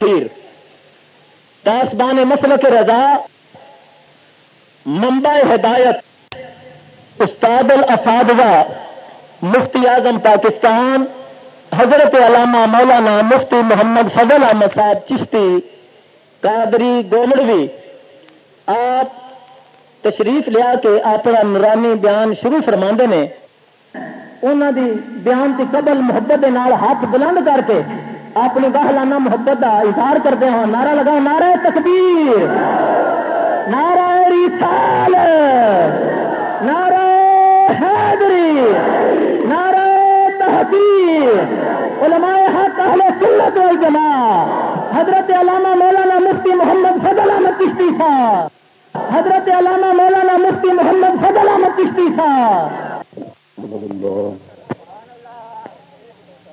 پھر۔ پاسبان مسلک رضا ممبئی ہدایت، استاد الفادہ مفتی اعظم پاکستان، حضرت علامہ مولانا مفتی محمد فضل احمد صاحب چشتی، قادری گولڑوی آپ تشریف لیا کے اپنا نورانی بیان شروع فرما نے۔ انہوں دی بیان کی قبل محبت کے ہاتھ بلند کر کے اپنی گاہلانہ محبت کا اظہار کرتے ہیں نعرہ لگا نعرہ تکبیر۔ نعرہ ریسال نعرہ حیدری نعرہ تحقیق۔ علماء حق، اہل سنت والجماع حضرت علامہ مولانا مفتی محمد فضل احمد چشتی صاحب۔ حضرت علامہ مولانا مفتی محمد فضل احمد چشتی صاحب۔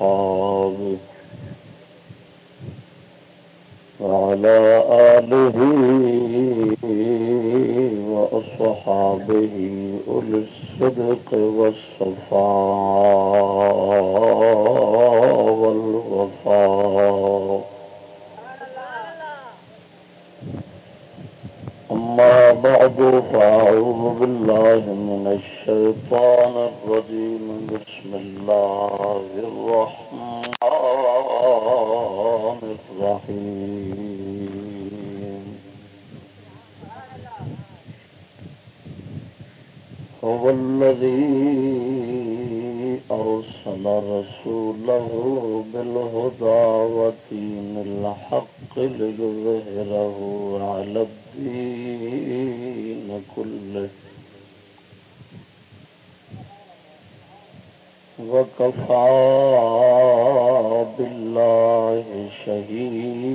وأصحابه وعلى آله وأصحابه أولي الصدق والصفاء والوفاء. أما بعد فأعوذ بالله من الشيطان الرجيم. بسم الله الرحمن الرحيم. هو الذي أرسل رسوله بالهدى ودين الحق ليظهره على الدين كله. وكفى بالله شهيدا.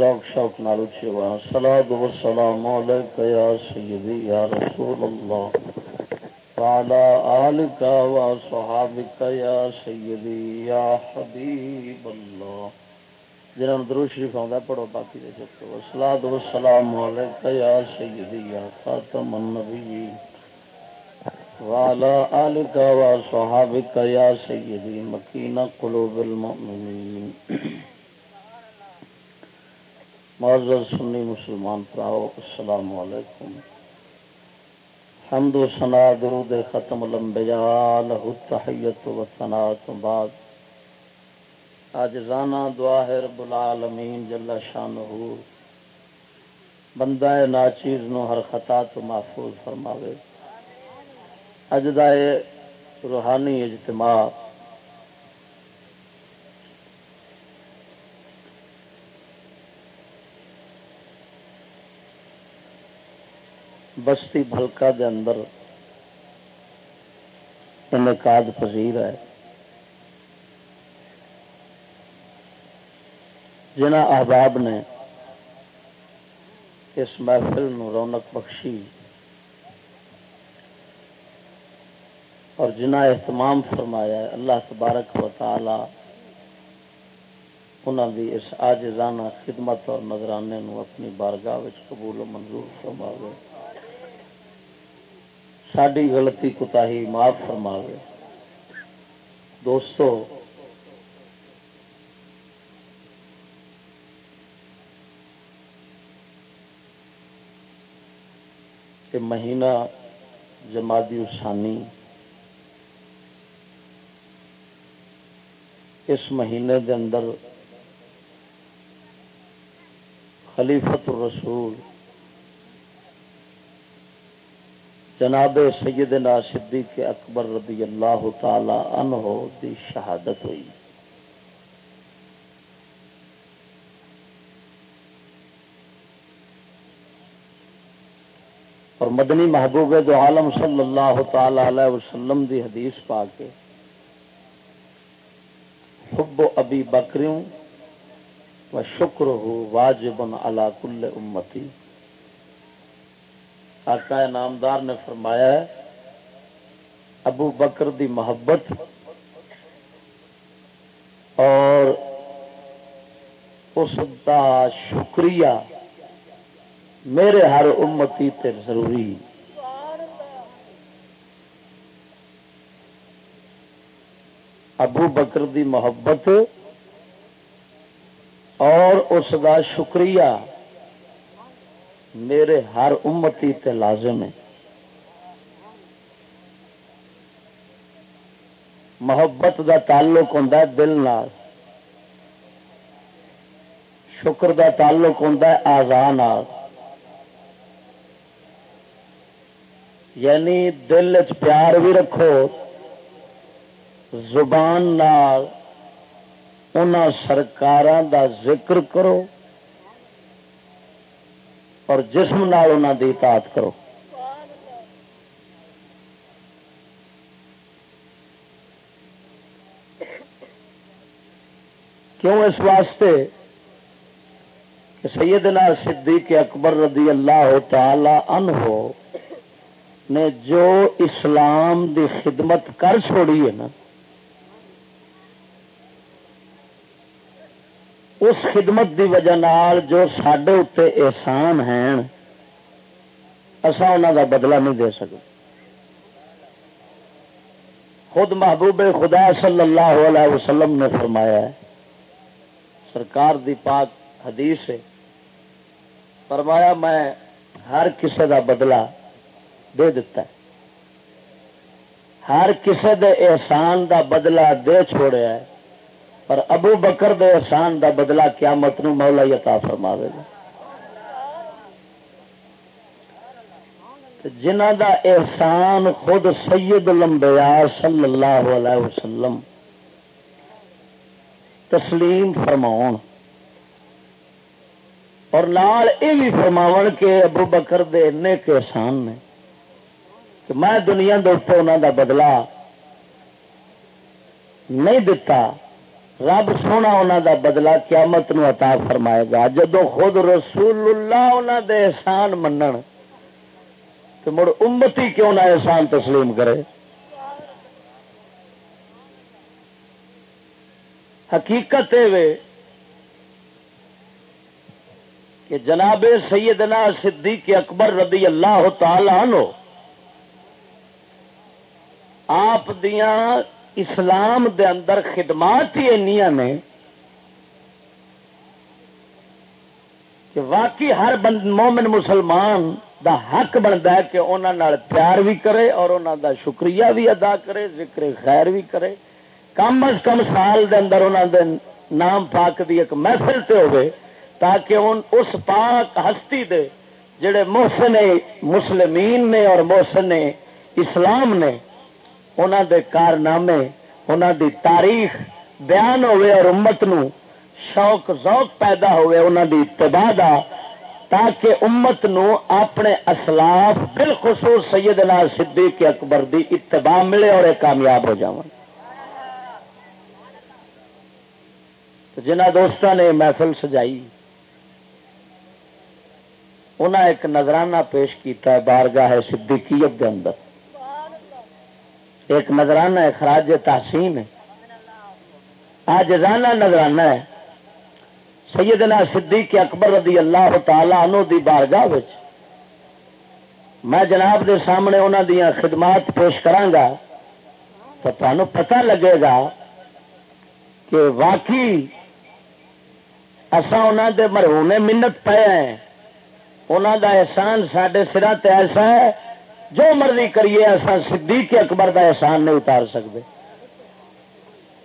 ذوق شوق نال اچھی وا صلاۃ و سلام علیک یا سیدی یا رسول اللہ وعلا وعلى آلك وصحابك يا سيدي يا حبيب الله جنہوں درود شریف آتا پڑھو باقی دے چکو وصلاۃ و سلام علیک یا سیدی یا خاتم النبیین وعلى آلك وصحابك يا سيدي مكين قلوب المؤمنين معذر سنی مسلمان پراؤ، السلام علیکم۔ حمد و سنا درود ختم الانبیاء تحیت و ثنا بعد۔ آج رانا دعا ہے رب العالمین جل شانہ۔ بندہ ناچیز نو ہر خطا تو محفوظ فرماوے۔ اجدائے روحانی اجتماع بستی بھلکا دے اندر انعقاد پذیر ہے۔ جنہ احباب نے اس محفل نو رونق بخشی اور جنہ اہتمام فرمایا ہے، اللہ تبارک و تعالی انہوں دی اس آجزانہ خدمت اور نظرانے نو اپنی بارگاہ قبول و منظور فرماوے۔ ساری غلطی کتا ہی معاف فرما دوستو کہ مہینہ جمادی اسانی اس مہینے دے اندر خلیفت الرسول جناب سیدنا صدیق اکبر رضی اللہ تعالی عنہ دی شہادت ہوئی۔ اور مدنی محبوب دو عالم صلی اللہ تعالی علیہ وسلم دی حدیث پا کے حب ابی بکریوں و شکر ہو واجب اللہ کل امتی۔ آقا نامدار نے فرمایا ہے، ابو بکر دی محبت اور اس کا شکریہ میرے ہر امتی تے ضروری۔ ابو بکر دی محبت اور اس کا شکریہ میرے ہر امتی تے لازم ہے۔ محبت دا تعلق ہوں دل نال۔ شکر دا تعلق ہوں آزان یعنی دل چ پیار بھی رکھو، زبان نال سرکار دا ذکر کرو۔ اور جسم نال انہوں دی اطاعت کرو۔ کیوں اس واسطے کہ سیدنا صدیق اکبر رضی اللہ تعالی عنہ نے جو اسلام دی خدمت کر چھوڑی ہے نا اس خدمت دی وجہ نال جو سڈے اتنے احسان ہیں اصا انہوں دا بدلہ نہیں دے سکتے۔ خود محبوب خدا صلی اللہ علیہ وسلم نے فرمایا ہے، سرکار دی پاک حدیث ہے۔ فرمایا، میں ہر کسے دا بدلہ دے دیتا ہے۔ ہر کسے دے احسان دا بدلہ دے چھوڑیا ہے۔ پر ابو بکر دے احسان دا بدلہ قیامت نو مولا عطا فرما دے گا۔ جنہ دا احسان خود سید لمبیا صلی اللہ علیہ وسلم تسلیم فرماؤ اور نال یہ بھی فرماو کہ ابو بکر دے احسان نے کہ میں دنیا دے انہوں دا بدلہ نہیں دتا رب سونا انہوں دا بدلا قیامت نو عطا فرمائے گا۔ جدو خود رسول اللہ انہوں دے احسان منن، تو مڑ امتی کیوں نہ احسان تسلیم کرے؟ حقیقت کہ جناب سیدنا صدیق اکبر رضی اللہ تعالی عنہ آپ دیاں اسلام دے اندر خدمات ہی نے کہ واقعی ہر بند مومن مسلمان دا حق بنتا ہے کہ انہوں پیار بھی کرے اور انہوں دا شکریہ بھی ادا کرے، ذکر خیر بھی کرے۔ کم از کم سال دے اندر انہوں دے نام پاک دی ایک محفل سے ہوگی تاکہ ان اس پاک ہستی دے جڑے محسن مسلمین نے اور محسن اسلام نے انہوں دے کارنامے انہوں دی تاریخ بیان ہوئے اور امت نو شوق، ذوق پیدا ہوئے انہوں دی اتباع دا، تاکہ امت نو اپنے اسلاف بالخصوص سیدنا صدیق اکبر دی اتباع ملے اور کامیاب ہو جاؤں جنہ دوستوں نے محفل سجائی انہیں ایک نظرانہ پیش کیتا ہے بارگاہ صدیقیت دے اندر۔ ایک نظرانہ ہے، خراج تحسین ہے۔ آج رانا نظرانہ ہے۔ سیدنا صدیق اکبر رضی اللہ تعالی عنہ دی بارگاہ میں جناب دے سامنے انہوں دیا خدمات پیش کرانگا تو تمہیں پتہ لگے گا کہ واقعی اصا انہوں دے مرہونے منت پے ہیں۔ انہوں دا احسان سڈے سرا ایسا ہے جو مرضی کریے، ایسا صدیق اکبر کا احسان نہیں اتار سکتے۔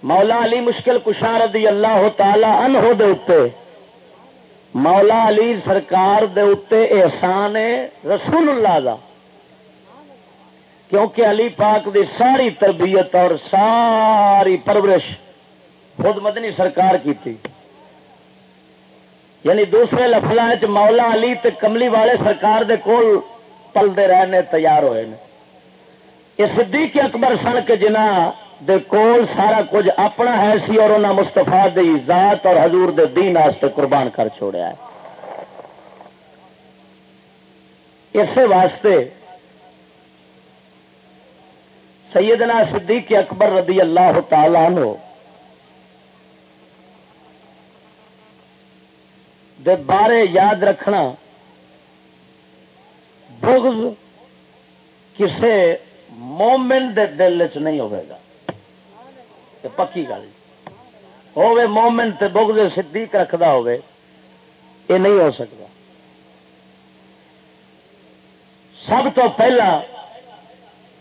مولا علی مشکل کشار دی اللہ تعالی ان ہو دے اتے مولا علی سرکار دے اتے احسان ہے رسول اللہ دا۔ کیونکہ علی پاک دی ساری تربیت اور ساری پرورش خود مدنی سرکار کی تھی یعنی دوسرے لفظ مولا علی تے کملی والے سرکار دے کول پلتے رہنے تیار ہوئے نے۔ یہ صدیق اکبر سن کے جنہ دے کول سارا کچھ اپنا ہے سی اور انہوں مستفا دی ذات اور حضور دے دین آستے قربان کر چھوڑیا ہے۔ اسی واسطے سیدنا صدیق اکبر رضی اللہ تعالی عنہ دے بارے یاد رکھنا بغض کسے مومن دے دل چ نہیں ہوئے گا۔ پکی گل ہوے مومن تے بغض صدیق رکھدا ہوئے یہ نہیں ہو سکتا سب تو پہلا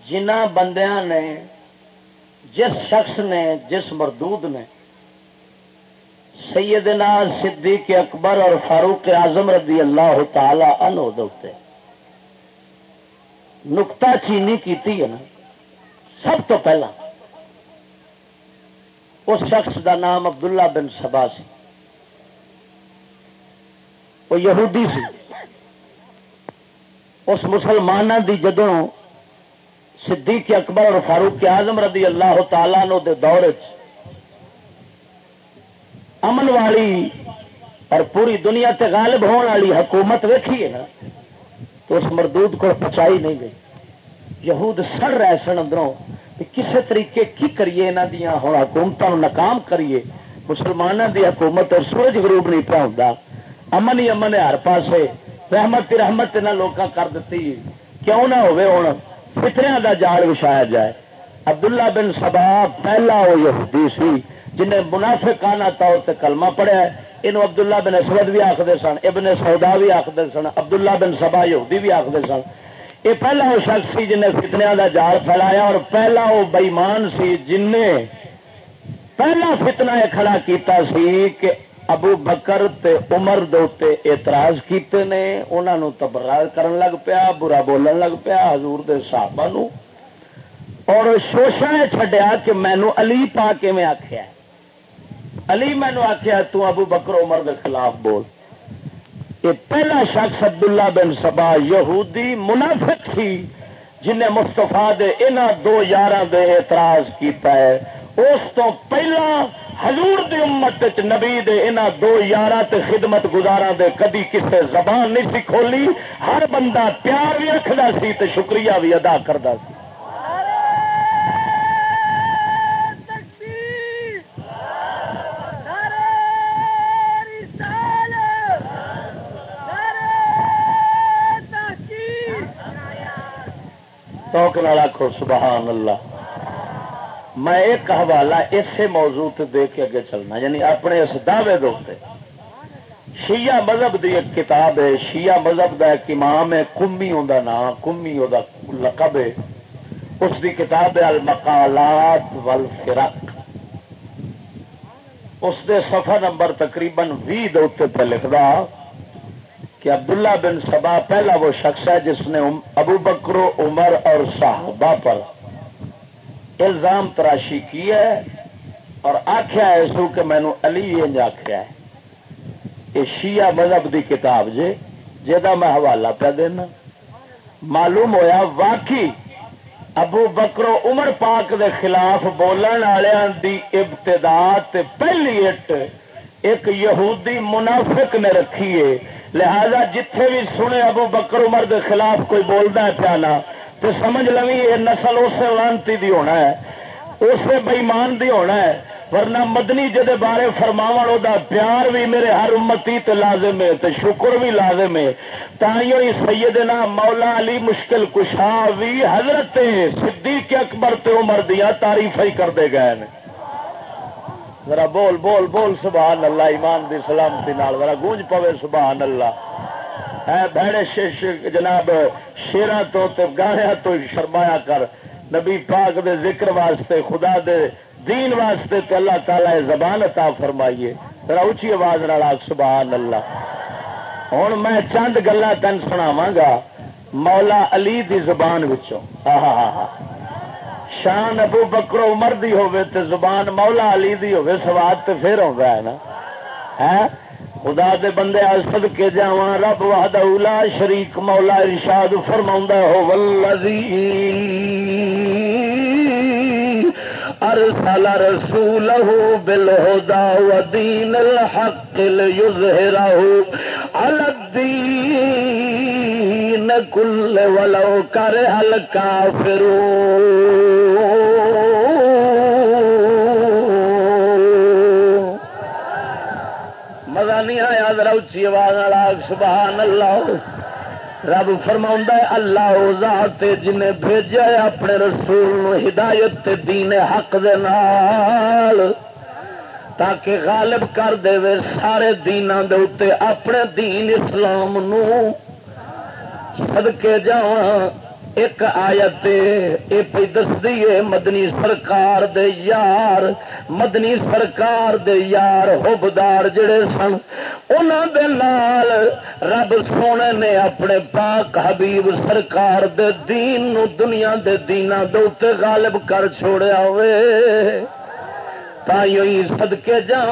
جنہ بندیاں نے، جس شخص نے، جس مردود نے، سیدنا صدیق اکبر اور فاروق اعظم رضی اللہ تعالی عنہ دوتے نکتا چینی کیتی ہے نا، سب تو پہلا اس شخص دا نام عبداللہ بن سبا سی۔ وہ یہودی سی۔ اس مسلمانوں دی جدوں صدیق اکبر اور فاروق اعظم رضی اللہ تعالی نو دے دور امن والی اور پوری دنیا تے غالب ہونے والی حکومت ویکھی ہے نا اس مردود کو پچائی نہیں گئی۔ یہود سڑ رہے سن اندروں کسی طریقے کی کریے یہاں دیا ہوں حکومتوں ناکام کریے۔ مسلمانوں دی حکومت اور سورج غروب نہیں پیا ہوں امن ہی امن ہر پاسے۔ رحمت رحمت نہ لوگ کر دیتی کیوں نہ ہوئے ہوں فتریا دا جال وچھایا جائے۔ عبداللہ بن سبا پہلا وہ یہودی سی۔ جنہیں منافقانہ طور سے کلمہ پڑھیا یہ عبداللہ بن اسود بھی آخر سن، ابن سودا بھی آخر سن، عبداللہ بن سبا یہودی بھی آخر سن۔ یہ پہلا وہ شخص سی جن فتنیا کا جال پھیلایا اور پہلا وہ بئیمان سی جن پہلا فتنا یہ کھڑا کیتا سی کہ ابو بکر تے عمر دوتے اعتراض کیتے نے انہوں تبرا کرن لگ پیا، برا بولن لگ پیا، حضور دے صحابہ نو اور شوشا نے چڈیا کہ مینو علی پا کے میں آخیا علی مینو آخیا تو ابو بکر عمر دے خلاف بول۔ یہ پہلا شخص عبداللہ بن سبا یہودی منافق سی جنہیں مستفا دے دو یار دے اعتراض کیتا ہے۔ اس تو پہلا حضور دی امت نبی دے دو یار خدمت گزارا دے کدی کسے زبان نہیں سی کھولی۔ ہر بندہ پیار بھی رکھتا سی تے شکریہ بھی ادا کرتا سی۔ آخو سبحان اللہ۔ میں ایک حوالہ اسے موضوع دے کے اگے چلنا یعنی اپنے اس دعوے دے شیعہ مذہب دی ایک کتاب ہے، شیعہ مذہب دا ایک امام ہے، کمی دا نام، کمی دا لقب ہے۔ اس دی کتاب ہے المقالات والفرق۔ اس دے صفحہ نمبر تقریباً بھی دے پہ لکھدا کہ عبداللہ بن سبا پہلا وہ شخص ہے جس نے ابو بکرو عمر اور صحابہ پر الزام تراشی کی ہے اور آخیا ہے سو کہ مینو علی انج آخیا ہے۔ یہ شیعہ مذہب دی کتاب جے جہاں میں حوالہ پہ دینا۔ معلوم ہویا واقعی ابو بکرو عمر پاک دے خلاف بولن والوں دی ابتدا پہلی اٹ ایک یہودی منافق نے رکھی ہے۔ لہذا جتھے بھی سنے ابو بکر عمر دے خلاف کوئی بولتا ہے پیانا تو سمجھ لو یہ نسل اسے لانتی دی ہونا ہے، اسے بئیمان دی ہونا ہے، ورنہ مدنی جدے بارے فرماو دا پیار بھی میرے ہر امتی تے لازم ہے، تے شکر بھی لازم ہے۔ تائیوں ہی سیدنا مولا علی مشکل کشا بھی حضرت صدیق اکبر تے عمر دیا تعریف ہی کرتے گئے ہیں۔ ذرا بول بول بول، سبحان اللہ، ایمان دی سلامتی نال، ذرا گونج پوے، سبحان اللہ۔ ہے بہڑے شش، جناب شیرا تو تے گاڑیا تو شرمایا کر۔ نبی پاک دے ذکر واسطے، خدا دے دین واسطے تے اللہ تعالی زبان عطا فرمائیے۔ ذرا اونچی آواز نال سبحان اللہ۔ ہوں میں چند گلا تین سناوا گا، مولا علی دی زبان شان ابو بکرو عمر دی ہوئے تے زبان مولا علی دی ہوئے سواد تے پھر ہوگا ہے نا۔ ہے؟ خدا دے بندے سد کے جا رب وحد اولا شریک مولا ارشاد فرما ہو ولزی ارسل رسوله بالهدى ودين الحق ليظهره على الدين كل ولو كره الكافرون. مزہ نہیں آیا ذرا اچھی آواز سبحان اللہ۔ رب فرما ہے، اللہ ذات جن بھیجا اپنے رسول ہدایت تے دین حق دے نال، تاکہ غالب کر دے سارے دینا دے اتے اپنے دین اسلام نو صدقے جاواں۔ ایک آیت یہ پہ دستی ہے، مدنی سرکار دے یار، مدنی سرکار دے یار، حبدار جڑے سن انہوں دے نال رب سونے نے اپنے پاک حبیب سرکار دے دین نو دنیا دے دینا دے غالب کر چھوڑیا ہوئے۔ سدکے جا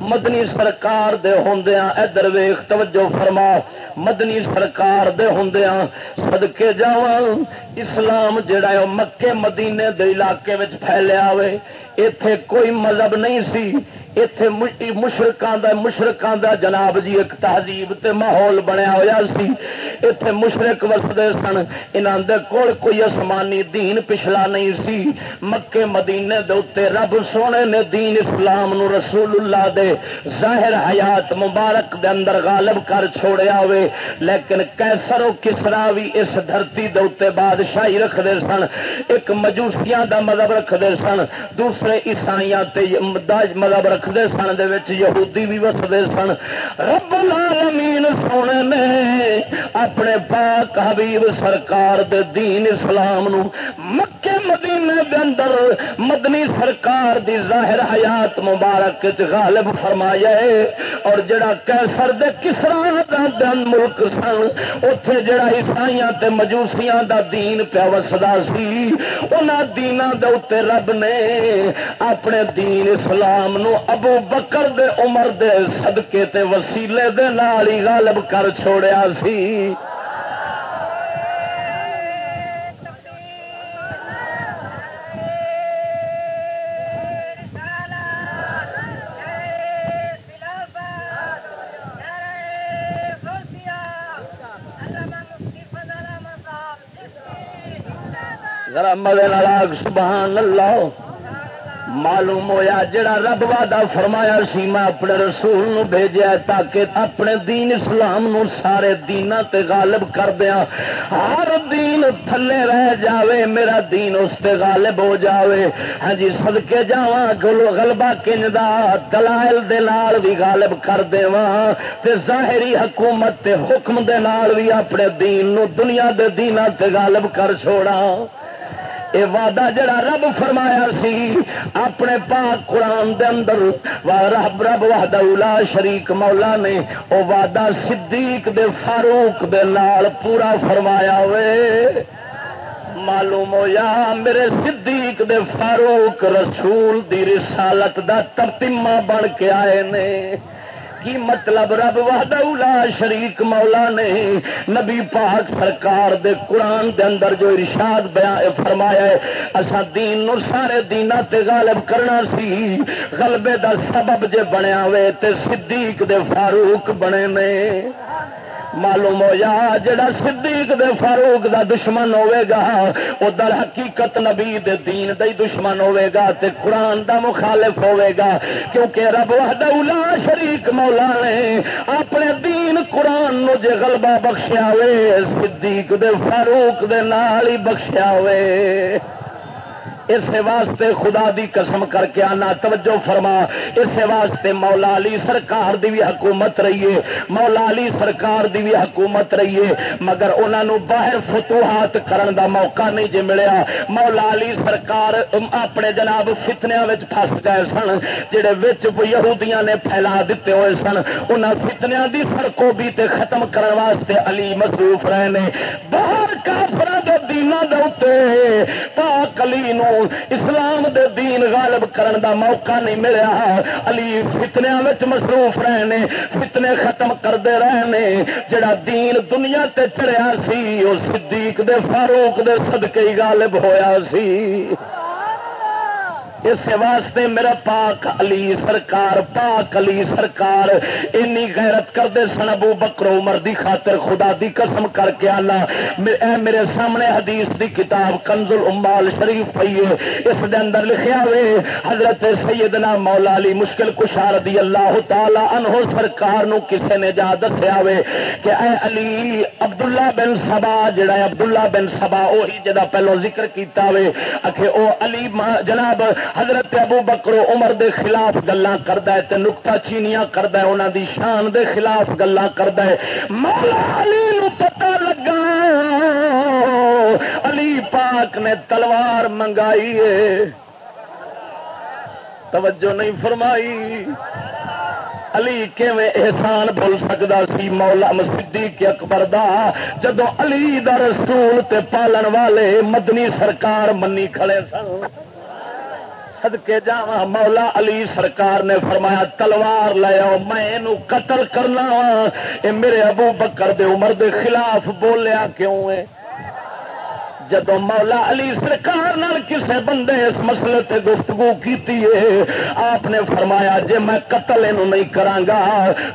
مدنی سرکار دے ہوندیاں ادھر ویخ توجہ فرما مدنی سرکار دے ہوندیاں سدکے جا اسلام جڑا ہے مکے مدینے دے علاقے وچ پھیلیا ہوئے ایتھے کوئی مذہب نہیں سی اتے مشرقوں کا مشرقوں کا جناب جی ایک تہذیب تے ماحول بنیا ہوا سی۔ اتے مشرق وستے سن۔ انہوں دے کول کوئی آسمانی دین پچھلا نہیں سی۔ مکے مدینے دے اتنے رب سونے نے دین اسلام نو رسول اللہ دے ظاہر حیات مبارک دے اندر غالب کر چھوڑیا ہوئے۔ لیکن کیسر و کسرا بھی اس دھرتی دے اتنے بادشاہی رکھتے سن۔ ایک مجوسیاں دا مذہب رکھتے سن۔ دوسرے عیسائیاں تے مذہب رکھ رکھتے سن دے یہودی بھی وستے سن رب العالمین سونے نے اپنے پاک حبیب سرکار دے دین اسلام نو مکے مدینے دے اندر مدنی سرکار دی ظاہر حیات مبارک غالب فرمایا ہے اور جڑا کیسر دے کسرا دا دن ملک سن اتے جڑا عیسائیاں تے مجوسیاں دا دین پیا وسدا سی انہاں دیناں دے اوتے رب نے اپنے دین اسلام نو ابو بکر دے عمر دے صدقے تے وسیلے دے نال ہی غالب کر چھوڑیا سی۔ ذرا مدے سبحان اللہ۔ معلوم ہویا جڑا رب وعدہ فرمایا سی میں اپنے رسول نو بھیجیا تاکہ اپنے دین اسلام نو سارے دینا تے غالب کر دیا ہر دین تھلے رہ جاوے، میرا دین اس تے غالب ہو جاوے۔ ہاں جی سدکے جا گلو گلبا کنجدا دلائل دے نال بھی غالب کر دے تے ظاہری حکومت تے حکم دے نال بھی اپنے دین نو، دنیا دے دینا تے غالب کر چھوڑا یہ وعدہ جڑا رب فرمایا سی، اپنے پاک قرآن دے اندر رب رب وحدہ اولا شریک مولا نے، او وعدہ صدیق دے فاروق دے نال پورا فرمایا وے۔ معلوم ہو یا میرے صدیق دے فاروق رسول دی رسالت دا ترتیمہ بن کے آئے نے۔ کی مطلب رب وحدہ شریک مولا نے نبی پاک سرکار دے قرآن دے اندر جو ارشاد بیان فرمایا ہے اسا دین نو سارے دینا تے غالب کرنا سی۔ غلبے دا سبب جے بنیا ہوئے تے صدیق دے فاروق بنے نے۔ معلوم ہو جڑا صدیق دے فاروق دا دشمن ہوے گا، او در حقیقت نبی دے دین دے دشمن ہوے گا تے قرآن دا مخالف ہوے گا، کیونکہ رب وحدہ اولا شریک مولا نے اپنے دین قرآن نو جے غلبہ بخشیا ہوئے، صدیق دے فاروق دے نال ہی بخشیا ہوئے۔ اس واسطے خدا دی قسم کر کے آنا، توجہ فرما۔ اس واسطے مولا علی سرکار دی بھی حکومت رہیے مولا علی سرکار دی بھی حکومت رہیے مگر انہوں باہر فتوحات کرن دا موقع نہیں جی ملیا۔ مولا علی سرکار اپنے جناب فتنیا پس گئے سن جہے یہودیاں نے پھیلا دیتے ہوئے سن۔ ان فتنیا دی سڑکوں بھی تے ختم کرنے واسطے علی مصروف رہے نے۔ باہر کافر دینا دے پاک علی نو اسلام دے دین غالب کرن دا موقع نہیں ملیا۔ علی فتنیا مصروف رہنے، فتنے ختم کرتے رہنے۔ جڑا دین دنیا تے چڑیا سی وہ صدیق دے فاروق دے صدقے غالب ہویا سی۔ اس واسطے میرا پاک علی سرکار، پاک علی سرکار اینی غیرت کرتے سن ابو بکرو عمر دی خاطر، خدا دی قسم کر کے آنا اے میرے سامنے حدیث دی کتاب کنزل امال شریف پی ہے، اس دے اندر لکھیا ہوئے حضرت سیدنا مولا علی مشکل کشار دی اللہ تعالی عنہ سرکار نو کسے نے جا دسیا ہوئے کہ اے علی عبداللہ بن سبا، جڑا ہے عبداللہ بن سبا وہی جدا پہلو ذکر کیتا ہوئے اکھے او علی جناب حضرت ابو بکرو عمر دے خلاف گلا کرد نکتا چینیاں کرد انہوں دی شان دے خلاف گلا کرد علی نو پتا لگا۔ علی پاک نے تلوار منگائی ہے۔ توجہ نہیں فرمائی۔ علی کیویں احسان بول سکتا سی؟ مولا مسیدی کے اکبر دا۔ جدو علی دا رسول تے پالن والے مدنی سرکار منی کھڑے سن۔ صدقے جا مولا علی سرکار نے فرمایا، تلوار لیا میں قتل کرنا اے میرے ابو بکر دے عمر دے خلاف بولیا کیوں ہے؟ جدو مولا علی سرکار نال کسے بندے اس مسئلے تے گفتگو کیتی ہے، آپ نے فرمایا، جے میں قتل اینو نہیں کرانگا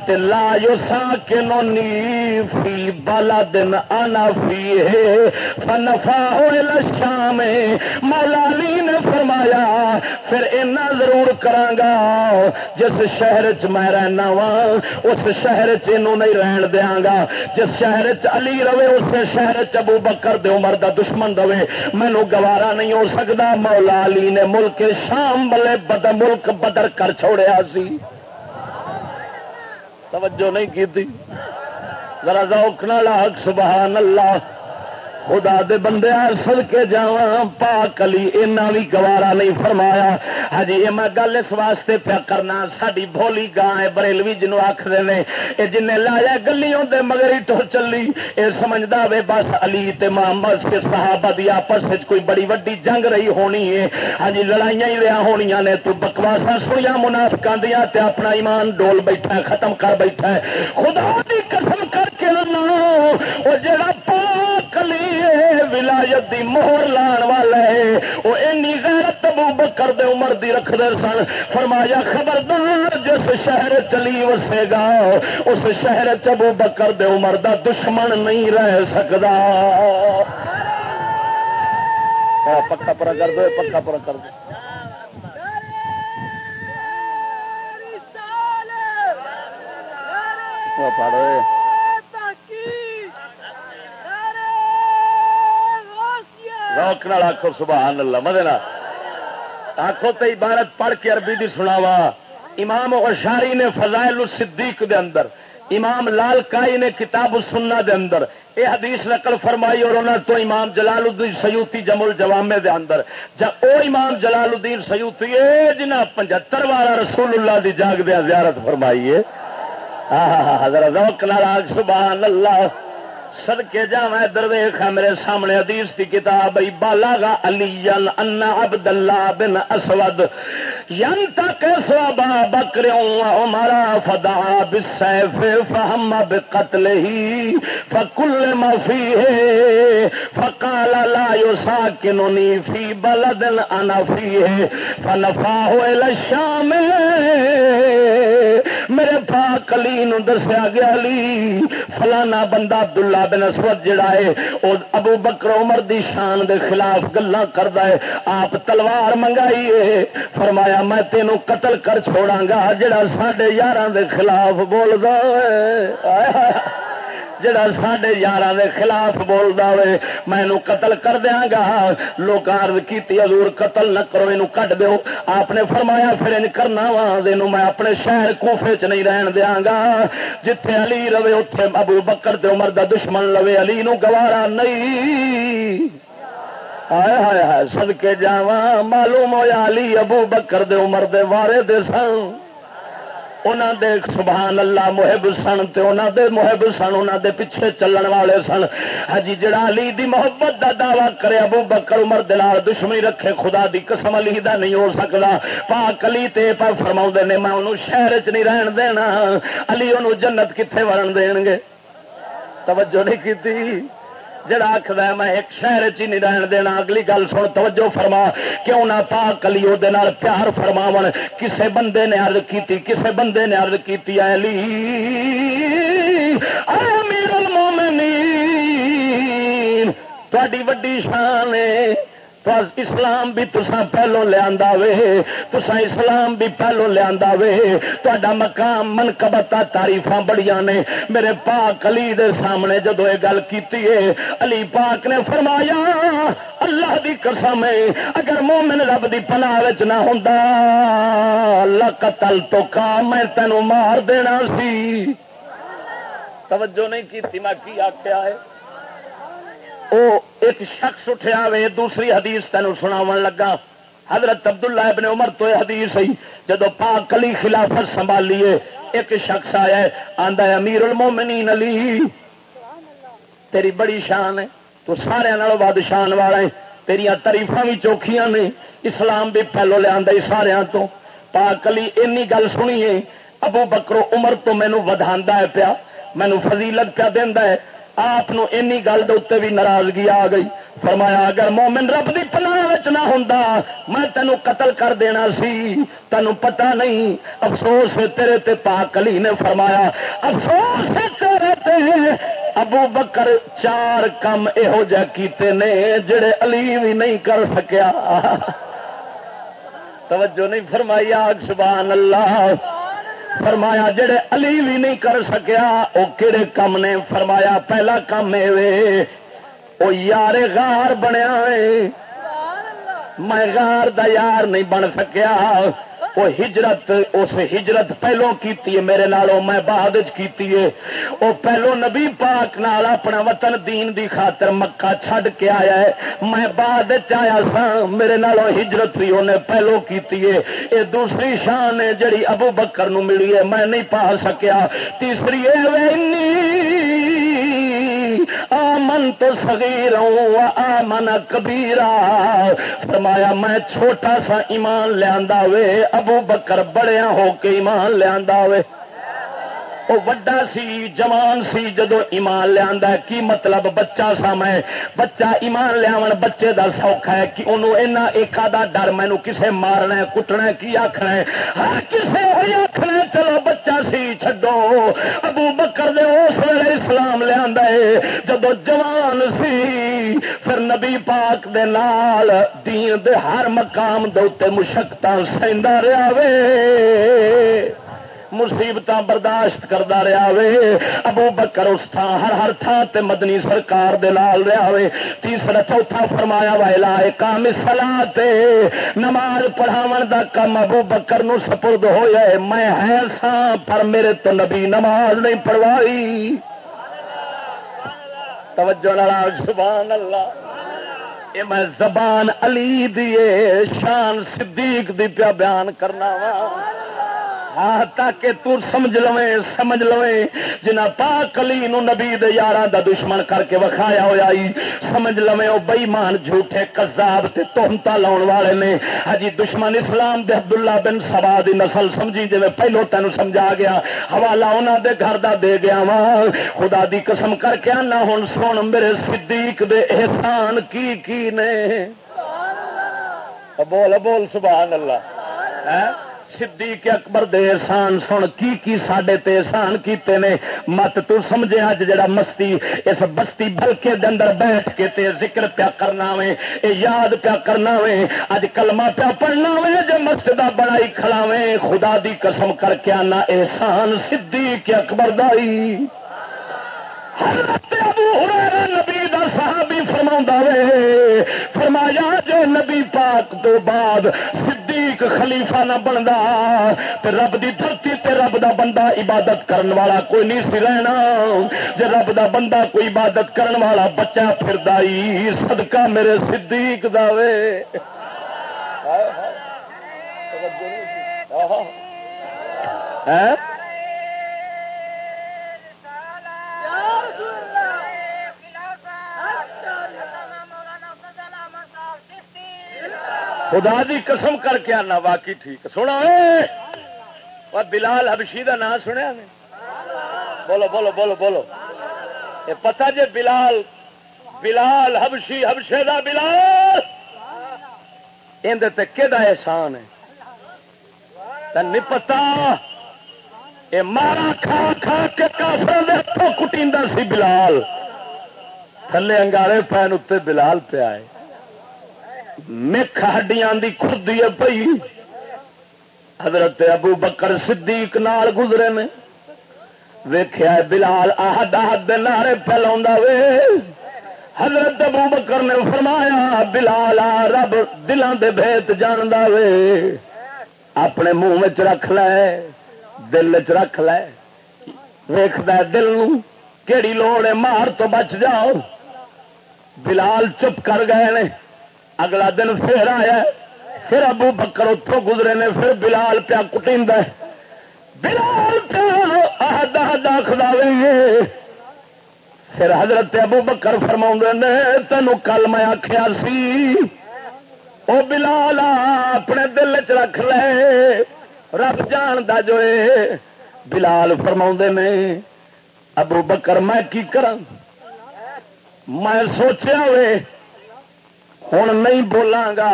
تے لا یو ساکنو نی فی بالا دن آنا فی ہے فنفا ہوئے لشام مولا علی نے فرمایا، پھر اینا ضرور کرانگا جس شہر چ میں رہنا وا اس شہر چ نہیں رہن دیاں گا جس شہر چ علی روے اس شہر چ ابو بکر دے عمر دا دشمن دے مینو گوارا نہیں ہو سکتا۔ مولا علی نے ملک شام بلے بد ملک بدر کر چھوڑیا سی۔ توجہ نہیں کی ذرا ذوق نہ لاک سبحان اللہ۔ خدا دے بندے سد کے جا پا کلی اینا بھی گوارا نہیں فرمایا۔ ہجی یہ میں گل اس واسطے پیا کرنا ساری بولی گاں ہے، بریلوی جنو آخر نے یہ جن لایا گلیوں دے مگر ہی ٹور چلی۔ یہ سمجھتا وے، بس علی تے محمد کے صحابہ دی آپس کوئی بڑی وڈی جنگ رہی ہونی ہے۔ ہاں لڑائیاں ہی رہا ہونی نے۔ تو بکواسا سویا منافقا دیا تے اپنا ایمان ڈول بیٹھا ہے، ختم کر بیٹھا ہے۔ خدا دی قسم کر کے وہ جڑا پاک علی ولایت دی مہر لان والا ہے وہ اینی غیرت ابو بکر دے عمر دی رکھ دے سن۔ فرمایا، خبردار، جس شہر چلی وسے گا، اس شہر چبو بکر دے عمر دا دشمن نہیں رہ سکتا پکا پورا کر دو، پکا پورا کر دو۔ پڑھو روک نال آخو سبحان اللہ مدے آخو تو عبارت پڑھ کے عربی دی سناوا۔ امام اشاری نے فضائل الصدیق دے اندر، امام لال کائی نے کتاب سننا دے اندر، اے حدیث نقل فرمائی اور انہوں تو امام جلال الدین سیوتی جمل جوامے دے اندر۔ جب او امام جلال الدین سیوتی اے جنہ پچہتر والا رسول اللہ دی جاگ دیا زیارت فرمائی ہے حضرت ذوق نال سبحان اللہ سد کے جا میں درویخ میرے سامنے حدیث کی کتاب بالا گا علی ان عبد اللہ بن اسود۔ ین تک سوابا بکر ہمارا فدا بسیف فہم بقتل ہی فکل مفی ہے فقال لا یساکننی فی بلد انا فی ہے فنفا ہوئے میرے پاک علی نو دسیا گیا علی، فلانا بندہ عبداللہ بن اسود جڑا ہے، او ابو بکر عمر دی شان دے خلاف گلا کردا ہے، آپ تلوار منگائی ہے، فرمایا میں تینو قتل کر چھوڑاں گا جڑا ساڈے یاراں دے خلاف بولدا ہے جڑا سڈے یار خلاف بولتا ہوئے، میں قتل کر دیا گا لوگ عرض کی حضور قتل نہ کرو یہ کٹ دو آپ نے فرمایا، پھر ان کرنا وا۔ میں اپنے شہر کوفے چ نہیں رہن دیا گا جتھے علی رہے اتے ابو بکر دے عمر دا دشمن لوے، علی نو گوارا نہیں۔ ہائے ہائے ہائے سدکے جا معلوم ہوا علی ابو بکر دے عمر دے وارے دے سن۔ انہوں دے سبحان اللہ محب سن تے انہوں دے محب سن انہوں دے پیچھے چلن والے سن۔ ہجی جڑا علی دی محبت دا دعوی کرے ابو بکر عمر دلال دشمنی رکھے، خدا دی قسم علی دا نہیں ہو سکتا پاک علی تے پر فرما نے، میں انہوں شہر چ نہیں رہن دینا۔ علی انہوں جنت کتنے ورن دین گے توجہ نہیں کی جڑا آخر میں ایک شہر چی نہیں رہن دینا۔ اگلی گل سن، توجہ فرما۔ کیوں نہ پا کلی وہ پیار فرماو کسے بندے نے عرض کیتی، کسے بندے نے ارد کی علی۔ امیر المومنین تھوڑی وڈی شان ہے۔ اسلام بھی تسا پہلو لیا وے تسا اسلام بھی پہلو لیا وے۔ تا مقام من کبتا تاریف بڑی نے۔ میرے پاک علی دے سامنے جدو یہ گل کی علی پاک نے فرمایا، اللہ دی قسم اگر مومن رب دی پناہ نہ ہوں اللہ قتل تو کا میں تینوں مار دینا سی۔ توجہ نہیں کی میں کی آخیا ہے؟ او ایک شخص اٹھیا وے دوسری حدیث تین سنا لگا۔ حضرت عبداللہ ابن عمر تو حدیث ہی جدو پاک علی خلافت سنبھالیے، ایک شخص آیا، آندا ہے، امیر المومنین علی۔ تیری بڑی شان ہے، تو سارے بعد شان والا ہے۔ تیریا تریفا بھی چوکھیاں نے۔ اسلام بھی پہلو لیا سارا تو۔ پاک علی اینی گل سنیے ابو بکرو عمر تو مینو ودھا ہے پیا مینو فضیلت پیا دینا ہے۔ آپ گل دے بھی ناراضگی آ گئی۔ فرمایا، اگر مومن رب کی پناہ نہ ہوں میں تینوں قتل کر دینا سی۔ تینوں پتا نہیں۔ افسوس تیرے تے پاک علی نے فرمایا، افسوس تیرے تے۔ ابو بکر چار کام یہو جہ کیتے نے، جڑے علی بھی نہیں کر سکیا۔ توجہ نہیں فرمائی، آگ سبحان اللہ۔ فرمایا جڑے علی بھی نہیں کر سکیا وہ کہڑے کام نے فرمایا، پہلا کام وہ یار غار بنیا میں غار دا یار نہیں بن سکیا۔ وہ ہجرت، اس ہجرت پہلو کی میرے نالوں، میں بعد کی وہ پہلو نبی پاک نال اپنا وطن دین دی خاطر مکہ چھڈ کے آیا ہے۔ میں بعد آیا سا میرے نالوں ہجرت بھی انہیں پہلو کی یہ دوسری شان ہے جڑی ابو بکر نو ملی ہے، میں نہیں پا سکیا۔ تیسری ہے آمن تو سگی رہوں آمن کبیرا فرمایا، میں چھوٹا سا ایمان لیا وے ابو بکر بڑیا ہو کے ایمان لیا وے وہ وڈا سی، جوان سی، جدو ایمان لیا کی مطلب بچہ سا میں؟ بچہ ایمان لیا بچے دا سوکھا ہے کہ انہوں اینا ایک آدھا ڈر مینو کسے مارنا کٹنا کی آخنا ہے؟ ہر کسے ہوئی آخنا چلو بچہ سی چڈو ابو بکر دے اس ویلے اسلام لیا جدو جوان سی، پھر نبی پاک دے نال، دین دے ہر مقام دے مشقت سہدا رہا وے۔ مصیبت برداشت کرتا رہا وے۔ ابو بکر اس تھان ہر ہر تھان تے مدنی سرکار دے لال رہا وے۔ تیسرا چوتھا فرمایا وائلا کام سلا نماز پڑھاو دا کم ابو بکر نو سپرد ہویا ہے۔ میں ہے سا پر میرے تو نبی نماز نہیں پڑھوائی۔ توجہ ناراض سبحان اللہ۔ یہ میں زبان علی دیے شان صدیق دی پیا بیان کرنا وا ہاں تاکہ تو سمجھ لویں سمجھ لویں۔ جنہ پاک علی نو نبی دے یاراں دا دشمن کر کے وکھایا ہویا ہی سمجھ لویں، او بے ایمان جھوٹے، کذاب تے تہمتا لاون والے نے۔ ہجی دشمن اسلام دے عبداللہ بن سبا دی نسل سمجھی جے پہلو تینو سمجھا گیا۔ حوالہ انہاں دے گھر دا دے گیا وا خدا دی قسم کر کے انا ہن، سن میرے صدیق دے احسان کی کی نے؟ بول بول، سبحان اللہ۔ ہے صدیق اکبر دے احسان، سن کی کی ساڈے تے احسان کیتے نے؟ مت تو سمجھے اج جڑا مستی، اس بستی بلکے دے اندر بیٹھ کے تے ذکر پیا کرنا وے، اے یاد پیا کرنا وے، اج کلمہ پیا پڑھنا وے، جے مسجد بڑائی کھلاویں خدا دی قسم کر کے آنا احسان صدیق اکبر دائی۔ نبی دا صحابی فرما وے فرمایا جو نبی پاک تو بعد صدیق خلیفہ نہ بنتا تو رب دی دھرتی تے رب دا بندہ عبادت کرن والا کوئی نہیں سی رہنا۔ جے رب دا بندہ کوئی عبادت کرن والا بچہ پھر دائی صدقہ میرے صدیق دا وے۔ دے خدا دی قسم کر کے آنا، واقعی ٹھیک سونا بلال حبشی کا نام سنیا نے۔ بولو بولو بولو بولو۔ یہ پتا جی بلال بلال حبشی ہبشے کا بلال۔ اندر کہ احسان ہے؟ نہیں پتا یہ مارا کھا کھا کے کافر ہاتھوں کٹی سی بلال۔ تھلے انگارے پین اتنے بلال پہ آئے مکھ ہڈیاں دی خردی ہے پئی حضرت ابو بکر صدیق نال گزرے نے ویخیا بلال آہد آہد نعرے پھیلا وے۔ حضرت ابو بکر نے فرمایا، بلال آ رب دلان دے بھیت جاندا وے۔ اپنے منہ میں رکھ لے، دل چ رکھ لے۔ ویخد دل کیڑی لوڑ ہے مار تو بچ جاؤ۔ بلال چپ کر گئے نے۔ اگلا دن پھر آیا پھر ابو بکر اتوں گزرے نے، پھر بلال پیا کٹی بلال پیا پھر حضرت ابو بکر فرما نے تینوں کل میں آخیا سی، او بلال اپنے دل چ رکھ لے۔ رب جان دا جو بلال فرما نے، ابو بکر میں کی کرا میں سوچیا ہوئے ہوں نہیں بولاں گا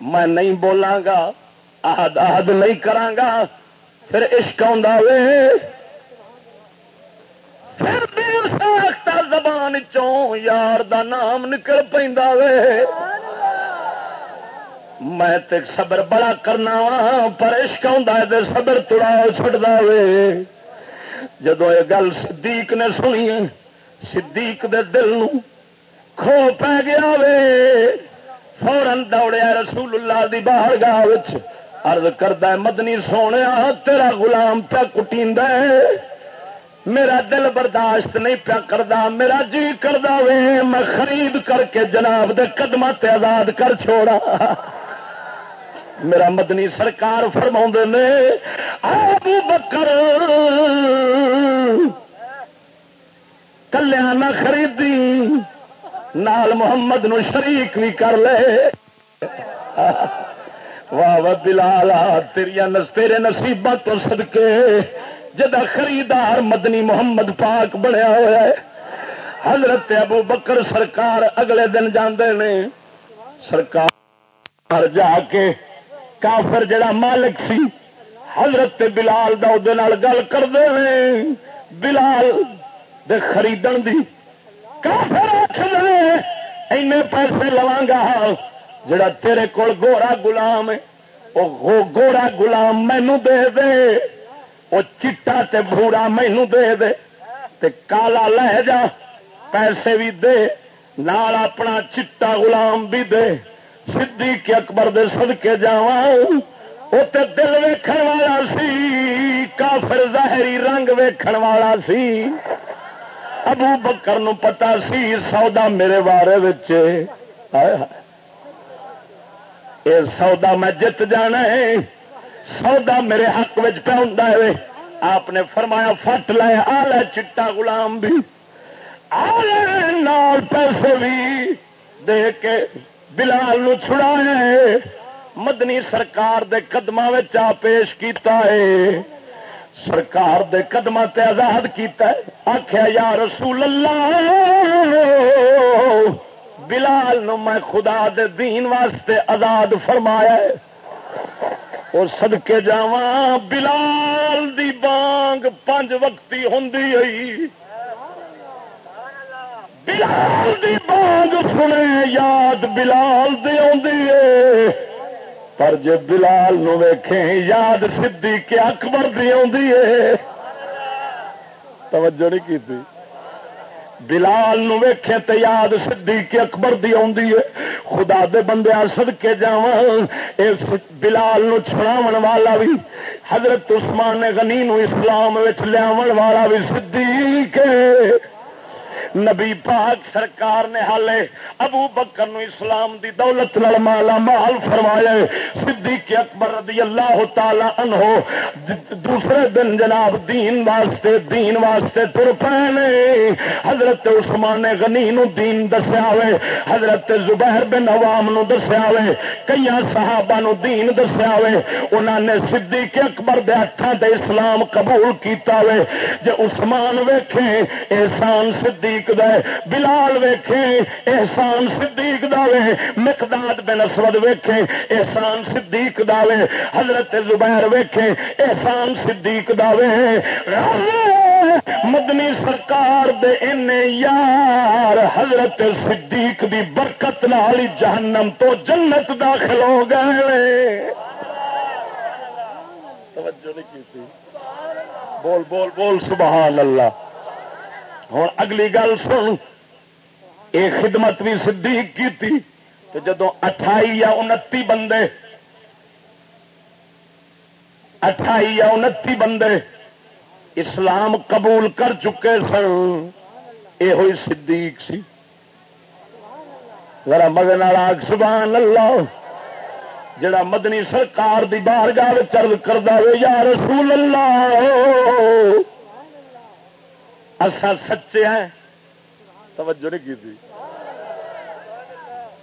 میں نہیں بولاں گا آہد آہد نہیں کرانگا پھر عشق پھر دیر ساختہ زبان چوں یار دا نام نکل پہ میں تے صبر بڑا کرنا وا پر عشق آ صبر تڑا چڑھتا وے۔ جدو یہ گل صدیق نے سنی صدیق دے دل نو کھو پی گیا وے فورن دوڑیا رسول اللہ دی باہر گاہ ارد کردہ مدنی سونے، تیرا غلام پیا کٹی میرا دل برداشت نہیں پیا کردا، میرا جی کردا وے، میں خرید کر کے جناب دے قدم تے آزاد کر چھوڑا۔ میرا مدنی سرکار فرما نے آبو بکر، کلیا نہ خریدی۔ نال محمد نو شریک بھی کر لے۔ واہ واہ بلال تیریا تیرے نصیبت تو سدکے جدا خریدار مدنی محمد پاک بنیا ہوا ہے، حضرت ابو بکر سرکار اگلے دن جاندے نے۔ سرکار جا کے کافر جڑا مالک سی، حضرت بلال دا گل کرتے ہیں بلال دے خریدن دی کافر این پیسے لوا گا ہاں، جڑا تیرے کول گورا گلام وہ گورا گلام مینو دے دے وہ چٹا تے بھورا مینو دے دے، تے کالا لہ جا، پیسے بھی دے، نال اپنا چٹا غلام بھی دے سی کے اکبر دے سد کے جا وہ دل ویکھن والا سی، کافر ظاہری رنگ ویکھن والا سی۔ ابو بکر نو پتا سی سودا میرے بارے یہ سودا میں جت جانا ہے۔ سودا میرے حق پہ ہوں آپ نے فرمایا فٹ لے آ لے چٹا گلام بھی۔ آ نال پیسے بھی دے کے بلال نو چھڑا مدنی سرکار دے قدم پیش کیتا ہے۔ سرکار دے قدم تے آزاد کیتا ہے۔ آخیا یا رسول اللہ، بلال نو میں خدا دے دین واسطے آزاد فرمایا ہے۔ اور سدکے جا بلال دی بانگ پانچ وقتی ہوں بلال دی بانگ سنے یاد بلال دی آ پر جے بلال نو ویکھیں، یاد سدھی کے اکبر دی توجہ نہیں کی بلال نو ویکھے تے یاد صدیق اکبر دی اوندی ہے۔ خدا دے بندے صدکے جاواں، اس بلال نو چھڑاون والا بھی حضرت عثمان غنی نو اسلام وچ لیاون والا بھی صدیق۔ ہے نبی پاک سرکار نے حالے ابو بکر نو اسلام دی دولت نال مالا مال فرمایا صدیق اکبر رضی اللہ تعالی عنہ دوسرے دن جناب دین واسطے دین واسطے تر پے حضرت عثمان غنی نو دین دسیا وے حضرت زبیر بن عوام نو دسیا وے کئی صحابہ نو دین دسیا وے انہاں نے صدیق اکبر دے ہتھاں تے اسلام قبول کیتا وے جے عثمان ویکھے احسان صدیق صدیق دے، بلال ویکھے، احسان صدیق دا وے، مقداد بن اسود ویکھے، احسان صدیق دا وے، حضرت زبیر ویکھے، احسان صدیق دا وے۔ مدنی سرکار دے ان یار، حضرت صدیق دی برکت نال جہنم تو جنت داخل ہو گئے توجہ نہیں کی بول بول بول، سبحان اللہ۔ ہوں اگلی گل سن۔ یہ خدمت بھی صدیق کی تھی تو جدو اٹھائی یا انتی بندے، اٹھائی یا انتی بندے اسلام قبول کر چکے سن۔ یہ ہوئی صدیق سی۔ ذرا مگن والا سبحان اللہ۔ جڑا مدنی سرکار دی بارگاہ چرد کردہ یا رسول اللہ۔ اصا سچے ہیں۔ توجہ نہیں کی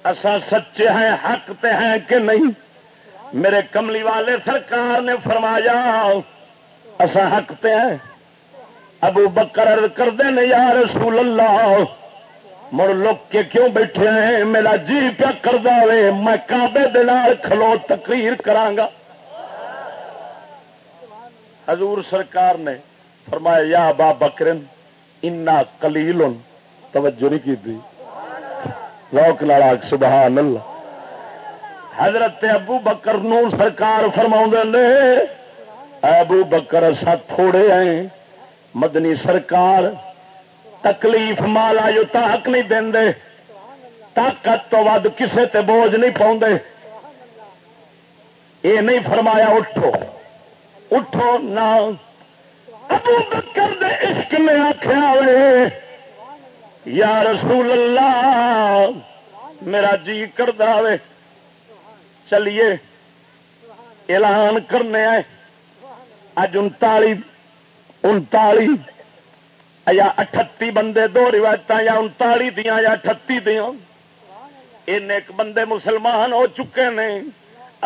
اصا سچے ہیں، حق پہ ہیں کہ نہیں؟ میرے کملی والے سرکار نے فرمایا، اصا حق پہ ہیں۔ ابو بکر کرتے ہیں یا رسول اللہ، مڑ لوگ کے کیوں بیٹھے ہیں؟ میرا جی پیا کر دے میں کابے دال کھلو تقریر کرانگا حضور سرکار نے فرمایا، یا با بکرن انا کلیل توجہ نہیں کی لوک لالا سبحان اللہ۔ حضرت ابو بکر نو سرکار فرما نے ابو بکر سا تھوڑے ہیں۔ مدنی سرکار تکلیف مالا جو تاک نہیں دے طاقت تو ود کسے تے بوجھ نہیں پاؤں یہ نہیں فرمایا اٹھو۔ اٹھو نہ ابو بکر دے عشق میں آخیا یا رسول اللہ، میرا جی کر دے چلیے، اعلان کرنے آئے۔ اج انتالی انتالی، یا اٹھتی بندے دو روایت یا انتالی دیا یا اٹھتی دیا ان ایک بندے مسلمان ہو چکے نے۔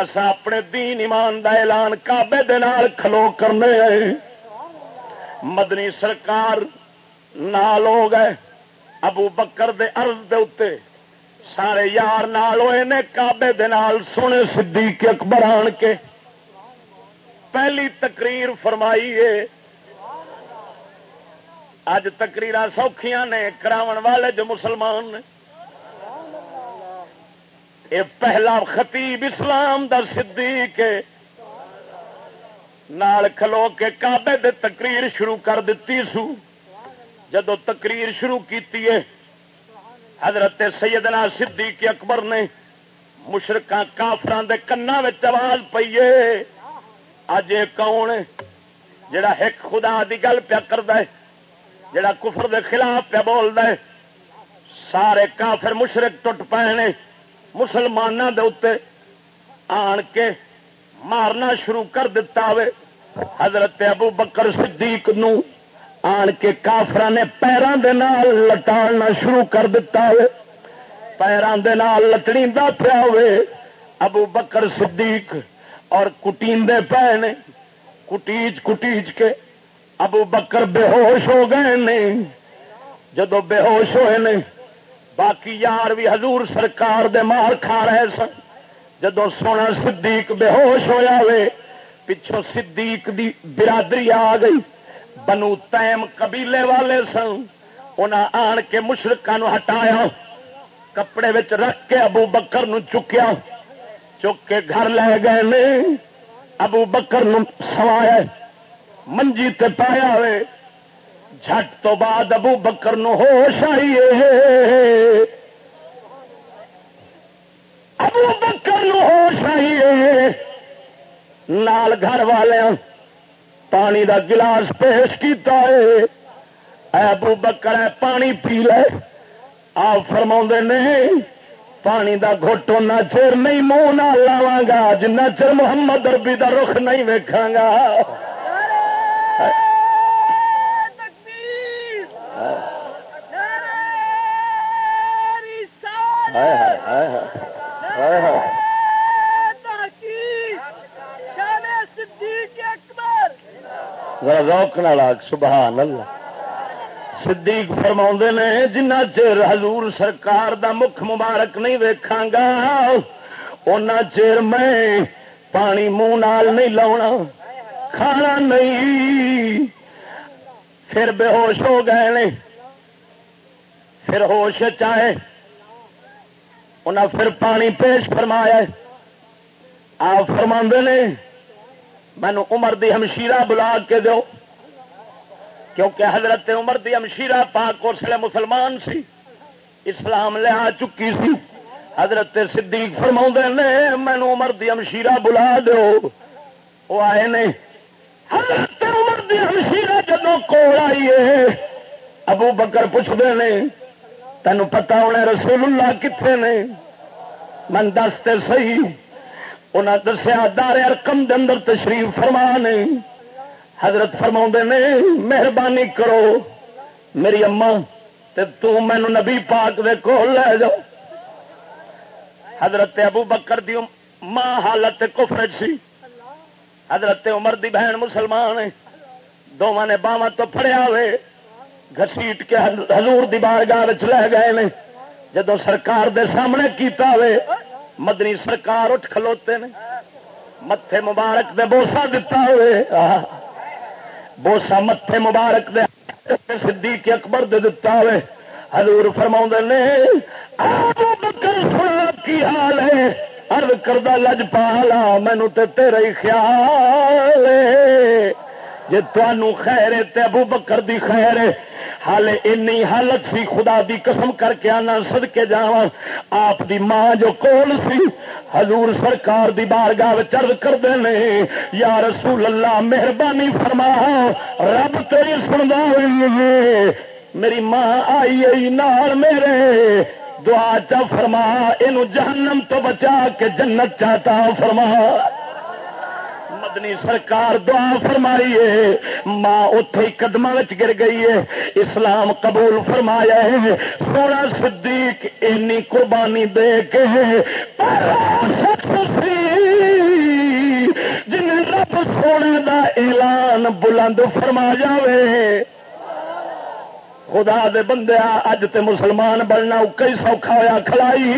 اصا اپنے دین ایمان دا اعلان کابے دے کھلو کرنے آئے۔ مدنی سرکار نال ہو گئے۔ ابو بکر دے عرض دے اتے سارے یار نال ہوئے نے کابے سونے صدیق اکبر آن کے۔ پہلی تقریر فرمائی ہے اج تقریر سوکھیاں نے، کراون والے جو مسلمان نے۔ یہ پہلا خطیب اسلام دا صدیق ہے۔ نال کھلو کے کابے دے تقریر شروع کر دیتی سو۔ جدو تقریر شروع کیتی ہے، حضرت سیدنا صدیق اکبر نے مشرقہ کافران دے کنا آواز پیے اج یہ کون جڑا ایک خدا دی گل پیا کر جڑا کفر دے خلاف پیا بول ہے۔ سارے کافر مشرق ٹوٹ پے مسلمانوں دے اتنے آن کے مارنا شروع کر دیتا ہوئے حضرت ابو بکر صدیق نو آن کے کافر نے پیروں کے نال لٹالنا شروع کر دیتا ہوئے پیروں کے نال لٹڑی پیا ہوئے ابو بکر صدیق اور کٹیندے پے نے۔ کٹیچ کٹیچ کے ابو بکر بے ہوش ہو گئے نے۔ جدو بے ہوش ہوئے نے، باقی یار بھی حضور سرکار دے مار کھا رہے سن۔ جدو سونا صدیق بے ہوش ہوا وے پچھو صدیق دی برادری آ گئی۔ بنو تیم قبیلے والے سن، انہاں آن کے مشرقہ نو ہٹایا۔ کپڑے وچ رکھ کے ابو بکر نو چکیا۔ چک کے گھر لے گئے نے، ابو بکر نو سوایا۔ منجی تے پایا ہوئے جھٹ تو بعد ابو بکر نو ہوش آئیے ابو بکر نو ہوش آئیے نال گھر والوں پانی دا گلاس پیش کیتا ہے اے ابو بکر ہے پانی پی لے۔ آپ فرما نے پانی دا گھوٹو نہ چیر نہیں منہ نہ لاوا گا۔ جنا چر محمد اربی دا رخ نہیں ویکھاں گا۔ روک نال سبحان اللہ۔ صدیق فرما نے، جنہ چر حضور سرکار دا مکھ مبارک نہیں ویکھاں گا، اونا چر میں پانی منہ نال نہیں لاؤنا، کھانا نہیں۔ پھر بے ہوش ہو گئے نے۔ پھر ہوش چاہے۔ انہیں پھر پانی پیش فرمایا آپ فرما نے مینو عمر دی ہمشیرہ بلا کے دو کیونکہ حضرت عمر دی امشیرہ پاک اس لیے مسلمان سی۔ اسلام لیا چکی سی۔ حضرت صدیق فرما نے مینو عمر دی امشیرہ بلا دو وہ آئے نے، حضرت عمر دی امشیرہ جدو کول آئیے ابو بکر پوچھتے نے تینوں پتا ہونے رسول اللہ کتنے نے؟ من دستے سی انہیں دسیا، دار ارکم دن تشریف فرما نہیں حضرت فرما نے، مہربانی کرو۔ میری اما تو مینو نبی پاک دے کول لے جاؤ۔ حضرت ابو بکر دی ماں حالت کفر سی۔ حضرت عمر دی بہن مسلمان دونوں نے باواں تو فڑیا ہوئے۔ گسیٹ کے حضور دی بارگاہ لے گئے نے۔ جدو سرکار دے سامنے کیتا ہوئے مدنی سرکار اٹھ کھلوتے نے۔ متے مبارک دے بوسا دتا ہوئے۔ بوسا متے مبارک دے صدیق اکبر دے دتا ہوئے۔ حضور فرما نے بکر سنا کی حال ہے؟ ارد کردہ لج پالا مینو تے تیرا ہی خیال جی تنوع خیر ہے تے ابو بکر دی خیر ہے۔ حال اینی حالت سی، خدا دی قسم کر کے آنا سد کے جا آپ دی ماں جو کول سی، حضور سرکار دی بارگاہ چرد کر دے یا رسول اللہ، مہربانی فرما، رب تیری سندا میری ماں آئی آئی نال میرے، دعا چا فرما یہ جہنم تو بچا کے جنت چاہتا، فرما۔ مدنی سرکار دعا فرمائیے۔ ماں اتے قدم گر گئی ہے۔ اسلام قبول فرمایا ہے۔ سونا صدیق اینی قربانی دے کے جن رب سونے دا اعلان بلند فرما جائے خدا دے بندے اج تے مسلمان بننا کئی سوکھا ہوا کھلائی۔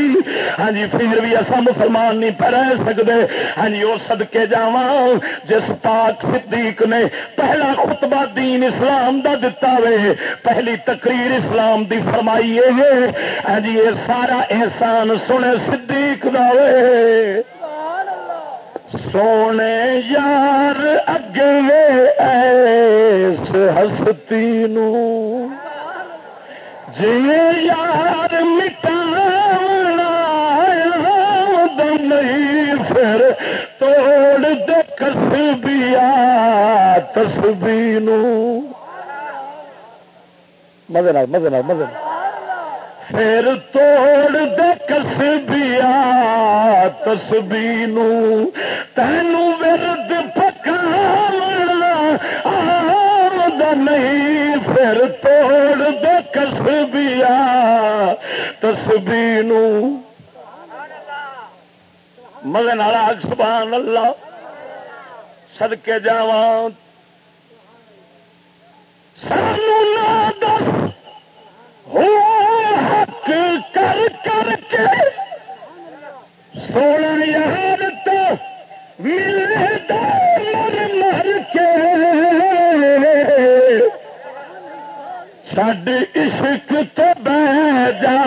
ہاں جی پھر بھی اصا مسلمان نہیں پہ رہ سکتے ہاں جی وہ سدکے جا جس پاک صدیق نے پہلا خطبہ دین اسلام دا دتا وے، پہلی تقریر اسلام دی فرمائی ہے ہاں جی یہ سارا احسان سنے صدیق دا وے۔ سونے یار اگے ایس ہستی نو۔ جی یار مٹانا نہیں پھر توڑ دے کسبیا تسبی مزے نال مزے نال، مزے پھر توڑ دے کسبیا تسبی تینوں ورد پکا آمد نہیں پھر توڑ دے کسبیا تسبی مگن والا سبحان اللہ سدکے جا سانو نہ دس ہو حق کر کر کے سونا یار تو ملے مر مر کے سڈ عشق تو بہ جا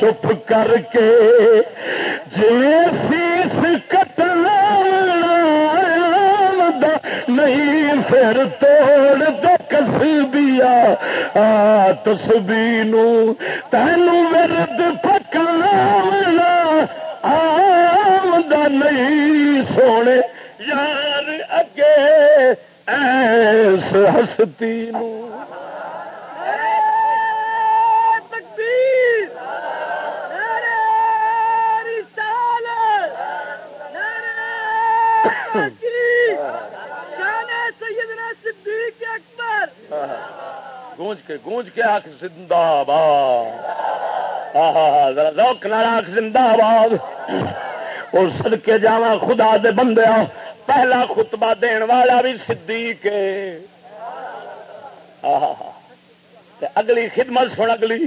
چپ کر کے۔ جی فیس کٹنا نہیں، پھر توڑ دے کسبیا آ تسبی نو تینو ورد پکانا آمدہ نہیں۔ سونے یار اگے، ایس ہستی نو۔ گونج کے گونج کے آخ زندہ باد ذرا روک نارا آخ زندہ باد اور سڑکے جا خدا دے بندے پہلا خطبہ دین والا بھی صدیق ہاں، ہاں، ہاں۔ اگلی خدمت سن اگلی۔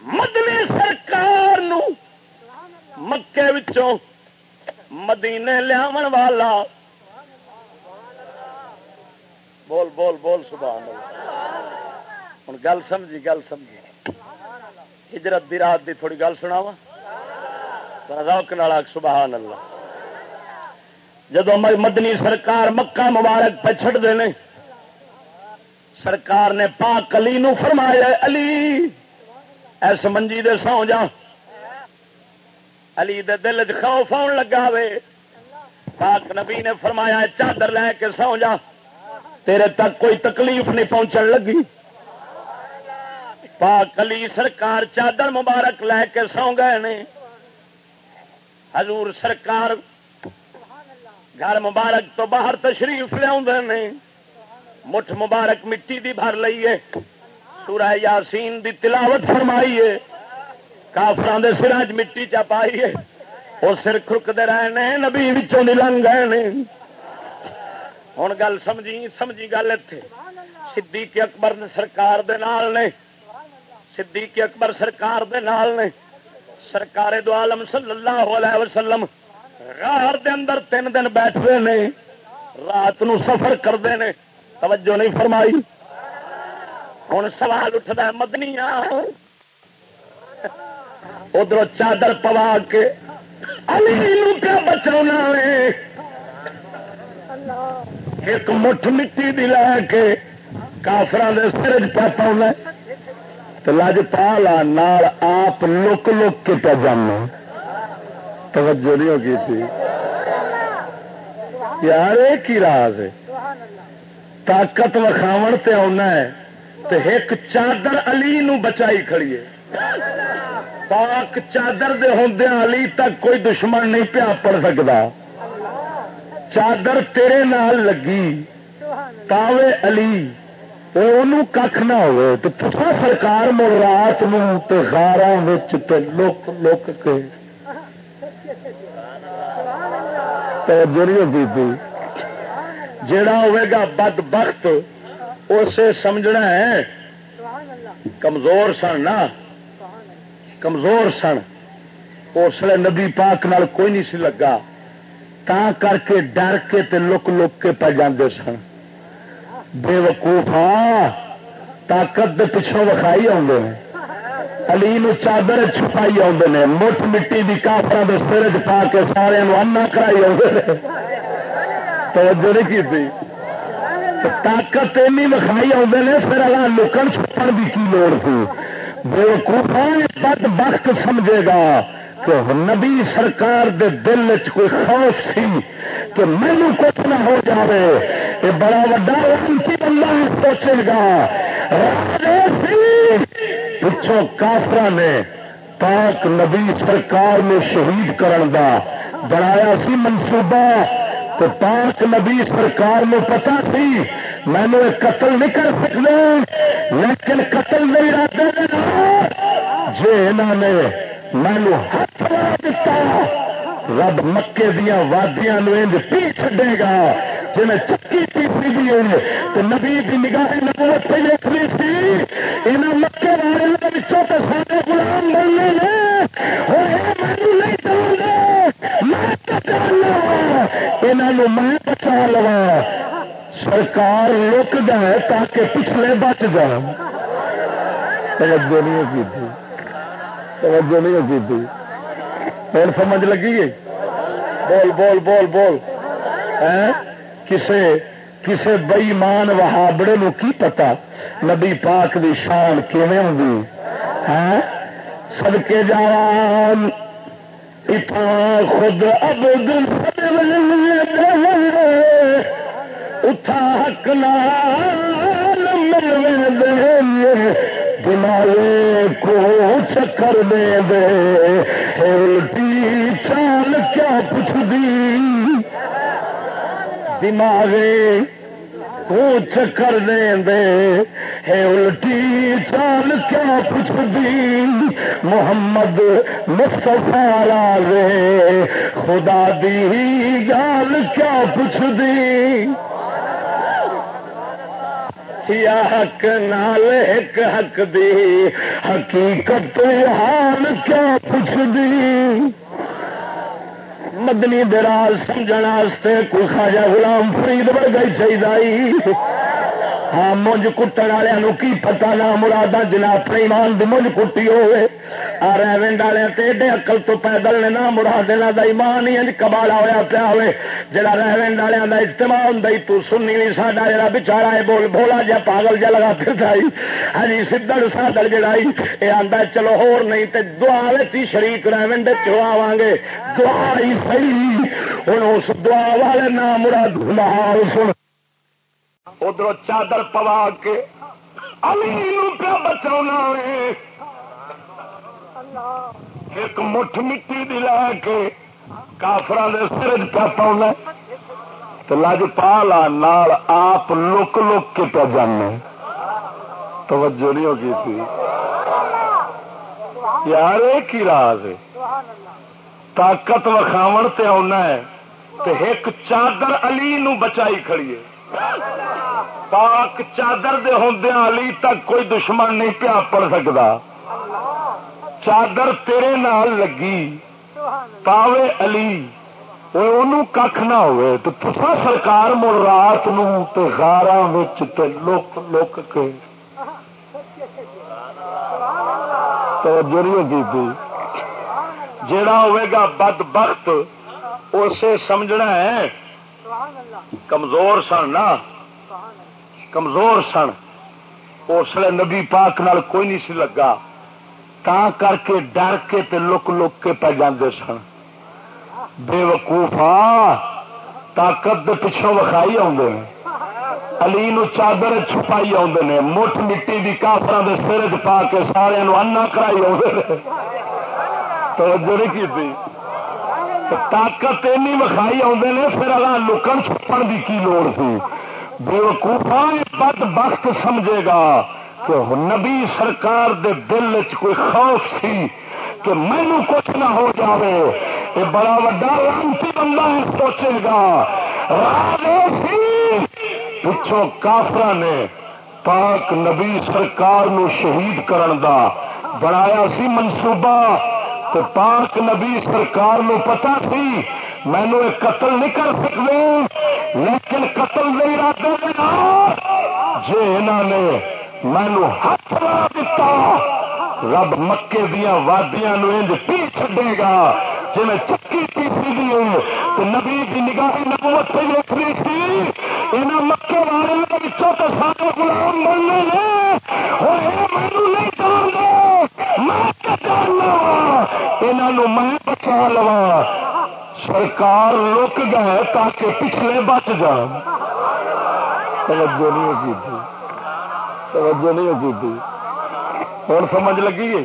مدنی سرکار نو مکے وچوں مدینے لیا والا بول بول بول، سبحان اللہ۔ ہوں گل سمجھی گل سمجھی۔ ہجرت دی رات دی تھوڑی گل سنا روک نالا سبحان اللہ۔ جدو مدنی سرکار مکہ مبارک پہ چڑ دے سرکار نے پاک علی نو فرمایا، علی، ایس منجی دے سو جا۔ علی دے دل چ خوف آن لگا وے۔ پاک نبی نے فرمایا، چادر لے کے سو جا۔ تیرے تک کوئی تکلیف نہیں پہنچن لگی۔ پاک علی سرکار چادر مبارک لے کے سو گئے نے۔ حضور سرکار گھر مبارک تو باہر تشریف لیا مٹھ مبارک مٹی دی بھر لئیے سورہ یاسین دی تلاوت فرمائیے کافران دے سراج مٹی چا پائیے وہ سر کھرکتے رہے نبی وچوں لنگ گئے ہوں گل سمجھی سمجھی گل اتے صدیق اکبر سرکار دے نال نے۔ صدیق اکبر سرکار دے نال نے۔ سرکار دو عالم صلی اللہ علیہ وسلم راہ دے اندر تین دن بیٹھتے نے۔ رات نو سفر کرتے ہیں توجہ نہیں فرمائی۔ ہوں سوال اٹھتا مدنی ادھر چادر پوا کے علی نو کیا بچا ایک مٹھ مٹی دی لے کے کافران دے سر پہ پاؤنا تو لج پا لا آپ لک لک کے پہ جانا۔ توجہ نہیں ہوگی تھی۔ یار ایک ہی راز ہے؟ طاقت وکھاو تے آنا ہے۔ تو ایک چادر علی نو بچائی کھڑیے پاک چادر دے ہوندے علی تک کوئی دشمن نہیں پیا پڑ سکتا چادر تیرے نال لگی، تاوے علی کھ نہ ہو تو سرکار مڑ رات نارا لک لک کے۔ جڑا ہوئے گا بد بخت، اسے سمجھنا ہے۔ کمزور سن نا۔ کمزور سن۔ اس لیے نبی پاک نال کوئی نہیں سی لگا۔ تا کر کے ڈر کے تے لک لک کے پہ جاندے سن۔ بے وقوف ہاں طاقت دے پچھوں وکھائی آدھے علی نو چادر چھپائی آدھے نے، مٹھ مٹی دی کافر دے سر چ پا کے سارے انا کرائی آدھے توجہ نہیں کی طاقت اینی وکھائی آدھے نے، پھر اگر لکن چھپن کی کی لوڑ تھی؟ بے وقوف ہاں، بد بخت سمجھے گا۔ کہ نبی سرکار دے دل چ کوئی خوف سی کہ مینو کچھ نہ ہو جائے یہ بڑا بندہ سوچے گا؟ پچھوں کافر نے، پاک نبی سرکار میں شہید کرن دا بنایا سی منصوبہ، تو پاک نبی سرکار میں پتا سی مینو قتل نہیں کر سکتے لیکن قتل نہیں رہتے جی انہوں نے مینو ہاتھ دتا رب مکے دیا وادیاں پی چڈے گا۔ جی چکی پیسی بھی ہے تو نبی کی نگاہ نبوت پہ لکھنی سی۔ یہاں مکے والوں کے تو سارے غلام بننے نے۔ اور یہ مینو نہیں چاہتا میں یہاں میں بچا لوا سرکار لک جائے تاکہ پچھلے بچ جان۔ توجہ نہیں کی توجہ نہیں ہوتی تھی۔ اور سمجھ لگی ہے بول بول بول بول۔ کسے کسے بئیمان وہابڑے نو کی پتا نبی پاک دی شان کیویں ہوگی ہاں سدکے جان۔ اتنا خود اب اتھا حق نال مل دماغے کو چکر دے دے۔ الٹی چال کیا پوچھ دی دماغے کو چکر دے دے۔ ہے الٹی چال کیا پوچھ دی محمد مستفا رے خدا دی گال کیا پوچھ دی یا حق نال ایک حق دی، حقیقت حال کیا پوچھ دی مدنی دراز سمجھنے کوئی خواجہ غلام فرید ورگا ہی چاہیے ہاں مجھ کٹن والوں کی پتا نہ مرادا جنا اپنے ایمان دی مجھ کٹی ہوئے۔ ریونڈ والے ایڈے اقل تو پیدل نے نہ مراد کا ایمان ہی کباڑا ہوا پیا ہوئے۔ جہاں ریونڈ والوں کا اجتماع ہوں تو سنی نہیں ساڈا جا بچارا ہے بول بولا جا پاگل جا لگا پھر ہاں جی، سدڑ سادڑ جڑا یہ آتا چلو ہور نہیں تے دعا ہی شریک ریونڈ چواو گے دعا ہی صحیح۔ ہوں اس دعا والے نہ مراد محال سن۔ ادھر چادر پوا کے علی پیا بچا ایک مٹھ مٹی دی لا کے کافر سر پیا پاؤنا تو لج پالا نال آپ لک لک کے پہ جانے توجہ نہیں ہوگی تھی۔ یار، ایک ہی راز ہے۔ طاقت وکھاو تے آنا ہے۔ تے ایک چادر علی نو بچائی کھڑی ہے۔ پاک چادر دے ہوندیا علی تک کوئی دشمن نہیں پیا پڑ سکتا چادر تیرے نال لگی پاوے علی کھ نہ ہوئے، تو تسا سرکار مڑ رات نارا لک لک کے۔ توجہ کی جڑا ہوئے گا بد بخت، اسے سمجھنا ہے۔ کمزور سن نا۔ کمزور سن۔ اس لیے نبی پاک نال کوئی نہیں سی لگا۔ تا کر کے ڈر کے تے لک لک کے پہ جاندے سن۔ بے وقوفا طاقت دے پچھوں وکھائی آدھے علی نو چادر چھپائی آدھے نے۔ مٹھ مٹی دی کافر دے سر چ پا کے سارے انا کرائی آدھے توجہ نہیں کی طاقت اینی وکھائی آدھے نے، پھر اگر لکن چھپن دی کی لوڑ سی؟ بے وقوفا بد بخت سمجھے گا۔ کہ نبی سرکار دے دل چ کوئی خوف سی کہ مینو کچھ نہ ہو جاوے۔ یہ بڑا وڈا لانتی بندہ سوچے گا۔ پچھوں کافر نے پاک نبی سرکار نو شہید کرن دا بنایا سی منصوبہ۔ تو پاک نبی سرکار نو پتا سی مینو ایک قتل نہیں کر سکتے لیکن قتل نہیں ارادے جی انہوں نے مینو ہاتھ لا دیتا۔ رب مکے دیا وادیاں انج پی چڈے گا۔ جی میں چکی پیسی دی تو نبی کی نگاہ نبوت پہ دیکھ رہی تھی یہاں مکے والے تو سارے غلام بننے نے۔ اور یہ مینو نہیں جان میں جاننا؟ یہاں میں بچا لوا سرکار لک گئے تاکہ پچھلے بچ جان۔ توجہ نہیں کی توجہ نہیں کی جی، تھی جی۔ اور سمجھ لگی گئی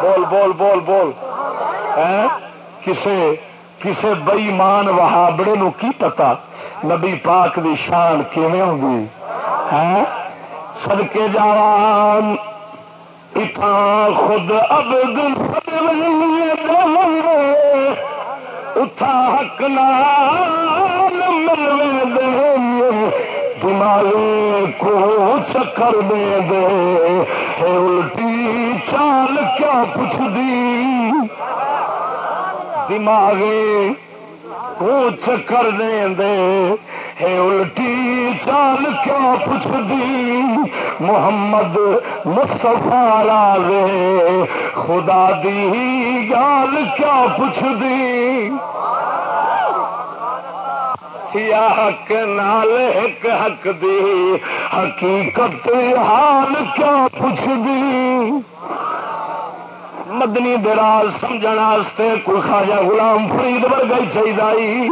بول بول بول بول۔ کسے کسے بئیمان وہابڑے نو کی پتا؟ نبی پاک دی شان کیویں ہوگی؟ ہے سدکے جان خود اب اتھا حق نال ملوے دے۔ دماغے کو چکر دے دے۔ الٹی چال کیا پوچھ دی؟ دماغے کو چکر دے دے۔ ہے الٹی چال کیا پوچھ دی؟ محمد مستفا رے خدا دی گال کیا پوچھ دی؟ یا حق نال ایک حق دی حقیقت حال کیا پوچھ دی مدنی دراز سمجھنے کوئی خواجہ غلام فرید ورگا ہی چاہیے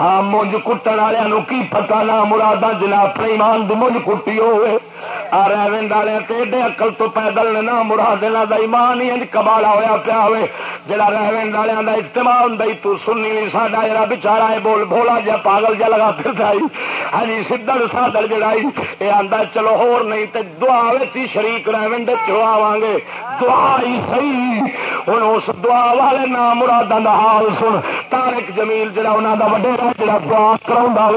ہاں مونج کٹن والوں کی پتا نہ مرادہ جنا اپنے ایمان دی مونج کٹی ہوئے۔ ریونڈ والے ایڈے اکل تو پیدل نے نہ، مراد کا ایمان ہی کبالا ہوا پیا ہوئے۔ جہاں ریونڈ والوں کا اجتماع ہوں تو سنی نہیں ساڈا جا بچارا ہے، بول بولا جا، پاگل جا لگا پھر ہاں سدڑ سادڑ جڑا یہ آتا چلو ہور نہیں تے دعا ہی شریک ریونڈ چلوا گے دعا ہی صحیح۔ ہوں اس دعا والے نام مرادوں کا حال سن۔ تارک جمیل جہاں انہوں کا وڈیرا جڑا دعا کرا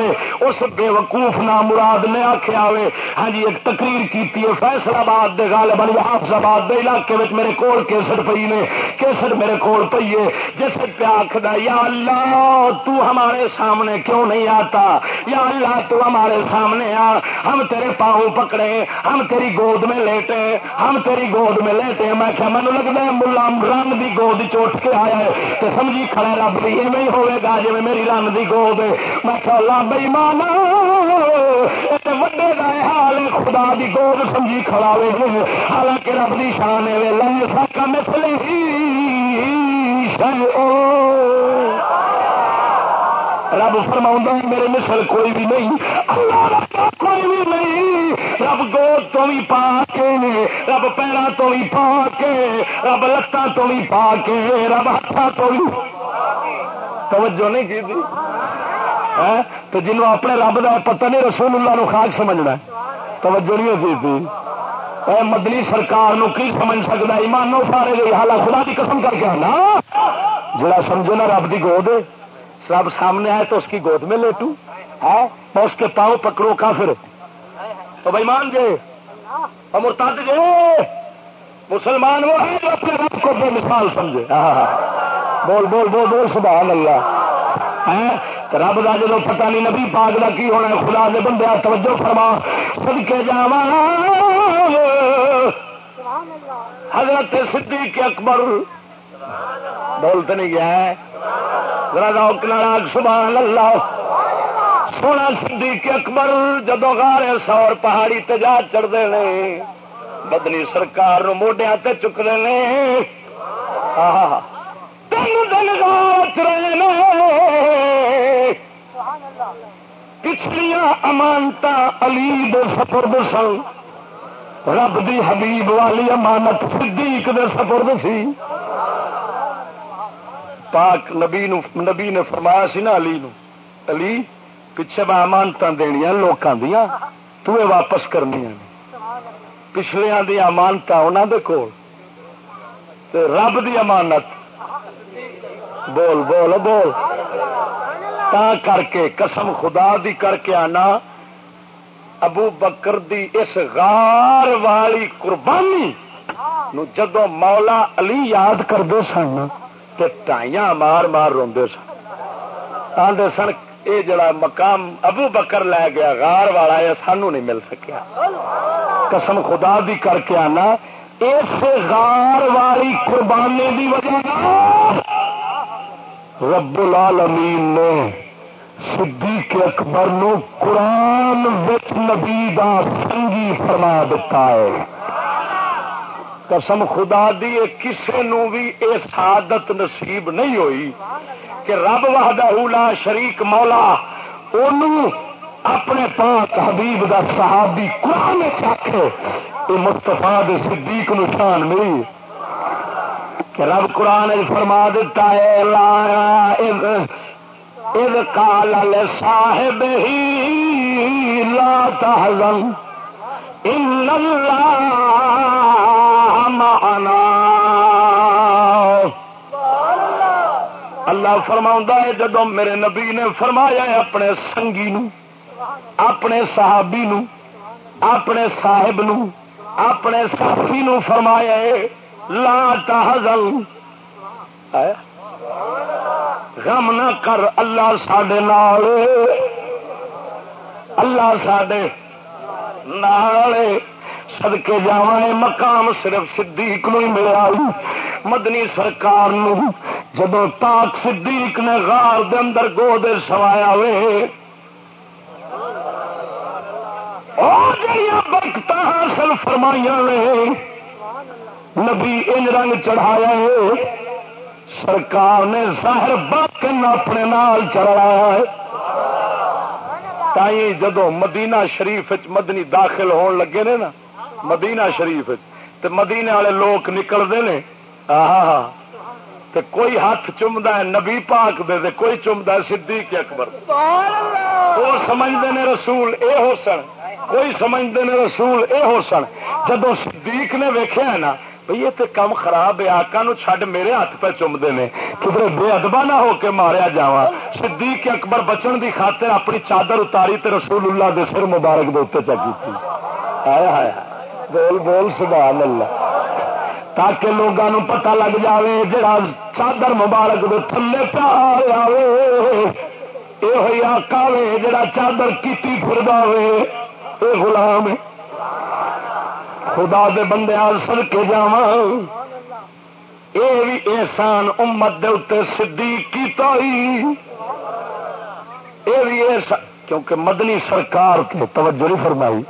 اس بے وقوف نام مراد نے آخیا ہوئے ہاں جی ایک تقریر کی فیصل آباد دے گال بنی حافظ آباد دے علاقے میں میرے کول کیسر پی نے۔ کیسر میرے کول پی ہے۔ جس پہ آخر یا اللہ، تو ہمارے سامنے کیوں نہیں آتا؟ یا اللہ تو ہمارے سامنے آ۔ ہم تیرے پاؤں پکڑے، ہم تیری گود میں لیٹے، ہم تیری گود میں لیٹے۔ میں کیا مجھے لگتا ہے ملا رنگ دی گود چوٹ کے آیا ہے۔ تو سمجھی کھڑے رب بھی، ایویں ہوئے گا جی میری رنگ دی گود میں کیا اللہ بئی مانا وڈے کا حال خدا دی گود سمجھی کھڑا ہوئے حالانکہ رب دی شان ہے لے سکا مسل ہی رب فرما میرے مثل کوئی بھی نہیں، اللہ کوئی بھی نہیں، رب گود تو بھی پا کے رب پیروں تو بھی پا کے رب لتان تو بھی پا کے رب ہاتھوں تو بھی توجہ نہیں کی ہاں؟ تو جنوب اپنے رب کا پتہ نہیں رسول اللہ نو خاک سمجھنا توجہ نہیں ہوتی تھی؟ مدنی سرکار نو کی سمجھ سکتا ایمانو سارے گئی حالات خدا کی قسم کر کے آنا۔ جڑا سمجھو نا رب کی گود رب سامنے آئے تو اس کی گود میں لیٹوں۔ ہے؟ میں اس کے پاؤں پکڑوں کا پھر۔ تو بھائی مان جے مرتاد جے مسلمان وہ ہے جو اپنے رب کو بے مثال سمجھے۔ بول بول بول بول، سبحان اللہ۔ رب کا جب پتا نہیں نبی پاک کا کی ہونا خدا دے بندے توجہ فرما۔ سد کے جا حضرت صدیق اکبر بولتے نہیں گیا ہے۔ سبحان اللہ۔ سونا صدیق اکبر جدو گارے سور پہاڑی تجا چڑھتے ہیں بدنی سرکار موڈیا تے چکتے ہیں تین دن گار رہے پچھلیا امانت علی دے سپرد سن۔ رب دی حبیب والی امانت صدیق دے سپرد سی۔ پاک نبی نو نبی نے فرمایا سی نا علی نو، علی، پیچھے میں امانت دنیا لوگوں دیا تو واپس کرنی پچھلیا دیا امانت انہوں دے کول۔ رب دی امانت۔ بول بول بول۔ تا کر کے قسم خدا دی کر کے آنا۔ ابو بکر دی اس غار والی قربانی نو جدو مولا علی یاد کرتے سن ٹائیاں مار مار روندے سن۔ آدھے سن یہ جڑا مقام ابو بکر لے گیا غار والا یہ سانو نہیں مل سکیا۔ قسم خدا دی کر کے آنا، اس غار والی قربانی دی وجہ رب العالمین نے صدیق اکبر نو قرآن وچ نبی دا سنگی فرما دیتا ہے۔ قسم خدا دی کسے نو بھی اے سعادت نصیب نہیں ہوئی کہ رب وحدہ لا شریک مولا انہوں اپنے پاک حبیب دا صحابی قرآن چاکھے اے مستفا صدیق نو شان ملی کہ رب قرآن فرما دیتا ہے، لا اذ قال لصاحب ہی لا تحزن ان اللہ اللہ فرما ہے جدو میرے نبی نے فرمایا ہے اپنے سنگی نو، اپنے صحابی نو، اپنے صاحب نو، اپنے ساتھی نو فرمایا ہے، لا تحزن. غم نہ کر اللہ سڈے نال۔ اللہ سڈے نال۔ سدکے جا مقام صرف صدیق نو ہی ملا مدنی سرکار نو جب تاک صدیق نے غار دے اندر گو دے سوایا وے۔ برکت حاصل فرمائیاں نے نبی ان رنگ چڑھایا ہے سرکار نے ظاہر باقن اپنے نال چڑھایا ہے۔ تھی جدو مدینہ شریف مدنی داخل ہون لگے نے نا مدینہ شریف تے مدینے والے لوگ نکلتے ہیں تے کوئی ہاتھ چومتا ہے نبی پاک دے دے کوئی چومتا ہے صدیق اکبر۔ وہ سمجھتے ہیں رسول اے ہو سن کوئی سمجھتے ہیں رسول اے ہو سن۔ جدو صدیق نے ویخیا ہے نا بھئی یہ تے کم خراب ہے آقا نو چھڈ میرے ہاتھ پہ چومتے ہیں کدھر بے ادبا نہ ہو کے ماریا جا صدیق اکبر بچن دی خاطر اپنی چادر اتاری تے رسول اللہ دے سر مبارک دے اتنے چکی تھی آیا آیا بول بول سبحان اللہ تاکہ لوگوں پتہ لگ جاوے جڑا چادر مبارک دے تھلے پہ آئے یہ آقا وے جڑا چادر کیتی پھردا وے اے غلام ہے خدا دے بندے سر کے جا یہ بھی احسان امت دے صدیق کیتا ہی یہ بھی احسان کیونکہ مدنی سرکار کے توجہ نہیں فرمائی۔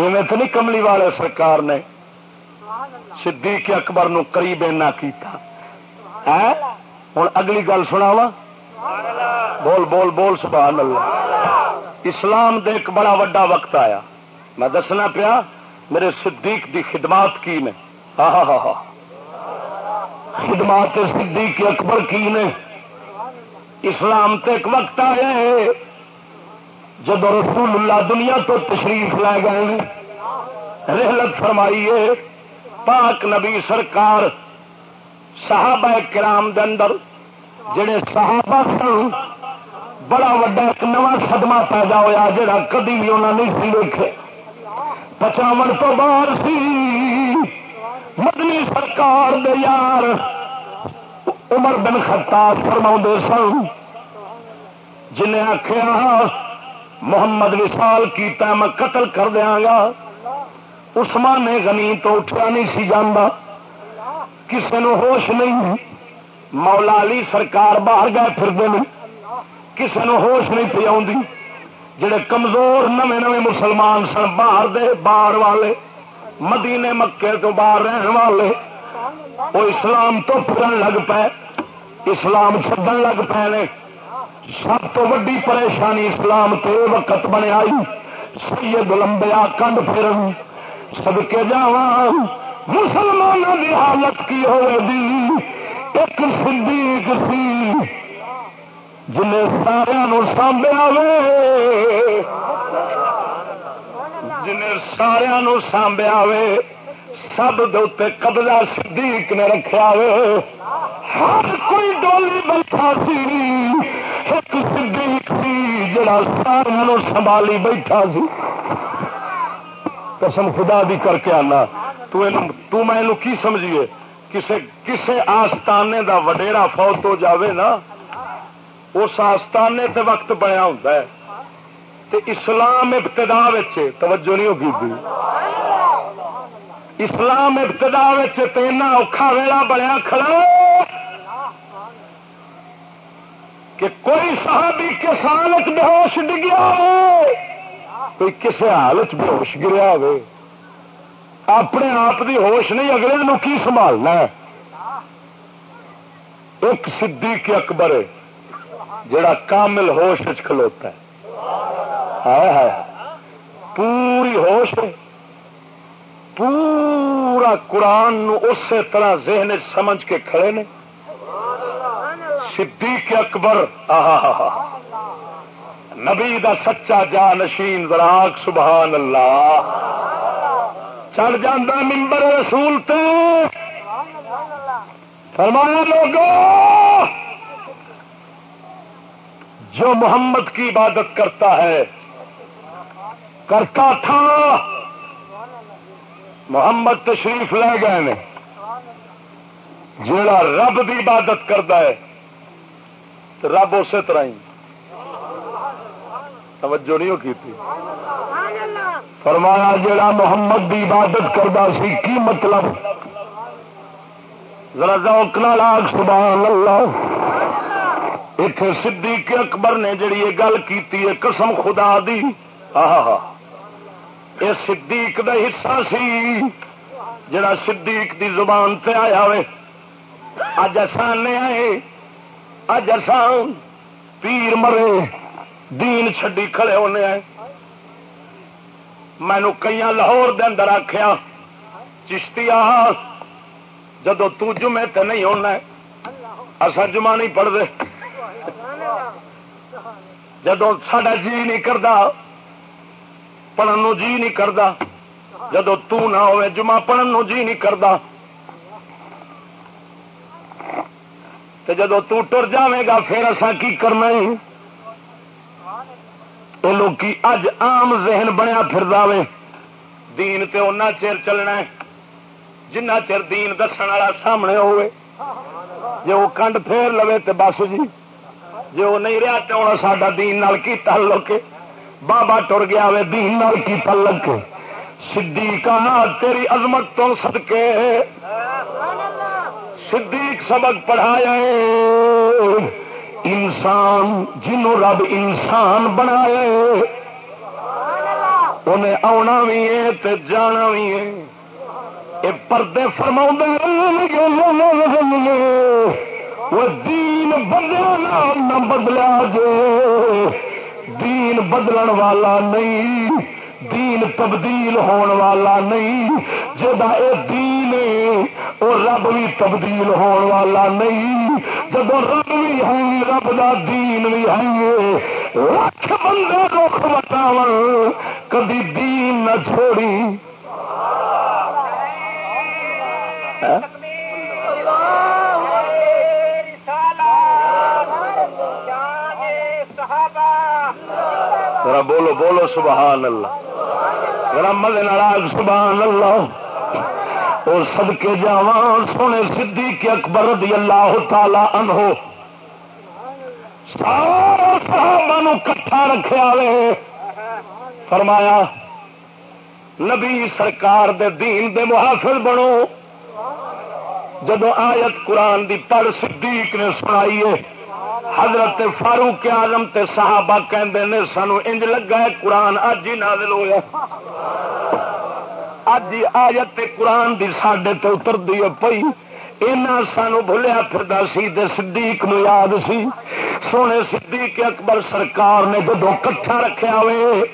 ایویں تو نہیں کملی والے سرکار نے صدیق اکبر نو قریب اینا کیتا۔ ہوں اگلی گل سنا وا بول بول بول، سبحان اللہ۔ اسلام دے ایک بڑا وڈا وقت آیا۔ میں دسنا پیا میرے صدیق دی خدمات کی نے۔ ہاں ہاں ہاں خدمات صدیق اکبر کی نے۔ اسلام تے ایک وقت آیا ہے۔ جب رسول اللہ دنیا تو تشریف لے گئے رحلت فرمائیے۔ پاک نبی سرکار صحابہ کرام دے اندر جڑے صحابہ سن، بڑا وڈا ایک نواں صدمہ پیدا ہوا جڑا کدی بھی انہوں نے نہیں سی پچاو تو باہر سی۔ مدنی سرکار دے یار، عمر بن خطاب فرما سن، جنہیں آخیا محمد وسال کیتا میں قتل کر دیا گا۔ اسمان نے غنی تو اٹھا نہیں سی جانا کسی نو ہوش نہیں مولا علی سرکار باہر گئے پھر کسی نو ہوش نہیں پی جڑے کمزور نویں نویں مسلمان سن، باہر دے، باہر والے، مدینے مکے تو باہر رہن والے، وہ اسلام تو پھرن لگ پے اسلام چڈن لگ پے نے۔ سب تو ویڈی پریشانی اسلام تے وقت بنے آئی۔ سید لمبیا کنڈ پھر سب کے جا مسلمانوں کی حالت کی ہوئے دی؟ ایک صدیق سی۔ جنہیں سارا سانبیا وے جنہیں سارا سانبیا وے سب دے قبضہ صدیق نے رکھا وے۔ ہر کوئی ڈولی بیٹھا سی، ایک صدیق سی جڑا سارا سنبھالی بیٹھا سی۔ قسم خدا دی کر کے آنا، تو میں کی سمجھیے، کسے کسے آستانے دا وڈیرا فوت ہو جاوے نا اس آستانے تے وقت بنیا ہوتا ہے۔ تے اسلام ابتدا توجہ نہیں ہوگی اسلام ابتدا اوکھا ویلا بنیا کھڑا۔ کہ کوئی صحابی کس حالت بے ہوش ڈگیا ہو کوئی کسی حالت بے ہوش گریا ہو اپنے آپ کی ہوش نہیں، اگلے نو کی سنبھالنا ایک صدیق اکبر ہے۔ جڑا کامل ہوش کھلوتا ہے۔ پوری ہوش پورا قرآن نو اسی طرح ذہن سمجھ کے کھڑے نے۔ صدیق اکبر، آہا نبی دا سچا جا نشین وراغ سبحان اللہ چڑھ جانا ممبر رسول تے فرمایا لوگوں جو محمد کی عبادت کرتا ہے، کرتا تھا۔ محمد تشریف لے گئے نے۔ جڑا رب کی عبادت کرتا ہے، تو رب اسی طرح ہی۔ توجہ نہیں کی تھی فرمایا جڑا محمد کی عبادت کرتا سی، کی مطلب؟ ذرا ذوق آگ، سبحان اللہ۔ اتنے صدیق اکبر نے جڑی یہ گل کی قسم خدا دی۔ آہا یہ صدیق دا حصہ سی، جڑا صدیق دی زبان تے آیا ہوئے۔ اج آسان نے آئے، اج آسان پیر مرے، دین چھڈی کھڑے ہونے آئے۔ مینو کئی لاہور دے اندر آخیا چشتی آ جدو تمے تے نہیں ہونا اصا جمع نہیں پڑھتے جدو سڈا جی نہیں کرتا پڑھن جی نہیں کرتا جدو نہ ہوئے جمع پڑھن جی نہیں کرتا جدو تر جائے گا، پھر اصا کی کرنا یہ لوگ اج آم ذہن بنیا پھر دے دین تے اُنہ چیر چلنا ہے۔ جنہ چر دین دس والا سامنے ہوئے جی وہ کنڈ پھیر لو تو بس جی۔ جی وہ نہیں رہا تو ہوں سا دین نال کی تعلق بابا ٹر گیا وے دین نال کی تعلق صدیق تیری عظمت تو سدکے صدیق سبق پڑھایا انسان، جنوں رب انسان بنایا انہیں آنا بھی ہے جانا بھی ہے پردے فرما وہ دین بدلنا نہ بدلیا جو دین بدلن والا نہیں، دین تبدیل ہون والا نہیں۔ جا دین وہ رب بھی تبدیل ہون والا نہیں۔ جب رب بھی ہے، رب دا دین بھی ہے۔ لکھ بندے رخ بتاو کدی دین نہ چھوڑی۔ بولو بولو، سبحان اللہ۔ مد ناراض سبحان اللہ۔ اور سب کے جا سونے سدھی کے اکبر رضی اللہ تعالی عنہ۔ سارا صحابہ کٹھا رکھا فرمایا، نبی سرکار دے دین دے محافظ بنو۔ جدو آیت قرآن دی پڑھ صدیق نے سنائیے حضرت فاروق آزم تے صحابہ کہندے نے سانو انج لگا ہے قرآن اج ہی نازل ہوا اج ہی آیت قرآن دی ساڈے تے اتر دی پئی۔ اینا سانو بھولیا پھردا سی تے صدیق نو یاد سی۔ سونے صدیق اکبر سرکار نے جدو کٹھا رکھیا ہوئے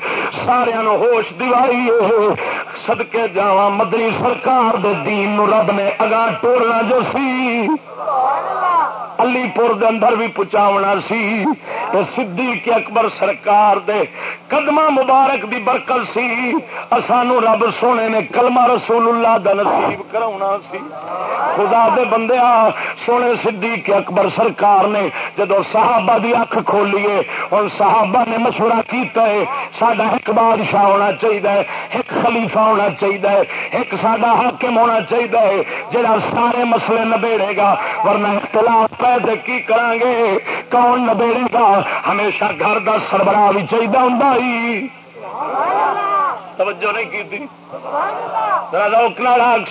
سارا نو ہوش دوائی سدکے جاوا مدنی سرکار دے دین نو رب نے اگاں ٹورنا جو سی۔ علی پور دے اندر بھی پہنچاونا سی۔ تو صدیق اکبر سرکار دے قدمہ مبارک دی برکت سی۔ اسانو رب سونے نے کلمہ رسول اللہ دا نصیب کراونا سی۔ خدا دے بندے سونے صدیق اکبر سرکار نے جدو صحابہ دی اکھ کھولیے اور صحابہ نے مشورہ کیتا ہے، ساڈا ایک بادشاہ ہونا چاہیے ایک خلیفہ ہونا چاہیے ایک ساڈا حاکم ہونا چاہیے جڑا سارے مسئلے نبیڑے گا، ورنہ اختلاف پہ کی کریں گے کون نبیڑے گا؟ ہمیشہ گھر کا سربراہ بھی چاہیے ہوں توجہ نہیں کی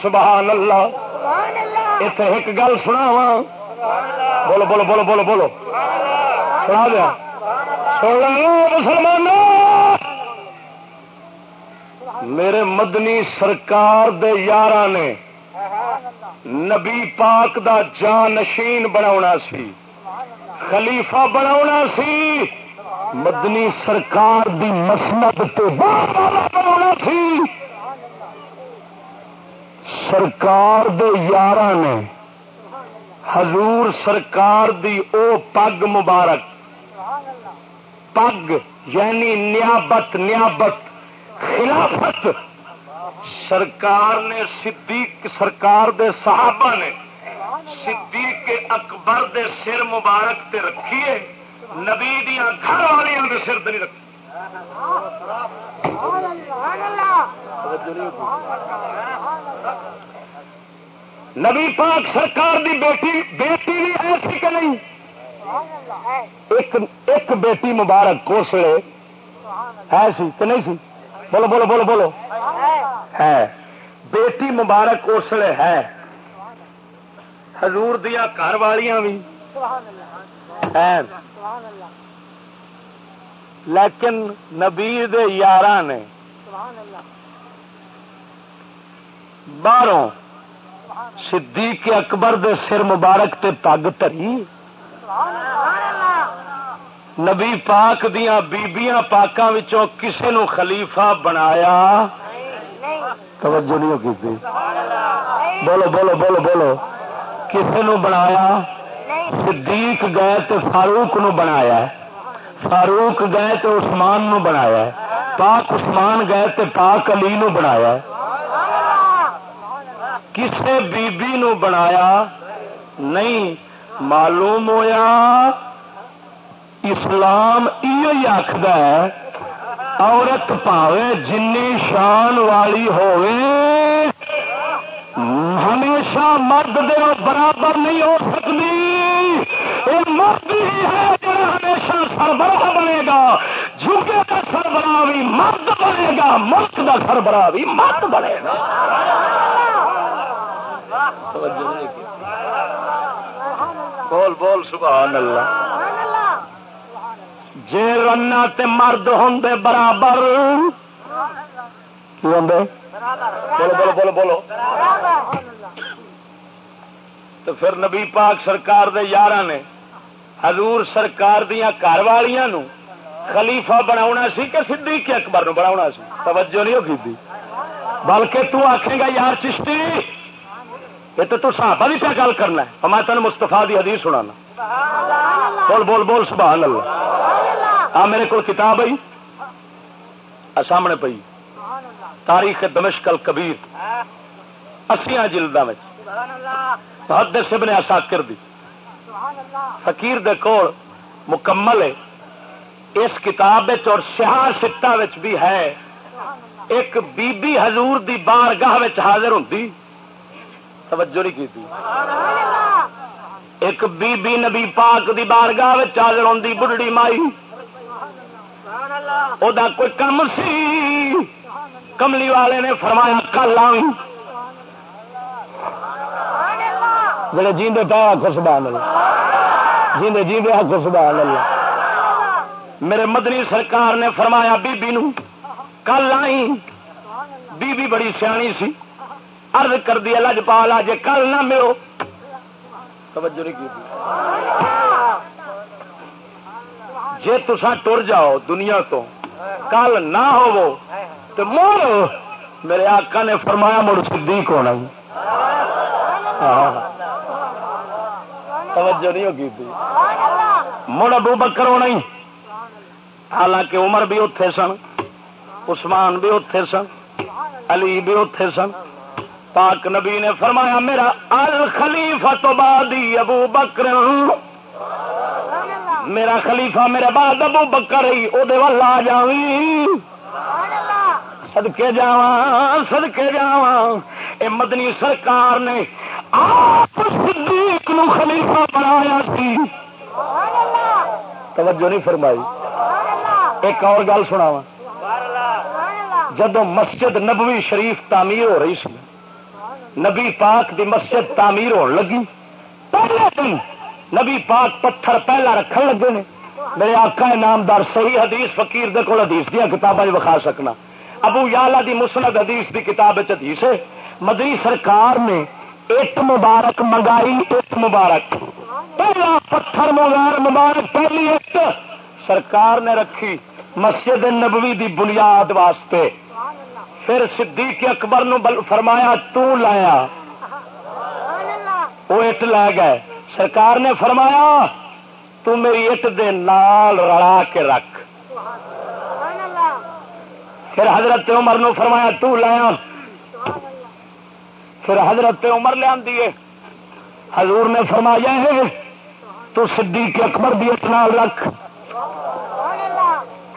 سبحان اللہ۔ اتنے ایک گل سنا وا بولو بولو بولو بولو بولو۔ سنا دیا۔ مسلمان میرے مدنی سرکار دے یار نے نبی پاک دا جانشین بنا سی، خلیفہ بنا سی۔ مدنی سرکار دی مسمت بنا سی سرکار دے یار نے حضور سرکار دی او پگ مبارک، پگ یعنی نیابت نیابت، خلافت۔ سرکار نے صدیق، سرکار دے صحابہ نے صدیق اکبر دے سر مبارک تے رکھیے نبی دیا گھر والوں کے سر نہیں رکھی نبی پاک سرکار دی بیٹی بیٹی بھی ایسی کہ نہیں؟ ایک ایک بیٹی مبارک کوسلے ہے سی کہ نہیں سی؟ بولو بولو بولو بولو۔ ہے۔ بیٹی مبارک اسلے ہے۔ حضور دیا گھر والیاں بھی۔ لیکن نبی یار نے باہروں صدیق اکبر دے سر مبارک تے پگ تری۔ نبی پاک دیا بیبیاں پاکاں وچوں کسے نو خلیفہ بنایا۔ توجہ نہیں ہوگی بولو بولو بولو بولو۔ کسے نو بنایا؟ صدیق گئے تو فاروق نو بنایا فاروق گئے تو عثمان نو بنایا پاک عثمان گئے تو پاک علی نو بنایا کسے بی بی نو بنایا نہیں، معلوم ہویا اسلام یہ آخد عورت پاوے جن شان والی ہوئے ہمیشہ مرد دے برابر نہیں ہو سکتی یہ مرد ہی ہے جو ہمیشہ سربراہ بنے گا۔ جھوکے کا سربراہ بھی مرد بنے گا، ملک کا سربراہ بھی مرد بنے گا۔ بول بول، سبحان اللہ۔ جے رنا تے مرد ہوں برابر۔ کی ہوں بولو بولو بولو بولو۔ تو پھر نبی پاک سرکار دے یار نے حضور سرکار دیا گھر والیاں خلیفہ بنا سی کہ صدیق اکبر نو بنا سی؟ توجہ نہیں ہوگی بلکہ تو آخے گا، یار چشتی، یہ تو تو صحابہ بھی کیا گل کرنا ہے۔ میں تین مستفا دی حدیث سنانا۔ بول بول بول، سبحان اللہ۔ آ، میرے کو کتاب آئی۔ سامنے پی تاریخ دمشکل کبیر اسیا جلدا حد سبنے اساکر دی۔ فقیر دے کول مکمل ہے۔ اس کتاب اور سیاح سکتا بھی ہے۔ ایک بی بی حضور دی بار گاہ حاضر ہوں توجہ نہیں کی ایک بی بی نبی پاک دی بارگاہ حاضر ہوندی بڑھڑی مائی۔ او دا کوئی کم سی۔ کملی والے نے فرمایا، کل آئی جڑے جیندے پہ آخر سبحان اللہ۔ جیندے جیندے آخر سبحان اللہ۔ میرے مدنی سرکار نے فرمایا، بی بی نو کل آئی بی بی بڑی سیانی سی۔ ارد کر دی لج پا جے کل نہ ملو توجہ نہیں کی۔ جے تسا ٹر جاؤ دنیا تو، کل نہ ہو تو مڑ میرے آقا نے فرمایا، مڑ صدیق ہونا۔ ہاں توجہ نہیں ہوگی مڑ ابو بکر ہونا ہی. حالانکہ عمر بھی اتے سن، عثمان بھی اتے سن، علی بھی اتے سن۔ پاک نبی نے فرمایا، میرا الخلیفہ تو بعد ابو بکر۔ میرا خلیفہ میرے بعد ابو بکر ہی وہ آ جاوی سدکے جا سدکے جا مدنی سرکار نے آپ صدیق نو خلیفہ بنایا سی۔ توجہ نہیں فرمائی۔ ایک اور گل سنا جدو مسجد نبوی شریف تعمیر ہو رہی سی، نبی پاک دی مسجد تعمیر ہون لگی۔ پہلے دن نبی پاک پتھر پہلا رکھن لگے نے۔ میرے آقا نامدار، صحیح حدیث، فقیر دے کول حدیث دیا کتابیں وکھا سکنا۔ ابو یالا دی مسند حدیث دی کتاب حدیث ہے۔ مدری سرکار نے ایک مبارک منگائی ایک مبارک۔ پہلا پتھر مغیر مبارک پہلی ایک سرکار نے رکھی مسجد نبوی دی بنیاد واسطے۔ پھر صدیق اکبر نو فرمایا تو لایا۔ وہ اٹ لے گئے۔ سرکار نے فرمایا تو میری اٹ دے نال رلا کے رکھ۔ پھر حضرت عمر نو فرمایا تو لایا۔ پھر حضرت عمر لیا دیے حضور نے فرمایا ہے، تو صدیق اکبر دی اٹ نال رکھ۔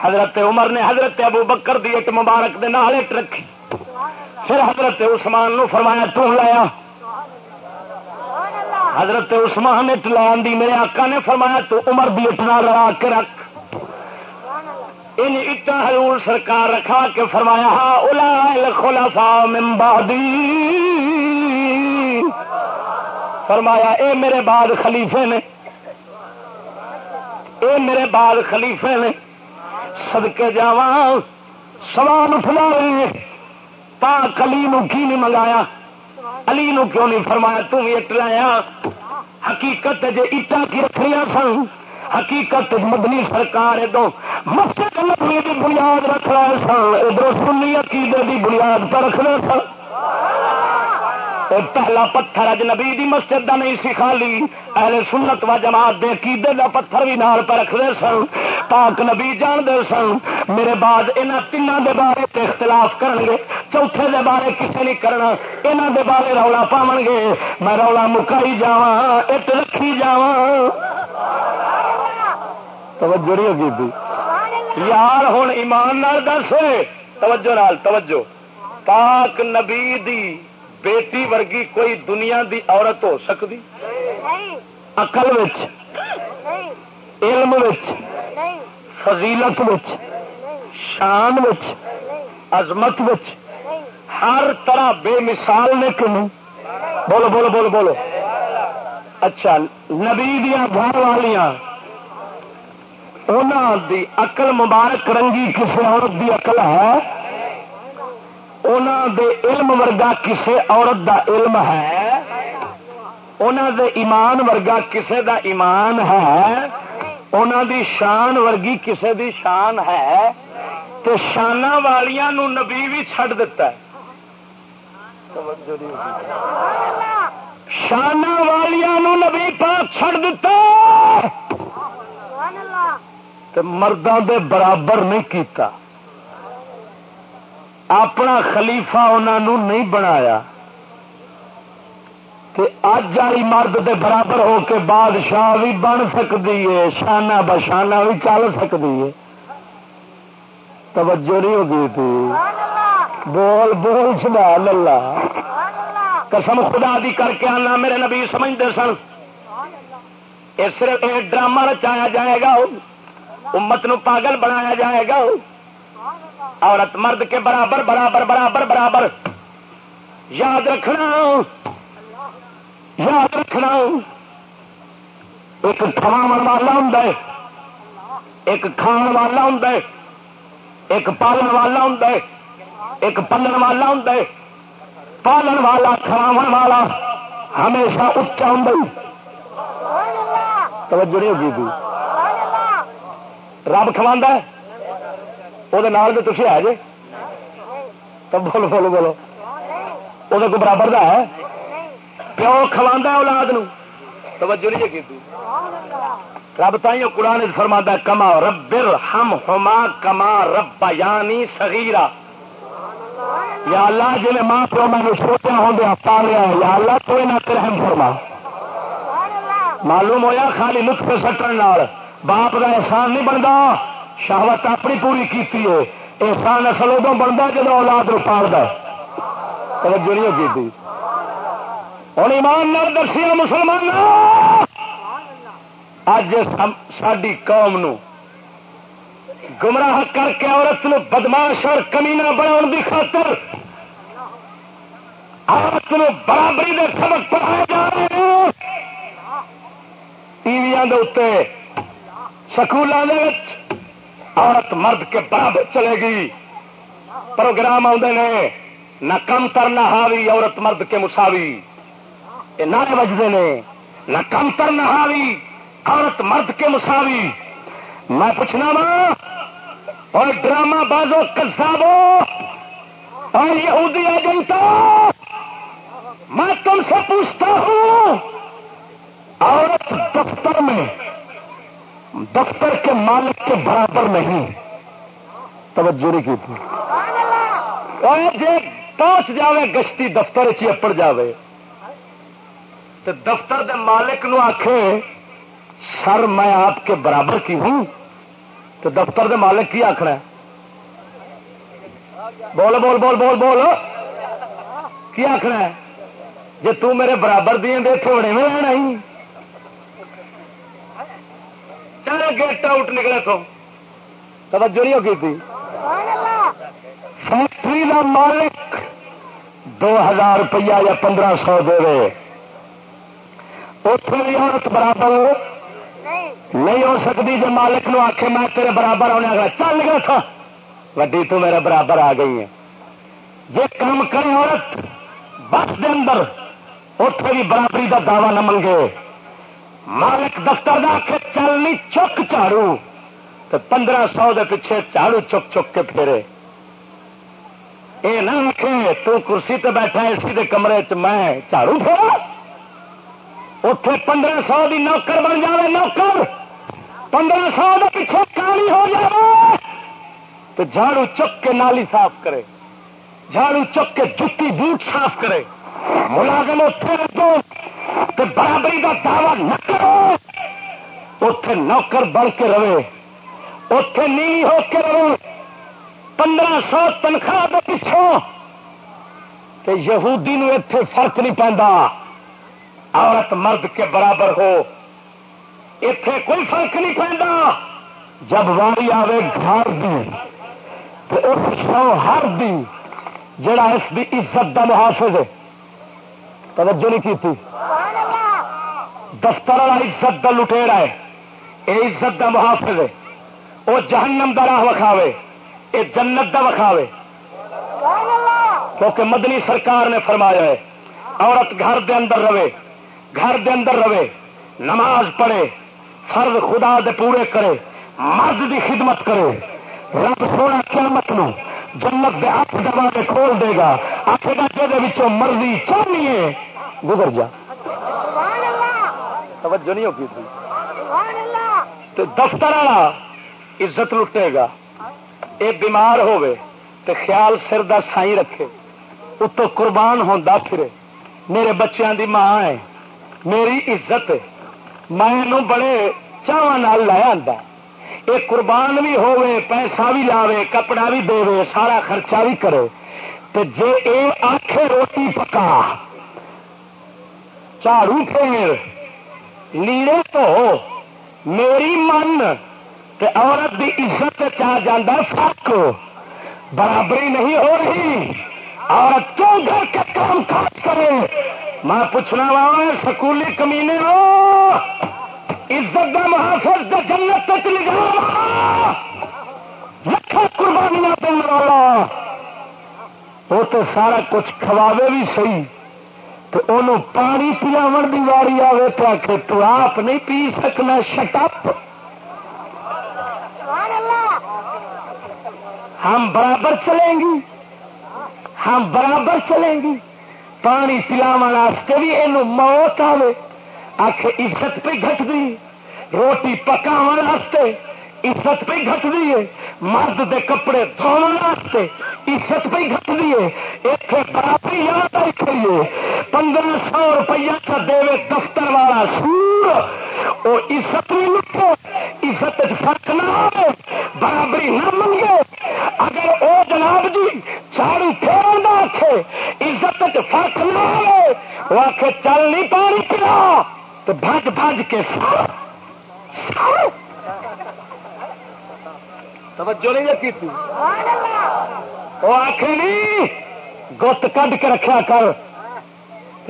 حضرت عمر نے حضرت ابو بکر دی ایک مبارک دے نال اٹ رکھی۔ پھر حضرت عثمان نو فرمایا، تو لایا۔ حضرت عثمان اٹ لان دی، میرے آقا نے فرمایا، تو عمر دی اٹ نال لڑا کے رکھ۔ ان اٹا حضور سرکار رکھا کے فرمایا ہا الا الخلفاء من بعدی۔ فرمایا، اے میرے بعد خلیفے نے، اے میرے بعد خلیفے نے سدکے جا سوال اٹھنا رہے تا کلی نو کی نہیں منگایا؟ علی نو کیوں نہیں فرمایا؟ تم اٹ لایا۔ حقیقت جے اٹا کی رکھنی سن، حقیقت مدنی سرکار ادو مسجد نبی کی بنیاد رکھ رہے سن، ادھر سنی عقیدے کی بنیاد پر رکھنے سن۔ پہلا پتھر اج نبی دی مسجد دا نہیں سی خالی، اہل سنت و جماعت دے عقیدے دا پتھر بھی نال پہ رکھتے سن، پاک نبی جان دے سن۔ میرے بعد انہاں تینوں دے بارے تے اختلاف کرن گے چوتھے دے بارے کسے نہیں کرنا، انہاں دے بارے رولا پاون گے میں رولا مکائی جاواں اٹ رکھی جاواں۔ توجہ نہیں ہوگی یار ہوں ایمان نال دس۔ توجہ نال، توجہ۔ پاک نبی دی بیٹی ورگی کوئی دنیا دی عورت ہو سکتی؟ اقل علم فضیلت شان عظمت ہر طرح بے مثال نے کیوں؟ بولو بولو بولو بولو۔ اچھا نبی دیا گھر والیاں دی اقل مبارک رنگی کسی عورت دی اقل ہے؟ دے علم ورگا کسے عورت دا علم ہے؟ دے ایمان ورگا کسے دا ایمان ہے؟ دی شان ورگی کسے دی شان ہے؟ تو شانہ والیاں نو نبی بھی چھڑ دیتا ہے۔ شانہ والیاں نو نبی پاک چھڑ دیتا مردوں دے برابر نہیں کیتا۔ اپنا خلیفہ انہوں نہیں بنایا اج والی مرد دے برابر ہو کے بادشاہ بھی بن سکتی ہے، شانہ بشانہ بھی چل سکتی ہے۔ توجہ نہیں ہوگی تھی۔ بول بول، سبحان اللہ۔ قسم خدا دی کر کے آنا، میرے نبی سمجھتے سن۔ صرف ڈرامہ رچایا جائے گا، امت نو پاگل بنایا جائے گا۔ عورت مرد کے برابر برابر برابر برابر. یاد رکھنا یاد رکھنا. ایک کھاو والا ہوں ایک کھان والا ہوں ایک پالن والا ہوں ایک پلن والا ہوں پالن والا کھاو والا ہمیشہ اچا ہوں توجہ نہیں ہوگی۔ رب کھوا وہ تھی آ جے تب بولو بولو بولو وہ کو برابر کا ہے پیو کھوا اولاد توجہ نہیں کی رب تھی قرآن فرما کما ربر ہم ہوما کما رب یعنی سگیرا یا اللہ جی نے ماں پیو میں چھوٹا ہوں گیا پالیا یا اللہ تو نہ فرما معلوم ہویا خالی لطف سٹن باپ کا احسان نہیں بنتا شہوت اپنی پوری کی احسان اصل ادو بنتا جب اولاد رو پال توجہ نہیں ہوگی ہوں ایمان نال دسیا مسلمان اج ساری قوم نو گمراہ کر کے عورت نو بدماش اور کمینا بنا کی خاطر عورت نو برابری دے سبق پڑھائے جا رہے ہیں۔ ٹی وی سکولوں عورت مرد کے برابر چلے گی۔ پروگرام آدھے نے، نہ کم تر نہ ہاوی عورت مرد کے مساوی۔ یہ نعرے بجتے نے، نہ کم تر نہ ہاوی عورت مرد کے مساوی۔ میں پوچھنا وا، اور ڈرامہ بازو کسابو اور یہودی ایجنٹو میں تم سے پوچھتا ہوں، عورت دفتر میں دفتر کے مالک کے برابر نہیں۔ توجہ نہیں کی تھی۔ جی پہنچ جاوے، گشتی دفتر چپڑ جاوے۔ تو دفتر دے مالک نو آخے سر میں آپ کے برابر کی ہوں؟ تو دفتر دے مالک کی آخر بول بول بول بول بول۔ کی آخر جی تیرے برابر دے تھوڑے میں رہنا ہی۔ چل گیٹ آؤٹ نکلے تو۔ توجہ نہیں تھی۔ فیکٹری کا مالک دو ہزار روپیہ یا پندرہ سو دے۔ اتنے بھی عورت برابر نہیں ہو سکتی جی مالک نو آخے میں تیرے برابر آنے گا چل گیا تھا۔ وڈی تو میرے برابر آ گئی ہے جی کام کرے عورت، بس دے اندر اتے بھی برابری کا دعوی نہ منگے۔ مالک دفتر کا آخ چل نہیں، چک چاڑو تو پندرہ سو دے پیچھے چاڑو چک چک کے پھیرے۔ یہ نہ آخے تو کرسی تے بیٹھا اسی دے کمرے چ میں چاڑو پھیرا۔ اتے پندرہ سو دی نوکر بن جائے نوکر۔ پندرہ سو دے پیچھے کالی ہو جائے تو جھاڑو چک کے نالی صاف کرے۔ جھاڑو چک کے جتی بوٹ صاف کرے۔ ملازم اتے رکھو تو برابری کا دعوی نہ کرو اتے نوکر بڑھ کے رہے۔ اتے نیلی ہو کے رہے۔ پندرہ سو تنخواہ کے پچھوں کہ یہودی نو اتے فرق نہیں پہنتا عورت مرد کے برابر ہو۔ اتے کوئی فرق نہیں پہنتا جب واری آئے گھر دی تو اس شوہر دی، جڑا اس دی عزت دا محافظ ہے۔ توجہ نہیں کی تھی۔ دفتر والا عزت دا لٹےڑا ہے۔ یہ عزت دا محافظ ہے۔ وہ جہنم دا راہ وکھاوے۔ یہ جنت دا وکھاوے۔ کیونکہ مدنی سرکار نے فرمایا ہے، عورت گھر دے اندر رہے، گھر دے اندر رہے، نماز پڑھے، فرض خدا دے پورے کرے، مرد دی خدمت کرے۔ رب سونا قیامت نو جنت دے ہاتھ دبا کھول دے گا۔ آخے گا جہد مرضی چاہنی گزر جا۔ توجہ نہیں ہوگی تو دفتر والا عزت لٹے گا۔ یہ بیمار ہوئے تو خیال سر دا سائی رکھے۔ اتو قربان ہوتا پھرے۔ میرے بچیاں دی ماں ہے۔ میری عزت میں بڑے چاہ لایا یہ قربان بھی ہوے پیسہ بھی لاوے، کپڑا بھی دے سارا خرچہ بھی کرے تو جے اے آخے روٹی پکا، جھاڑو پھیر لیڑے تو میری من، تے عورت دی عزت چاہ جانا فرق۔ برابری نہیں ہو رہی، عورت کیوں گھر کے کام کاج کرے؟ میں پوچھنا وا، سکولی کمینے ہو عزت دا محافظ دا جنت تک لے لکھا قربانیاں دن والا! وہ تو سارا کچھ کھواوے بھی صحیح، تو انہوں پانی پلاو کی واری آئے تو آ کے تو آپ نہیں پی سکنا شٹپ ہم برابر چلیں گی۔ ہم برابر چلیں گی۔ پانی پلاو بھی یہ موت آئے آخ عزت پہ گٹ دی، روٹی پکاو عزت پہ گٹ دی، مرد دے کپڑے دھونے عزت پہ گٹ دیے اتنے برابری یاد آئی کھڑیے پندرہ سو روپیہ چ دے دفتر والا سور وہ عزت بھی لٹو عزت فرق نہ آئے برابری نہ منگے۔ اگر او جناب جی چاڑی پھیرن کا آخے عزت فرق نہ آئے وہ آخ چل نہیں پانی پلا تو بج بج کے سر توجہ نہیں رکھی وہ آخ نہیں گت کھ کے رکھا کر۔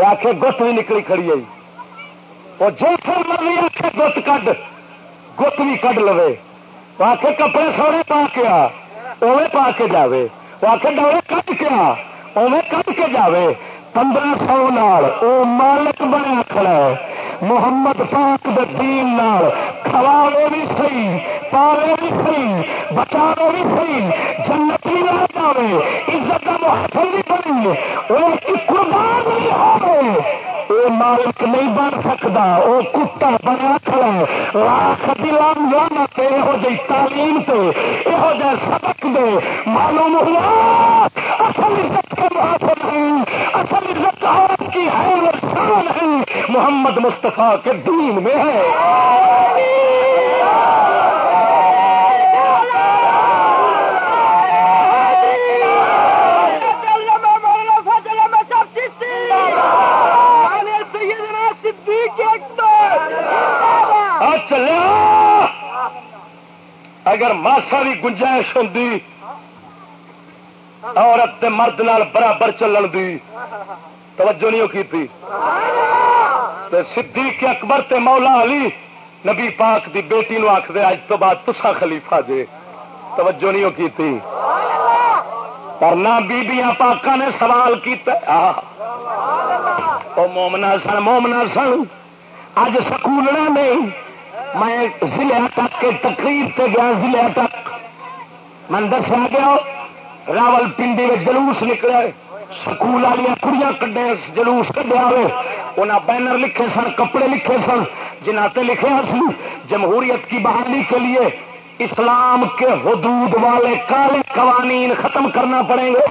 آخ گت بھی نکلی کھڑی آئی وہ جو سر مرضی آخ گت کھ گت بھی کھ لو وہ آخ کپڑے سونے پا کے آ اوے پا کے جاوے۔ وہ آخ ڈورے کٹ کے آ اوے کٹ کے جاوے۔ پندرہ سو نال او مالک بنیا کھڑا ہے۔ محمد پاک دے دین نال کھواوے بھی صحیح پاوے بھی صحیح بچاوے بھی صحیح، جنت بھی لے جاوے، عزت کا محفل بھی بنی کی قربان نہیں ہوئے وہ مالک نہیں بن سکتا وہ کتا بنا کھڑا لاکھ دلام لانا یہو جی تعلیم پہ یہو جہ سبق دے۔ معلوم ہوا، اصل عزت کے محافظ نہیں، اصل عزت عورت کی ہے نہیں محمد مصطفیٰ کے دین میں ہے۔ چلیا اگر ماسا بھی گنجائش ہوں عورت مرد نال برابر چلن دی، توجہ نہیں کی تھی؟ صدیق اکبر تے مولا علی نبی پاک دی بیٹی نو آخ دے اج تو بعد تسا خلیفہ جے۔ توجہ نہیں کی تھی؟ پر نہ بیبیاں پاکا نے سوال کیتا۔ او مومنا سن مومنا سن، اج سکولنا نہیں میں ضلع تک کے تقریر سے گیا ضلع تک۔ من دسا گیا، راول پنڈی میں جلوس نکلے، سکول والی کڑیاں کڈے، جلوس کڈیا انہیں بینر لکھے سن، کپڑے لکھے سن جنہ تے لکھے سی، جمہوریت کی بحالی کے لیے اسلام کے حدود والے کالے قوانین ختم کرنا پڑیں گے۔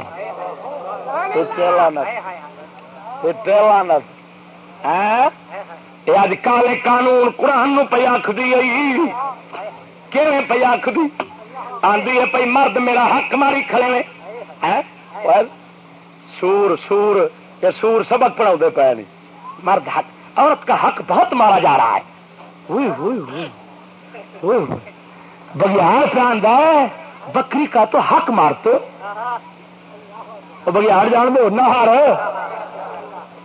اج کالے قانون قرآن نو پہ آخ دی پہ آخ دی آدھی ہے پی مرد میرا حق ماری کھڑے نے۔ ہاں؟ سور سور یا سور سبق پڑھا پے نہیں مرد حق، عورت کا حق بہت مارا جا رہا ہے۔ بگیار پہ ہے، بکری کا تو حق مارتے۔ بگیار جان دو نہار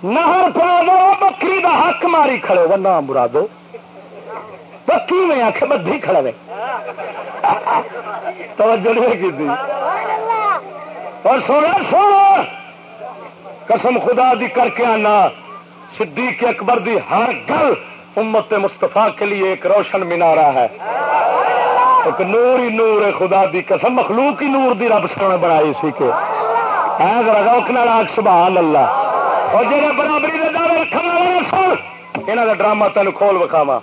نہر پہ دو بکری کا حق ماری کھڑے وہ نام مرادو۔ بکی میں آخ بدھی کھڑے توجہ نہیں کی اور سونا سونا قسم خدا دی کر کے آنا۔ صدیق اکبر دی ہر گل امت مستفا کے لیے ایک روشن مینارا ہے۔ ایک نور ہی نور ہے خدا دی قسم، مخلوق ہی نور دی رب سونے بنائی سی کے سبحان اللہ۔ اور جہاں برابری کے دعوے رکھنے والے سن یہاں کا ڈرامہ تین کھول وکھاوا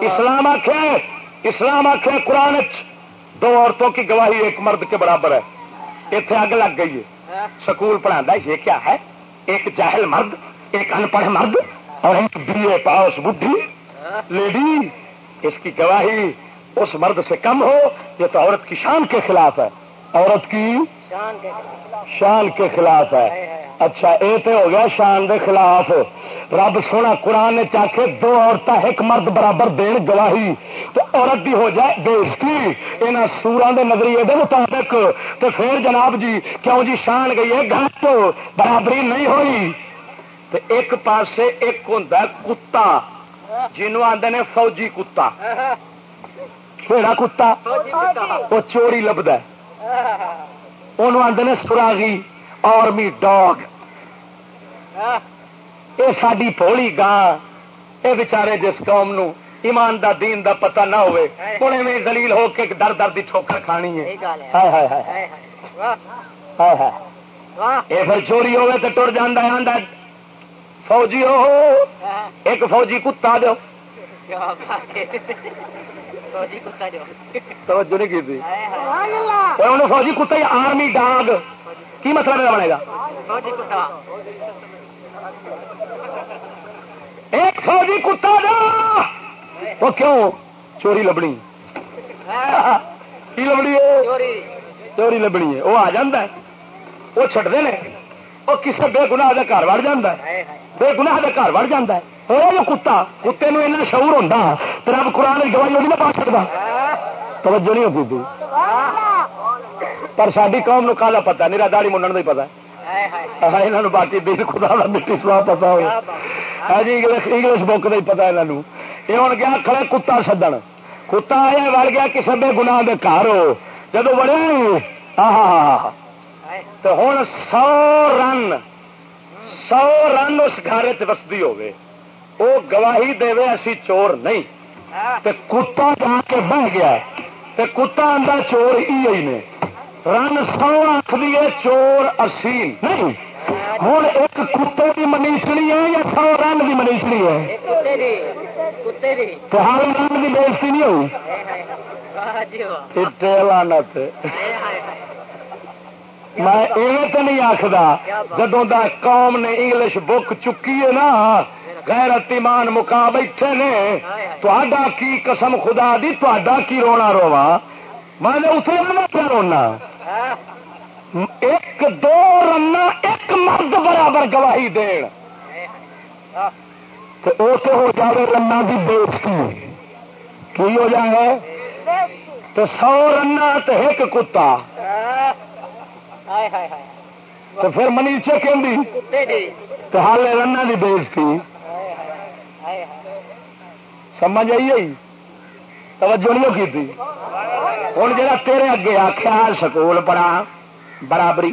اسلام آخیا اسلام آخیا قرآن دو عورتوں کی گواہی ایک مرد کے برابر ہے۔ اتنے اگ لگ گئی ہے۔ سکول پڑھا یہ کیا ہے؟ ایک جاہل مرد ایک ان پڑھ مرد اور ایک بی اے پاس بڈھی۔ لیڈی اس کی گواہی اس مرد سے کم ہو یہ تو عورت کی شان کے خلاف ہے۔ عورت کی شان کے خلاف ہے۔ اچھا یہ تو ہو گیا شان دے خلاف۔ رب سونا قرآن نے چاہے دو عورت ایک مرد برابر دین گواہی۔ تو عورت بھی ہو جائے بےزتی یہاں سورا کے نظریے کے مطابق۔ تو پھر جناب جی کیوں جی شان گئی ہے؟ گھٹ برابری نہیں ہوئی۔ تو ایک پاس ایک ہوں کتا۔ جنوب آدھے نے فوجی کتا۔ کہڑا کتا؟ وہ چوری لبد آدھے سراغی آرمی ڈاگ۔ یہ ساری پولی گاں یہ بچارے جس قوم نو ایمان دا دین دا پتہ نہ ہوئے ہونے میں دلیل ہو کے در در دی ٹھوکر کھانی ہے۔ یہ پھر چوری ہوئے تو ٹر جانا آدھا فوجی ہو ایک فوجی کتا دو توجہ نہیں کی فوجی کتا آرمی ڈاگ۔ کی مطلب میرا بنے گا؟ ایک فوجی کتا دا۔ وہ کیوں؟ چوری لبنی۔ کی لبنی ہے؟ چوری۔ لبنی ہے۔ وہ آ جا وہ چڈتے ہیں وہ کسی بے گنا گھر وڑ جا بے گنا گھر وڑ جا وہ کتا کتے نو ایسا شعور ہوتا تو رب قرآن کی گواہی وہ پا سکتا توجہ نہیں ہوتی پر ساری قوم نو کالا پتا میرا داڑی منڈن کا ہی پتا یہاں باقی دل خدا کا مٹی سوا پتا ہو جی انگلش بک کا ہی پتا یہاں یہ ہوں گیا کھڑے کتا سدن کتا آیا وڑ گیا کسی بے گنا گھر ہو جدو بڑے ہاں تو ہوں سو رن سو رن اس گھر چستی ہوگی وہ گواہی دے اسی چور نہیں۔ تے کتا جا کے بہ گیا۔ تے کتا آدھا چور ہی نے۔ رن سو آخ دیے چور اسی نہیں۔ ہوں ایک کتے کی منیچڑی ہے یا سو رن کی منیچڑی ہے؟ تو ہر رن کی بےزتی نہیں ہوئی؟ لانت میں ایویں تو نہیں آخر جدوں قوم نے انگلش بک چکی ہے نا، غیرت ایمان مکا بیٹھے نے تا کی قسم خدا دی تا کی رونا روا میں نے اتنے رہنا کیا رونا۔ ایک دو رنا ایک مرد برابر گواہی دین۔ تو ہو جائے رنا کی بےزتی کی ہو جائے تو سو رنا تو ایک کتا۔ تو پھر منیچے کہ کی بےزتی سمجھ آئی آئی توجہ نہیں کی ہوں جا تیرے اگے آخیا سکول پڑھا برابری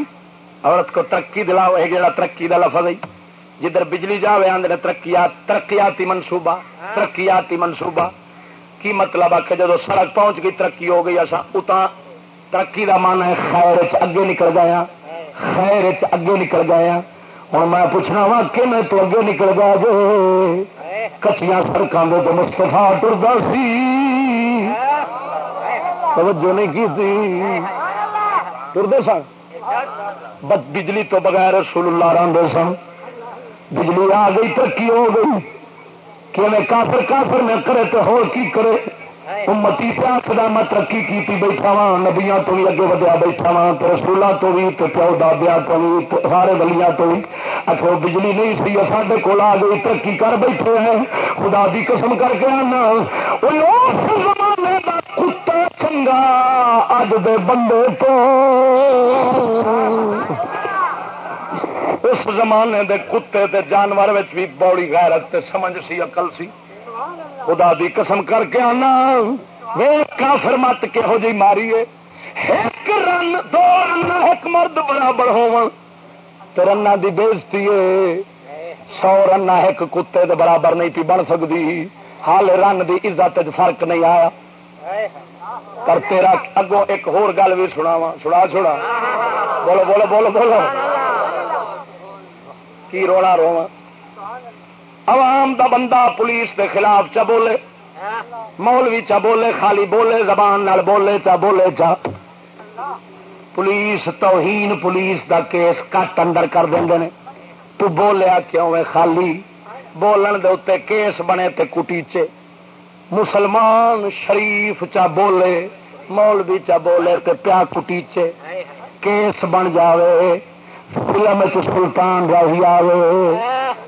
عورت کو ترقی دلاؤ یہ جڑا ترقی کا لفظ ہے۔ جدھر بجلی جائے آدھے ترقیات ترقیاتی منصوبہ ترقیاتی منصوبہ۔ کی مطلب آ کے جب سڑک پہنچ گئی ترقی ہو گئی اصا اتنا ترقی کا من ہے خیر اگے نکل گیا، خیر اگے نکل گیا۔ ہوں میں پوچھنا وا کہ میں تو اگے نکل گیا جو کچیا سڑکوں کے تو مستفا ٹرتا سی۔ توجہ نہیں کی ٹرتے سن۔ بجلی تو بغیر رسول اللہ راندے سن۔ بجلی آ گئی، ترقی ہو گئی۔ کہ میں کافر کافر میں کرے تو ہو کی کرے؟ امتی پیاس کا میں ترقی کی بیٹھا وا نبیا تو بھی اگے ودیا بیٹھا وا تو رسولوں تو بھی، تو پیو دادیا تو بھی سارے ولیاں تو بھی۔ اچھا بجلی نہیں سی سارے کول آ گئی، ترقی کر بیٹھے ہیں۔ خدا دی قسم کر کے آنا۔ زمانے کا کتا چنگا، اج دے بندے تو۔ اس زمانے دے کتے تے جانور بھی بوڑی غیرت تے سمجھ سی، عقل سی۔ خدا دی قسم کر کے آنا۔ وے کافر مت کہو جی ماری ایک رن، دو رن، ایک مرد برابر ہو رن دی بےزتی سو رن، ایک کتے دے برابر نہیں تھی بن سکتی حال رن دی عزت فرق نہیں آیا۔ پر تیرا اگوں ایک ہور گل بھی سنا وا سنا۔ چھوڑا بولو بولو بولو بولو۔ کی رونا رواں عوام دا بندہ پولیس دے خلاف چا بولے؟ مولوی چا بولے؟ خالی بولے، زبان نال بولے چا بولے چا؟ پولیس توہین، پولیس دا کیس کٹ اندر کر دیں نے۔ تو بولیا کیوں ہے خالی؟ بولن دے اتنے کیس بنے تے کٹیچے مسلمان شریف چا بولے، مولوی چا بولے تے پیا کٹیچے کیس بن جاوے۔ فلم سلطان راہی آوے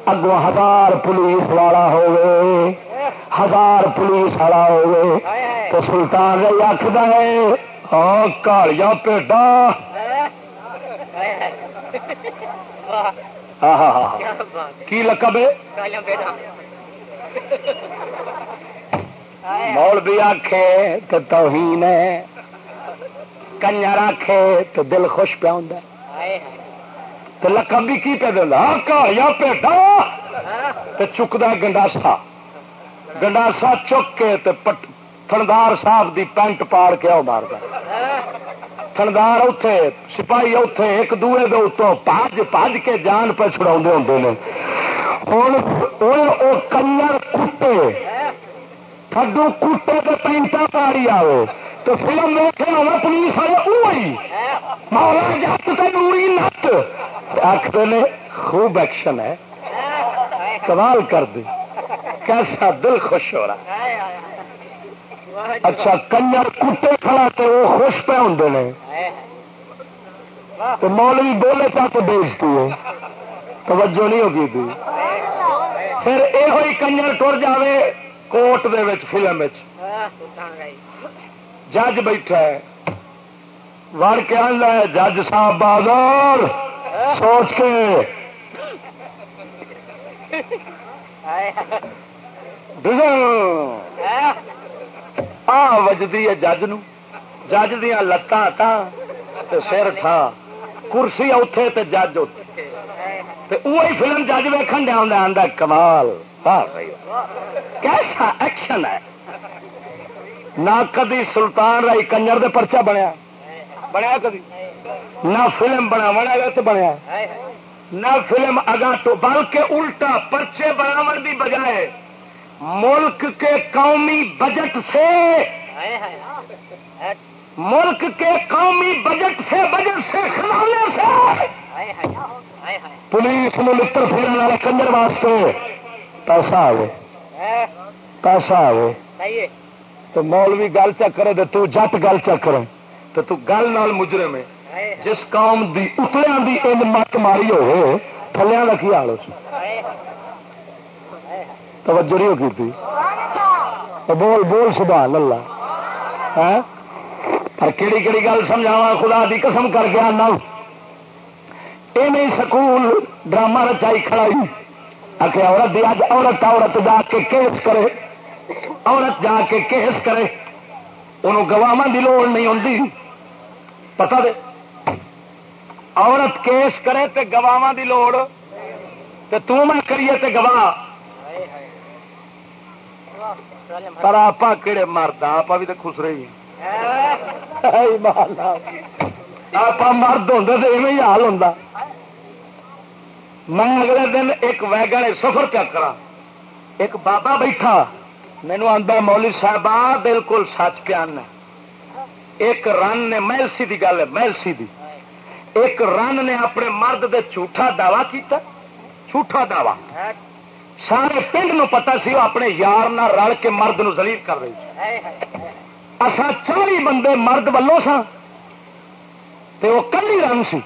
اگوں ہزار پولیس والا ہوئے ہزار پولیس والا ہوئے تو سلطان رہی آخر ہے کالیا پیڈا کی لقب مول بھی آخے تو توہین ہے کنجر آخے تو دل خوش پہ ہوں تو لقب بھی کی پہ دینا کالیا پیٹا تو چکتا گنڈاسا گنڈاسا چک کے تھندار صاحب دی پینٹ پاڑ کے مارتا تھندار اتے سپاہی اتے ایک دوے دے اتوں پج پج کے جان پہ چھڑا ہوں نے۔ ہوں کنجر کٹے تھڈو کٹے کے پینٹا پاڑی آئے تو فلم دیکھے ہونا، پولیس والے وہی مولا جت تو نوری نت۔ آخر نے خوب ایکشن ہے۔ کمال کر دی۔ کیسا دل خوش ہو رہا۔ اچھا کنجر کٹے کھڑا تو وہ خوش پہ ہوں نے۔ تو مولوی بولے چاہ تو بیچتی ہے۔ توجہ نہیں ہوگی تھی پھر یہ کنجر ٹر جائے کوٹ دے وچ، فلم جج بیٹھا ہے۔ وڑ کے آدھا ہے، جج صاحب بازار۔ سوچ کے۔ آ وجدی ہے جج نو۔ جج دیا لتان سر تھا کرسی اتے تے جج اتے فلم جج ویکن دیا آدھا کمال۔ کیسا ایکشن ہے۔ نہ کدی سلطان رائی کنجر دے پرچا بنیا۔ بنیا کدی؟ نہ فلم بنا گا تو بنیا نہ فلم اگا تو بلکہ الٹا پرچے بناو کی بجائے ملک کے قومی بجٹ سے ملک کے قومی بجٹ سے بجٹ سے کھلانے سے۔ پولیس میں لطر پھیرنے والے کنجر واسطے۔ پیسہ آئے پیسہ آئے تو مولوی گل چکرے تو جٹ گل چکر تو تو گل نال مجرم ہے۔ جس قوم دی اتلیا دی ان مت ماری ہو تھلیا کا کی حال ہو توجہ نہیں ہوگی تھی؟ بول بول سبحان اللہ۔ ہاں؟ پر کہڑی کہڑی گل سمجھاوا خدا دی قسم کر کے آنا۔ یہ نہیں سکول ڈرامہ رچائی کھڑائی آخر عورت دی اج عورت عورت جا کے کیس کرے۔ عورت جا کے کیس کرے۔ انہوں گواہ کی لوڑ نہیں ہوتی پتا دے؟ عورت کیس کرے تے گواہ کی لوڑ، تے تو میں کریے تے گواہ۔ پر آپ کہڑے مرد آپ بھی تو خسرے ہی آپ مرد ہوں تو ایویں حال ہوں میں اگلے دن ایک ویگن سفر پیا کرا ایک بابا بیٹھا۔ مینو آتا مولی صاحب بالکل سچ پیان ایک رن نے محلسی کی گل ہے محلسی دی۔ ایک رن نے اپنے مرد دے جھوٹا دعوی کیتا، جھوٹا دعوی۔ سارے پنڈ نو پتا سی، وہ اپنے یار نہ رل کے مرد نو زلیل کر رہی اصا چالی بندے مرد ولو سا وہ کلی رن سی۔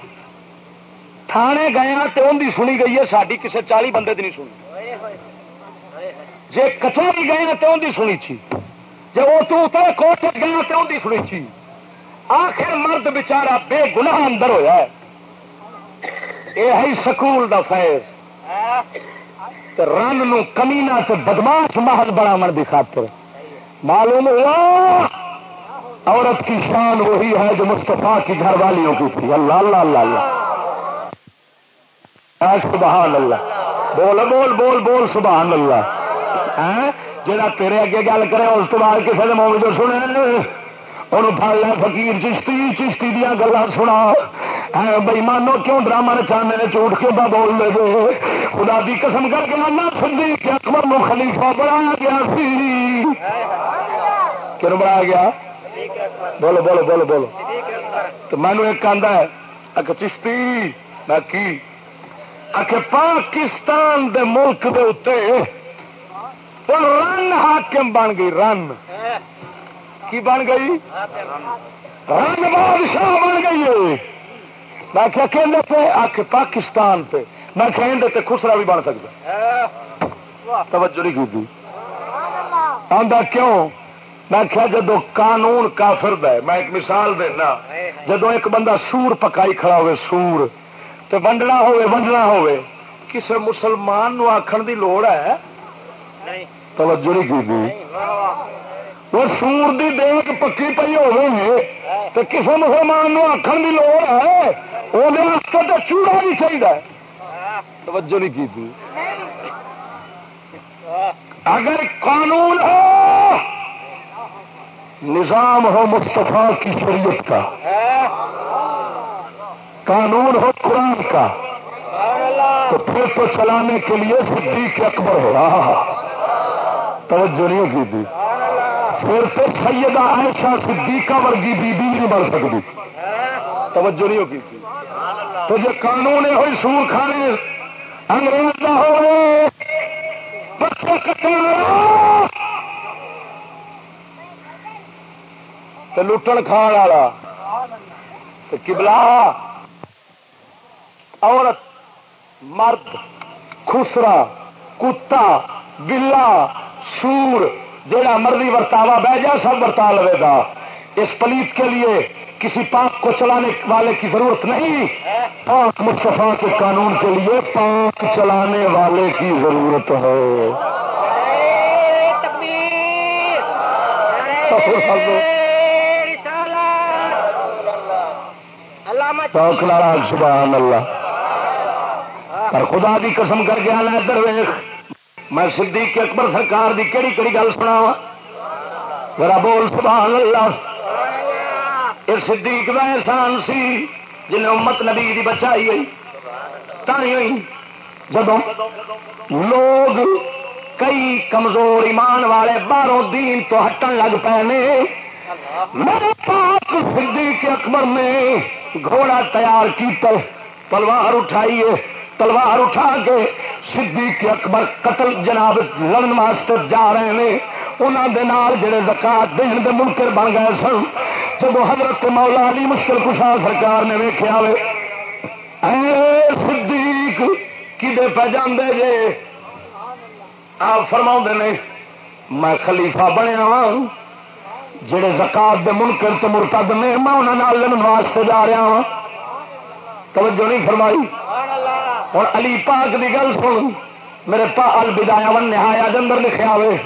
تھانے گیا ہاں تو ان کی سنی گئی ہے ساری کسی چالی بندے کی نہیں سنی۔ جی کچہری گئے ہاں تو ان کی سنی چی جی وہ تو اتنے کوٹ گیا ہاں تو ان کی سنی چی آخر مرد بچارا بے گناہ اندر ہویا ہے۔ یہ ہے سکول دا فیض۔ رن نو کمینا تے بدماش محل بڑا دی خاطر۔ معلوم ہوا؟ عورت کی شان وہی ہے جو مستفا کی گھر والیوں کی تھی۔ اللہ اللہ اللہ اللہ۔ سبحان اللہ۔ بول بول بول بول، سبحان اللہ۔ ہاں؟ جا تیرے اگے گل کرے، اس کے بعد کسی نے موبائل جو سنے انہوں پڑ لیا فکیر چشتی چشتی دیا گلا سنا بئی مانو کیوں ڈرامہ چاہنے نے چوٹ کے بعد بول لے گے خدا دی قسم کر کے اللہ سندی کہ اکبر نو خلیفہ بنایا گیا سی کیوں بنایا گیا بولو بولو بولو بولو تو مینو ایک آدھا ہے اک چشتی میں کی اک پاکستان دے ملک دے اتنے رن حاکم بن گئی رن کی بن گئی؟ رن بادشاہ بن گئی ہے۔ میں کیا کہ پہ آخ پاکستان پہ میں کہ خسرا بھی بن سکتا توجہ نہیں کی آدھا کیوں؟ میں کیا جدو قانون کافر ہے، میں ایک مثال دینا۔ جدو ایک بندہ سور پکائی کھڑا ہوئے، سور تو ونڈنا ہوئے ونڈنا ہوئے کسی مسلمان نو آخر دی لوڑ ہے؟ توجہ نہیں کی وہ سور دی دیکھ پکی پی ہوئے تو کسی مسلمان نو آخر دی لوڑ ہے وہ چوڑا بھی چاہیے توجہ نہیں کی تھی اگر قانون ہو نظام ہو مصطفیٰ کی شریعت کا قانون ہو قرآن کا تو پھر تو چلانے کے لیے صدیق اکبر ہو رہا توجہ نہیں کی تھی پھر تو سیدہ عائشہ صدیقہ ورگی بی بی نہیں بن سکتی۔ توجہ نہیں ہوگی۔ تو یہ قانون ہوئی سور کھانے۔ انگریز نہ ہو۔ بچے تو لٹن کھان والا۔ کبلا عورت، مرد، خسرا، کتا، بلا، سور۔ جہاں مرضی ورتاوا بہ جائے سب ورتا لے گا۔ اس پلیت کے لیے کسی پاک کو چلانے والے کی ضرورت نہیں۔ پاک مصطفیٰ کے قانون کے لیے پاک چلانے والے کی ضرورت ہے۔ سبحان اللہ۔ پر خدا دی قسم کر کے آنا ادھر ویخ میں صدیق اکبر سرکار دی کہڑی کہڑی گل سنا میرا بول، سبحان اللہ۔ یہ صدیق کا احسان سی، جنہیں امت نبی دی بچائی گئی تھی ہوئی۔ جب لوگ کئی کمزور ایمان والے باہروں دین تو ہٹن لگ پے میرے پاک صدیق اکبر نے گھوڑا تیار کی تلوار اٹھائیے۔ تلوار اٹھا کے صدیق اکبر قتل جناب لڑن واسطے جا رہے ہیں۔ انہوں دے نال جڑے زکات دین دے منکر بن گئے سن جب حضرت مولا علی مشکل کشا سرکار نے ویخیا صدیق کدے پہ جاندے جے؟ آپ فرما نے، میں خلیفہ بنیا وا جڑے زکات دے منکر تو مرتد نے، میں انہوں لڑن واسطے جا رہا ہاں۔ توجہ نہیں فرمائی۔ ہوں علی پاک کی گل سن۔ میرے پا الدایا ون نہایا اندر لکھا ہوئے۔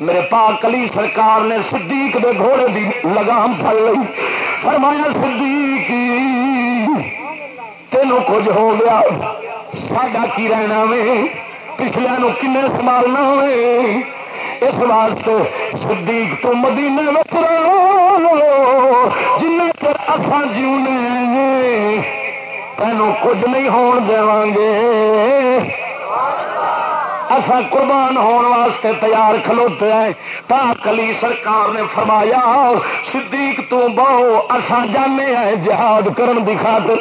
میرے پا کلی سرکار نے صدیق دے گھوڑے دی لگام پڑ لی فرمایا، صدیق، تینوں کچھ ہو گیا۔ ساڈا کی رہنا وے؟ پچھلے نو کن سنبھالنا وے؟ اس واسطے صدیق تو مدینے میں جن چر اسان جیونے تینوں کچھ نہیں ہون دے گے۔ اصا قربان ہونے واسطے تیار کھلوتے ہیں۔ تا کلی سرکار نے فرمایا، صدیق تو بہو اصا جانے ہیں جہاد کرن دی خاطر۔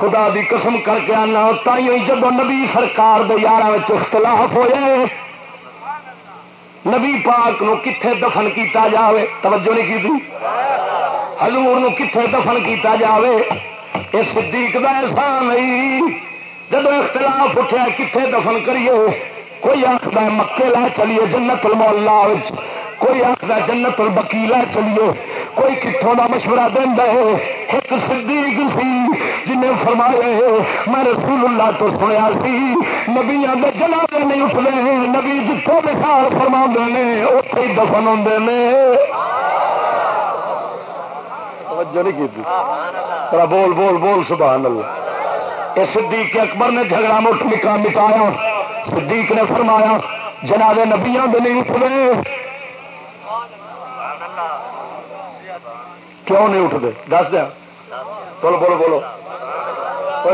خدا دی قسم کر کے آنا تھی جب نبی سرکار دے یار اختلاف ہوئے نبی پاک نو کتھے دفن کیتا جاوے، توجہ نہیں کی حضور نو کتھے دفن کیتا جاوے۔ یہ صدیق دا احسان نہیں جب اختلاف اٹھا کتنے دفن کریے؟ کوئی آخر مکے لے چلیے جنت المولا کوئی آخر جنت البکی لے چلیے۔ کوئی کتوں کا مشورہ دینا ہے۔ ایک صدیق سی جن فرمایا میں رسول اللہ تو سنیا سی۔ نبیا کے جنازے نہیں اٹھتے نبی جتوں مثال فرما نے اتے ہی دفن ہوں بول بول بول، سبحان اللہ۔ صدیق اکبر نے جھگڑا مٹھ نکا مٹایا۔ صدیق نے فرمایا، جناب نبیا بھی اٹھتے۔ کیوں نہیں اٹھتے؟ دس دیا۔ بولو بولو بولو۔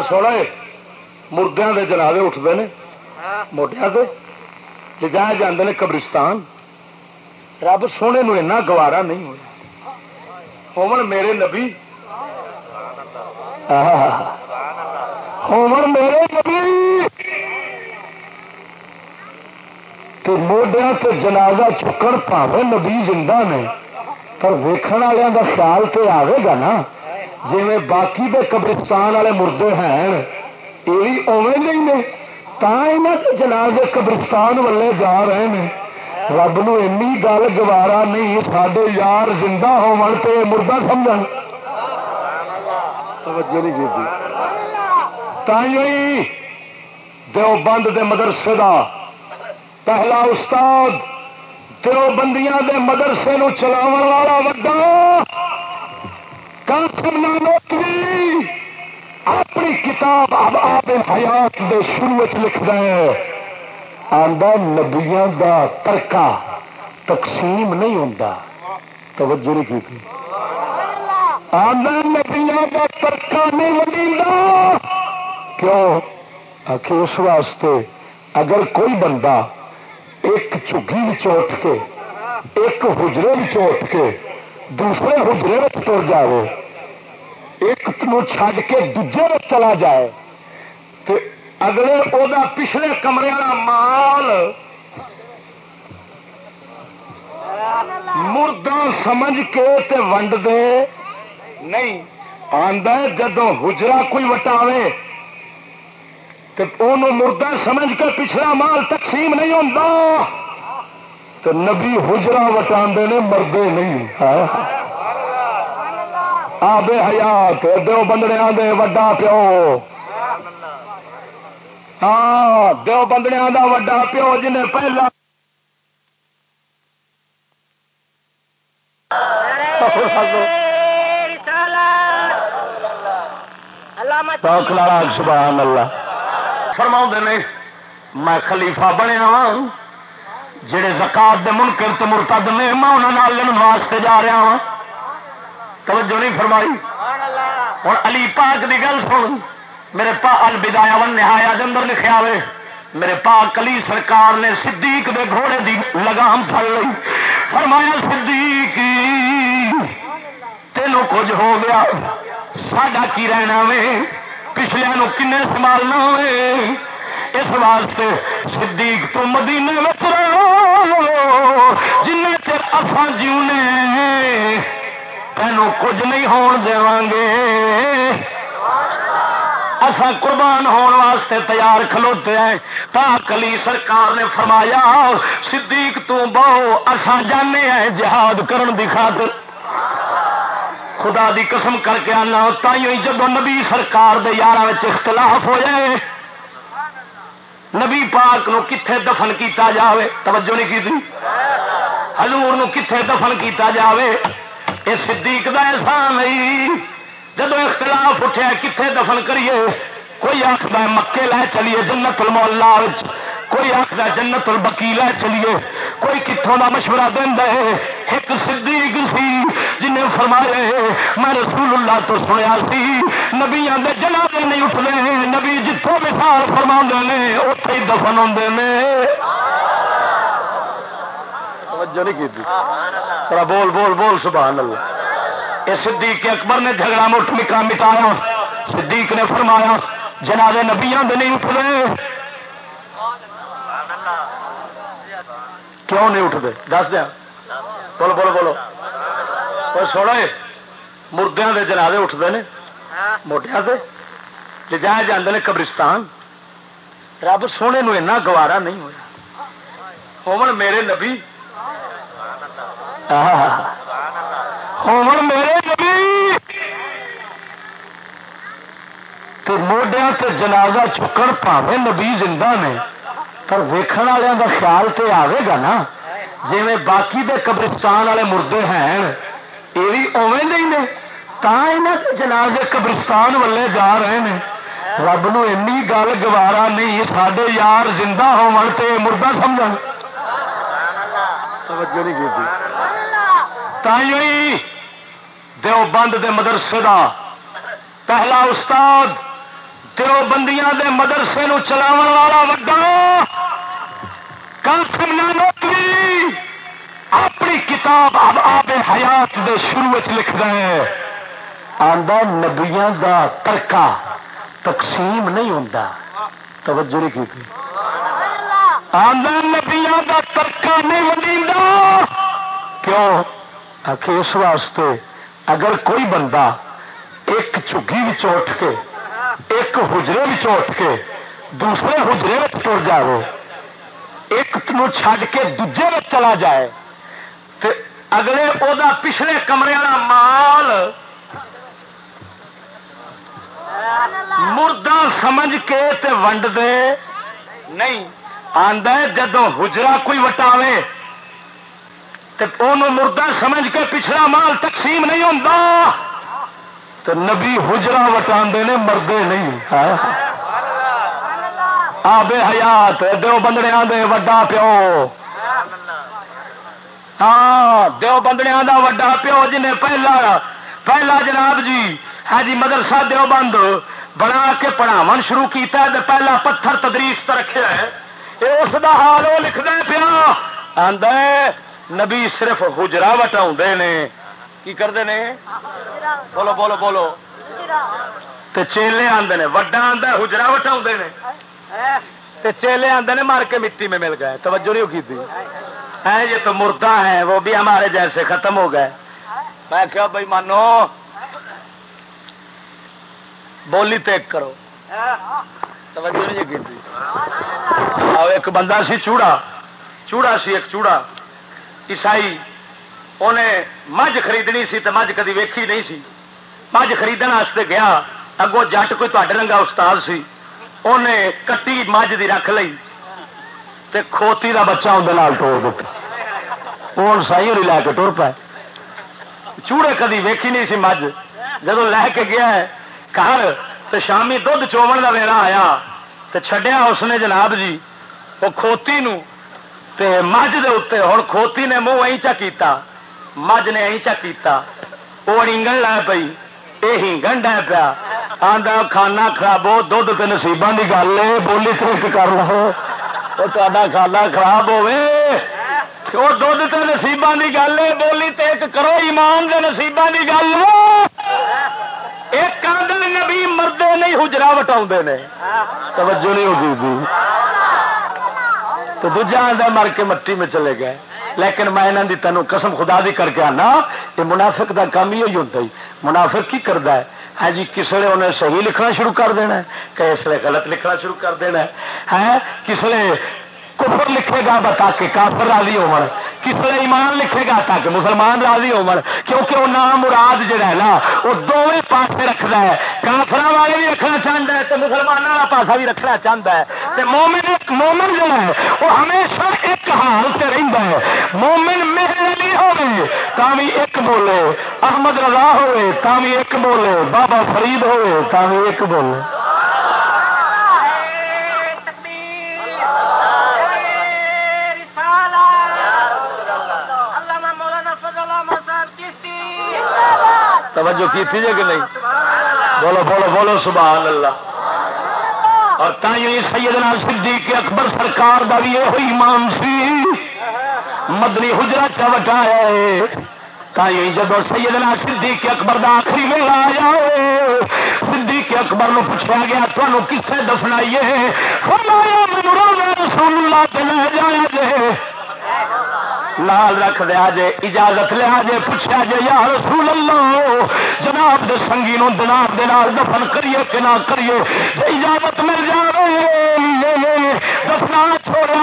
سونا مردیا کے جنابے اٹھتے ہیں موٹیا سے لجائے جانے نے قبرستان۔ رب سونے نو گوارا نہیں ہوا ہومن میرے نبی۔ ہومن میرے نبی۔ تو موڈیا تو جنازہ چکن پاوے نبی زندہ نے۔ پر ویکن والوں کا خیال تو آئے گا نا۔ جی باقی دے قبرستان والے مردے ہیں یہ بھی اوے نہیں نے۔ تا جنازے قبرستان والے جا رہے ہیں رب نو گل گوارا نہیں سڈے یار زندہ ہون مردہ سمجھ توجہ نہیں جی دیو بند دے مدرسے دا پہلا استاد دیو بندیاں دے مدرسے نو چلاو والا وڈا نانوتری اپنی کتاب اب آپ حیات دے شروع لکھ رہے آدھا نبیا دا ترکا تقسیم نہیں ہوں توجہ نہیں کی آدھا نبیا کا ترکا نہیں وڈی کیوں؟ آخ اس واسطے اگر کوئی بندہ ایک چگی اٹھ کے، ایک حجرے اٹھ کے دوسرے حجرے میں تر جائے ایک چڈ کے دوجے میں چلا جائے تو اگلے وہ پچھلے کمرے والا مال مردہ سمجھ کے تے ونڈ دے۔ نہیں آدھا جدو حجرا کوئی وٹاوے مردہ سمجھ کے پچھلا مال تقسیم نہیں ہوتا تو نبی حجرا وٹا نے مردے نہیں۔ آبے حیات دو بندڑیا دے وڈا پیو۔ ہاں دو بندڑیا دا وڈا پیو جنہیں پہلا سبحان اللہ فرما نے میں خلیفہ بنیا وا جڑے زکات دے منکر تو مرتد نے میں انہوں لڑن واسطے جا رہا وا توجہ نہیں فرمائی ہوں علی پاک دی گل سن میرے پا الدایا ون نہایا اندر لکھا ہوئے میرے پا کلی سرکار نے صدیق دے گھوڑے دی لگام پڑ لی فرمایا، صدیق، تینوں کچھ ہو گیا۔ ساڈا کی رہنا وے؟ پچھلے کن سنبھالنا ہوئے اس واسطے صدیق تو مدینے میں جن چر اسان جیونے، تینوں کچھ نہیں ہون دے گے اصا قربان ہون واسطے تیار کھلوتے ہیں۔ تا کلی سرکار نے فرمایا، صدیق تو بہو اصا جانے ہیں جہاد کرن دی خاطر۔ خدا دی قسم کر کے آنا تھی جب نبی سرکار دے یار اختلاف ہو جائے، نبی پاک نو کتھے دفن کیتا جاوے؟ توجہ نہیں کی حضور نو کتھے دفن کیتا جاوے؟ اے صدیق دا احسان نہیں جدو اختلاف اٹھیا کتھے دفن کریے؟ کوئی آخر مکے لے چلیے جنت المحلہ کوئی آخر جنت البکی لے چلیے۔ کوئی کتوں کا مشورہ دینا ہے؟ ایک صدیق سی جنہیں فرمایا میں رسول اللہ تو سنیا سی نبی آدھے جنازے نہیں اٹھتے نبی جتوں مثال فرما نے اتے ہی دفن ہوں بول بول بول، سبحان اللہ۔ یہ صدیق اکبر نے جھگڑا مٹھ مکا مٹایا، صدیق نے فرمایا، جنازے نبیاں نہیں اٹھتے کیوں نہیں اٹھتے دس دیا۔ بولو بولو بولو۔ اور سونا مردوں کے جنازے اٹھتے ہیں موٹیا سے لے جائے جانے نے قبرستان۔ رب سونے نو اینا گوارا نہیں ہوا ہومن میرے نبی۔ ہومن میرے نبی تو موڈیا تے جنازہ چکن پاوے نبی زندہ نے، پر ویکن والوں کا خیال تو آئے گا نا۔ جی باقی دے قبرستان والے مردے ہیں، یہ بھی اوے نہیں نے۔ کے جنازے قبرستان والے جا رہے ہیں رب نو گل گوارا نہیں سڈے یار زندہ ہوتے مردہ سمجھ دیو بند دے مدرسے دا پہلا استاد دیو بندیاں دے مدرسے نو چلاو والا وڈا قاسم نانوتری اپنی کتاب اب آب حیات دے شروع لکھ رہے آدھا نبیا دا ترکا تقسیم نہیں ہوں توجہ نہیں کی آدھا نبیا دا ترکا نہیں ودی کیوں؟ آخ اس واسطے اگر کوئی بندہ ایک چگی اٹھ کے ایک حجرے اٹھ کے دوسرے حجرے تر جائے ایک چھڈ کے دجے میں چلا جائے۔ تو اگلے وہ پچھلے کمرے والا مال مردہ سمجھ کے تے ونڈ دے۔ نہیں آدھا جدو حجرا کوئی وٹاوے تو مردہ سمجھ کے پچھلا مال تقسیم نہیں ہوتا تو نبی حجرا وٹا نے مردے نہیں ہاں؟ آبے حیات دو بندڑیا دے وڈا پیو۔ ہاں دو بندڑیا دا وڈا پیو جنہیں پہلا پہلا جناب جی ہے ہاں جی مدرسہ دیو بند بنا کے پڑھاو شروع کیتا ہے پہلا پتھر تدریس رکھا ہے۔ اس دا حال وہ لکھنا پیا۔ آدھا نبی صرف حجرا وٹا نے کی کرتے ہیں؟ بولو بولو بولو۔ چیلے آدھے نے، وڈا آدھا حجرا وٹا نے۔ چیلے آدھے نے، مار کے مٹی میں مل گئے۔ توجہ نہیں کی تھی۔ ہے یہ تو مردہ ہے، وہ بھی ہمارے جیسے ختم ہو گئے۔ میں کیا بھائی مانو، بولی تیک کرو۔ توجہ نہیں کی تھی۔ ایک بندہ سی چوڑا چوڑا سی، ایک چوڑا۔ عیسائی۔ انہیں مجھ خریدنی سی تو مجھ کدی ویکھی نہیں سی۔ مجھ خریدنے گیا، اگوں جٹ کوئی تے رنگا استاد سی۔ انہیں کٹی مجھ دی رکھ لی تے کھوتی دا بچہ اندر توڑ دیتا ہوں سائی ہوئی لے کے ٹر پائے چوڑے کدی ویکھی نہیں سی مجھ۔ جب لے کے گیا ہے گھر تو شامی دھد چومن کا ویلا آیا تو چڈیا اس نے جناب جی۔ وہ کھوتی نو تے مجھ دے اتنے ہوں کھوتی نے منہ اہ چا کیتا۔ مجھ نے اہ کیتا وہ ہنگن لے پی یہ ہنگن ڈے پیا۔ آدھا کھانا خراب ہو دھد تو نصیبان کی گل ہے، بولی ترک کر لو۔ وہ تا کھانا خراب ہوے وہ دھد تو نصیبان کی گل ہے، بولی تیک کرو۔ ایمان دے نصیبان کی گل ایک کاندل نبی مردے نہیں، حجرا وٹا نے۔ توجہ نہیں ہوگی تو دوجا آدھا مر کے مٹی میں چلے گئے۔ لیکن میں انہوں کی تینوں قسم خدا دی کر کے آنا، یہ منافق دا کام ہی ہوتا ہی۔ منافق کی کرتا ہے؟ ہاں جی کس نے انہیں صحیح لکھنا شروع کر دینا ہے؟ کہ اس لیے غلط لکھنا شروع کر دینا ہے؟ ہاں، کس نے کفر لکھے گا تاکہ کافر راضی ہو کس نے ایمان لکھے گا تاکہ مسلمان راضی ہو کیونکہ وہ نام مراد جہا ہے نا، وہ دونوں پاس رکھتا ہے۔ کافر والے بھی رکھنا چاہتا ہے تو مسلمانوں کا پاسا بھی رکھنا چاہتا ہے۔ مومن مومن جو ہے، وہ ہمیشہ ایک حال سے رہتا ہے۔ مومن میرے علی ہوئے تا بھی ایک بولے۔ احمد رضا ہوئے تا بھی ایک بولے۔ بابا فرید ہوئے تا بھی ایک بولے۔ توجہ کی تھی کہ نہیں؟ بولو بولو بولو، سبحان اللہ۔ اور تھی سیدنا صدیق اکبر سرکار کا بھی یہ ایمان سی۔ مدنی حجرا چوٹایا ہے۔ تھی جب سیدنا صدیق اکبر دا آخری ویلا آیا صدیق اکبر نو پوچھا گیا تمہوں کسے دفنائیے؟ فرمایا رسول اللہ تے لے جایا جے۔ لال رکھ دیا جے، اجازت لیا جے پوچھا جے، یا رسول اللہ، جناب دے سنگی نو جناب دے نال دفن کریے کہ نہ کریے، جے اجازت مل جائے دفنا چھوڑا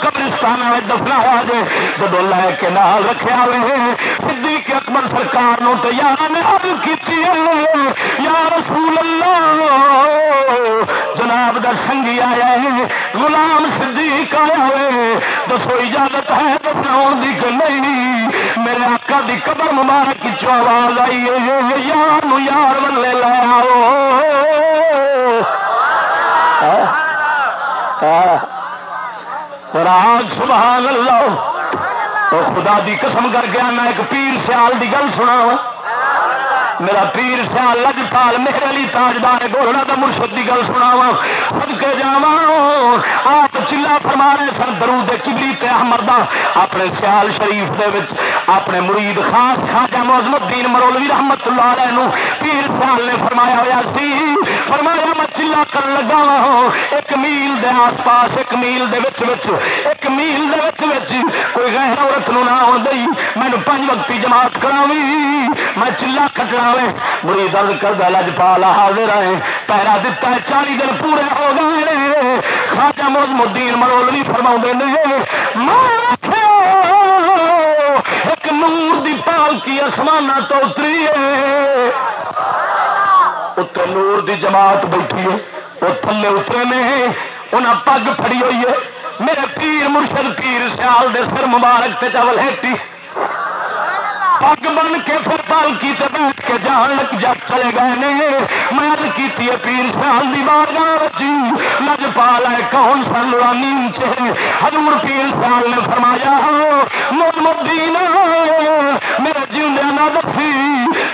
قبرستان میں دفنایا جے۔ جدو لے کے نال رکھیا وے صدیق اکبر سرکار نو تے یار نے عرض کیتی یا رسول اللہ، جناب دا سنگی آیا ہے، غلام صدیق آیا ہے۔ دسو اجازت ہے دفنا دی کہ نہیں؟ میرے آقا دی قبر مبارک کی آواز آئی ہے۔ یار نو یار بلے لے آؤ۔ راگ سبحان اللہ। خدا دی قسم کر کے میں ایک پیر سیال دی گل سنا میرا پیر سیال لجپال میرے علی تاجدار گولڑا دا مرشد کی گل سنا وا سد کے جا آپ چلا فرما رہے سن، درود کبری تے احمد اپنے سیال شریف دے وچ، اپنے مرید خاص خاجہ موزم الدین مرولوی رحمت اللہ علیہ نو پیر سیال نے فرمایا ہوا سی۔ فرمایا، میں چلا کر لگا ایک میل دے آس پاس، ایک میل دے وچ وچ، ایک میل دے وچ وچ۔ کوئی غیر عورت نو نہ آن دئی۔ مینو پنج وقتی جماعت کراوی۔ میں چلا کٹنا وے بری درد کر دیا لج پالا حاضر آئے پیرا دتا ہے، چالی دن پورے ہو گئے خاجا موزم الدین مرولوی فرما نے ایک نور دی پالکی آسمان تو اتری ہے۔ اتنے نور دی جماعت بیٹھی ہے۔ وہ تھلے اترے میں انہیں پگ پڑی ہوئی ہے۔ میرے پیر مرشد پیر سیال دے سر مبارک تے چاول ہیٹی پگ بن کے پھر پالکی تے بیٹھ کے جان لگ جا چلے گئے نے۔ میں کی پیر سیال دی بار جی لج پا لے کون سن نیند چ حضور پیر سیال نے فرمایا مد مدین میرے جیوندیا نہ دسی۔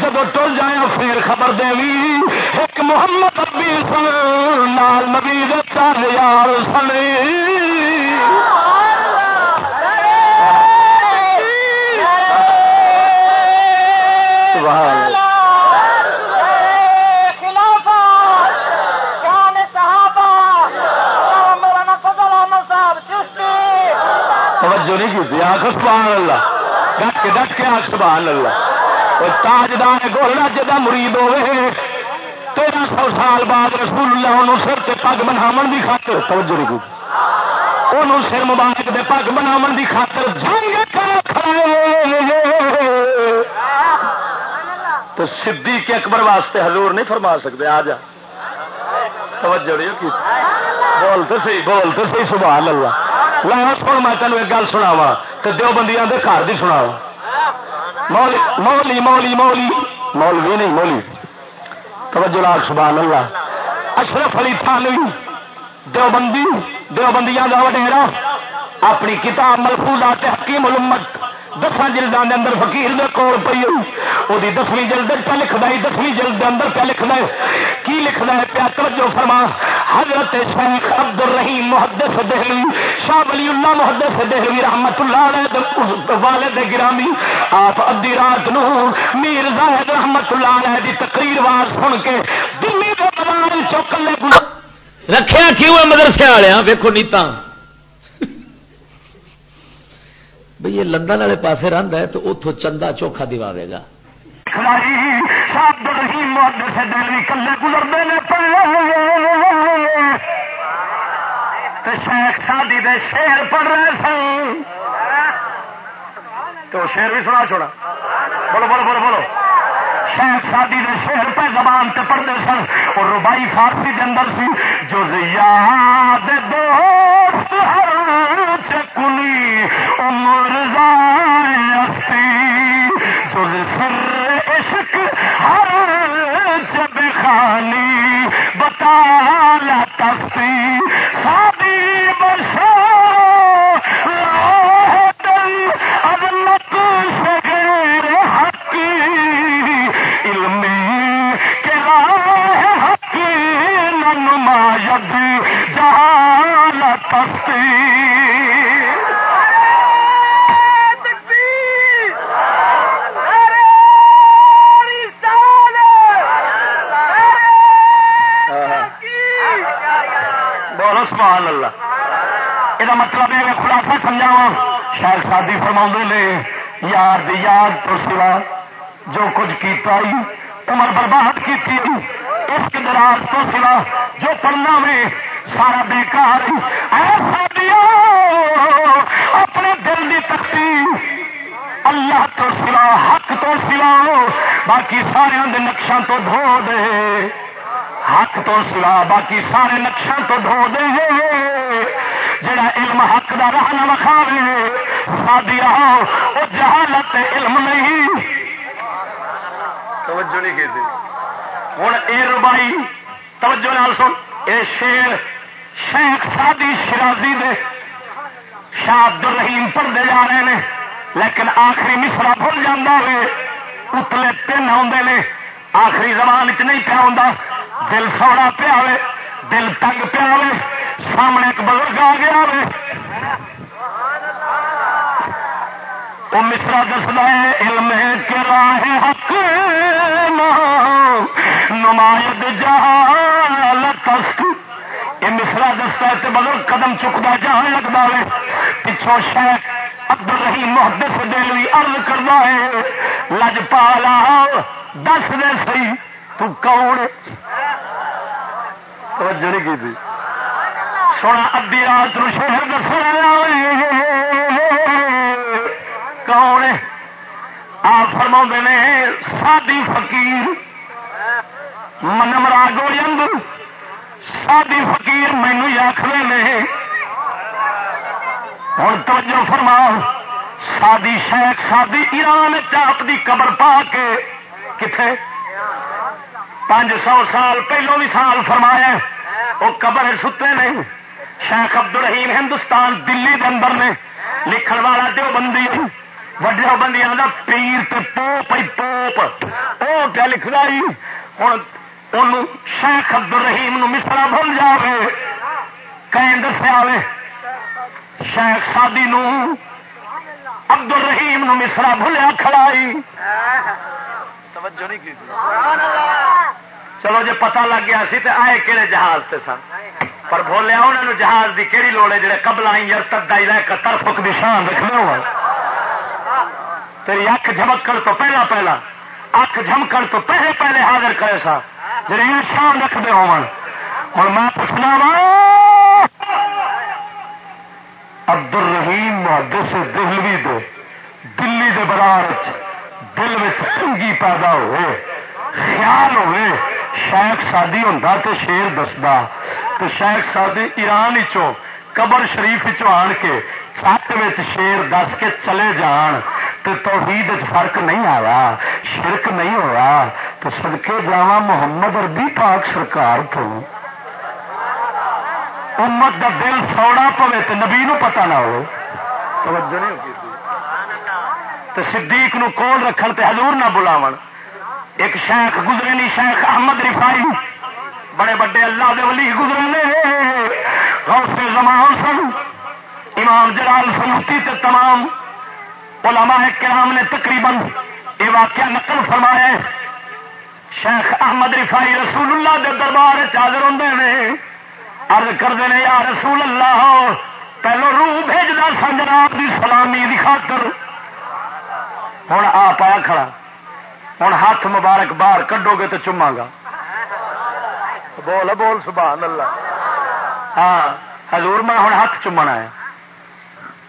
جب ٹر جایا پھر خبر دیوی ایک محمد ابی سن، نال نبی چار یار سنے توجہ نہیں کی سبحان اللہ۔ ڈٹ کے ڈٹ کے آخ، سبحان اللہ۔ اور تاجدار گول گولڈا جا مرید ہوئے تیرہ سو سال بعد رسول اللہ انہوں سر سے پگ بناو کی خاطر، توجہ نہیں کی۔ انہوں سر مبارک دے پگ بناو کی خاطر جنگ تو سدھی کے اکبر واسطے حضور نہیں فرما سکتے، آ جا۔ توجہ نہیں کی۔ بول تو سی بول تو سی سبحان اللہ۔ لا سن، میں تینوں ایک گل سناوا تو دو بندیاں دے گھر دی سنا مولی مولی مولی مولی مولوی نہیں مولی توجہ لال سبحان اللہ اشرف علی تھانوی دو بندی دو کا وڈیرا، اپنی کتاب ملفوظات حکیم الامت دسان جلدان دے اندر فقیر دے کول پئی وہ دسویں جلد پہ لکھنا ہے، دسویں جلد دے اندر پہ لکھنا ہے۔ کی لکھنا ہے؟ پیا توجہ فرما۔ حضرت شیخ عبد الرحیم محدث دہلی شاہ ولی اللہ محدث دہلی رحمت اللہ علیہ والد گرامی۔ آپ ادی رات نو میر زاہد رحمت اللہ علیہ دی تقریر واز سن کے دلی کے بازار چوکلے رکھیا کیوں ہے مدرسے والے؟ ویکو نیتا بھئی یہ لندن والے پاس رہتا ہے تو اتوں چندہ چوکھا دے گا۔ کلے گزرتے شیخ شادی دے شیر پڑھ رہے سن۔ تو شیر بھی سنا چھوڑا۔ بولو بولو بولو بولو۔ شیخ شادی دے شیر پہ زبان تے پڑھتے سن۔ اور ربائی فارسی دے اندر سی، جو یاد دوست ہر چکلی عمر زائستی جز سر عشق ہر جب خالی بتا کچھ عمر برباد کی اس کے دراز تو سوا جو پڑھنا میں سارا بےکار اپنے دل کی تختی اللہ تو سوا، حق تو سوا، باقی سارے نقشوں تو دھو دے۔ حق تو سوا، باقی سارے نقشوں تو دھو دے۔ جڑا علم حق دا راہ نہ وکھاوے سادی رہو وہ جہالت علم نہیں۔ توجہ نہیں کی ہوں اے ربائی توجہ نال سن۔ اے شیر، شیخ سادی شرازی دے۔ شاہ عبد الرحیم پڑھتے جا رہے ہیں لیکن آخری مصرا بھول جانا ہوئے۔ اتلے تین آدھے نے۔ آخری زبان چ نہیں پیا ہوں دل سونا پیا ہوئے۔ دل تنگ پیا ہوئے۔ سامنے ایک بزرگ آ گیا ہوئے۔ وہ مصرا دستا ہے، علم کے راہ حق۔ نمایت جہالت یہ مصرا دستا ہے بزرگ قدم چکتا جہاں لگتا ہے پچھوں شیخ عبد الرحیم محدث دلوی عرض کرنا ہے، لج پالا، دس دے سی تو کون توجہ نہیں کی تھی۔ سونا ادی رات نو شہر دس کون آ فرما نے، سادی فقیر۔ منمرا گوجنگ سادی فقیر مینو آخر نے ہوں توجہ فرما سادی شیخ سادی ایران چاپ دی قبر پا کے کتنے پانچ سو سال پہلو بھی سال فرمایا وہ قبر ستے نہیں شیخ عبد الرحیم ہندوستان دلی کے اندر نے لکھن والا دو بندی وڈیا بندیاں پیر تے پوپ پوپ وہ کیا لکھتا ہی ہوں شیخ عبد الرحیم مصرا بھول جائے کہیں دسیا شیخ سادی نو عبد الرحیم نو مصرا بھولیا کھڑائی چلو جی پتا لگ گیا سی تے آئے کہڑے جہاز تے سن پر بولیا انہوں نے جہاز دی کہڑی لوڑ ہے جڑے قبل آئی یار تدا کر ترفک دی شان رکھنے ہو تیری اک جھمکن تو پہلا پہلا اک جھمکن تو پہلے پہلے حاضر کرے سا جڑے یہ شان رکھتے ہو ہوں میں پوچھنا وا عبد الرحیم محدث دہلوی دے، دلی دے برار دل میں تنگی پیدا ہوئے، خیال ہوئے، شیخ سادی ہوں تو شیر دستا تو شیخ سادی ایران چو قبر شریف چو آن کے چھت شیر دس کے چلے جان تو توحید فرق نہیں آیا شرک نہیں ہوا تو سدکے جا محمد اربی پاک سرکار تو امت دا دل سوڑا پوے تو نبی نو پتا نہ ہو توجہ نہیں ہوگی تو صدیق نو کول رکھن تے حضور نہ بلاو ایک شیخ گزرے شیخ احمد رفائی بڑے بڑے اللہ دے ولی گزرے غوث زمان سن امام جلال سنتی تے تمام علماء کرام نے تقریباً یہ واقعہ نقل فرمایا شیخ احمد رفائی رسول اللہ دے دربار چادر ہوں نے ارد کرتے ہیں یا رسول اللہ، پہلو روح بھیجنا سن جناب کی سلامی کی خاطر۔ ہوں آ پایا کھڑا۔ ہوں ہاتھ مبارک باہر کڈو گے تو چما گا۔ بول بول، سبحان اللہ۔ ہاں حضور میں ہوں ہاتھ چومنا ہے۔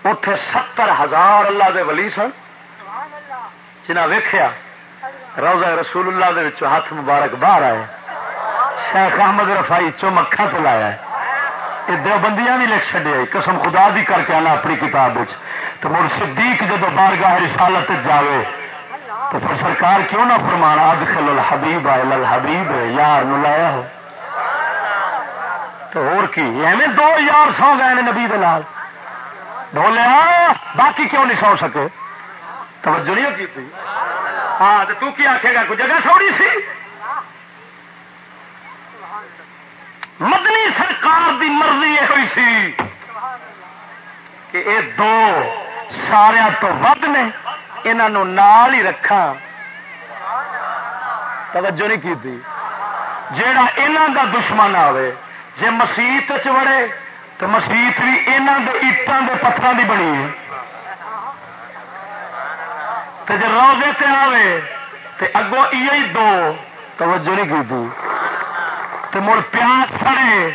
اتے ستر ہزار اللہ دے ولی سن۔ جنہیں ویخیا روزہ رسول اللہ دے ہاتھ مبارک باہر آئے۔ شیخ احمد رفائی چو مکھا یہ دو بندیاں بھی لکھ چڈیا قسم خدا دی کر کے آنا اپنی کتاب تو مڑ صدیق جب بارگاہ رسالت جاوے، تو پھر سرکار کیوں نہ فرمانا، ادخل الحبیب الحبیب، یار نو لایا ہو۔ تو اور کی ایویں دو یار سو گئے نبی دلال۔ بولیا باقی کیوں نہیں سو سکے؟ توجہ نہیں کی تھی۔ ہاں تو تو کی آخے گا؟ کوئی جگہ سوڑی سی؟ مدنی سرکار دی مرضی یہ ہوئی سی کہ اے دو سارا تو ود نے انہوں نال ہی رکھا توجہ نہیں کی تھی۔ جیڑا دا دشمن آوے، جے مسیت چڑے تو مسیت بھی یہاں کے اٹان کے پتھر کی بنی ہے تو جی روزے تے آوے تو اگوں یہ دو توجہ نہیں کی تو مڑ پیاس سڑے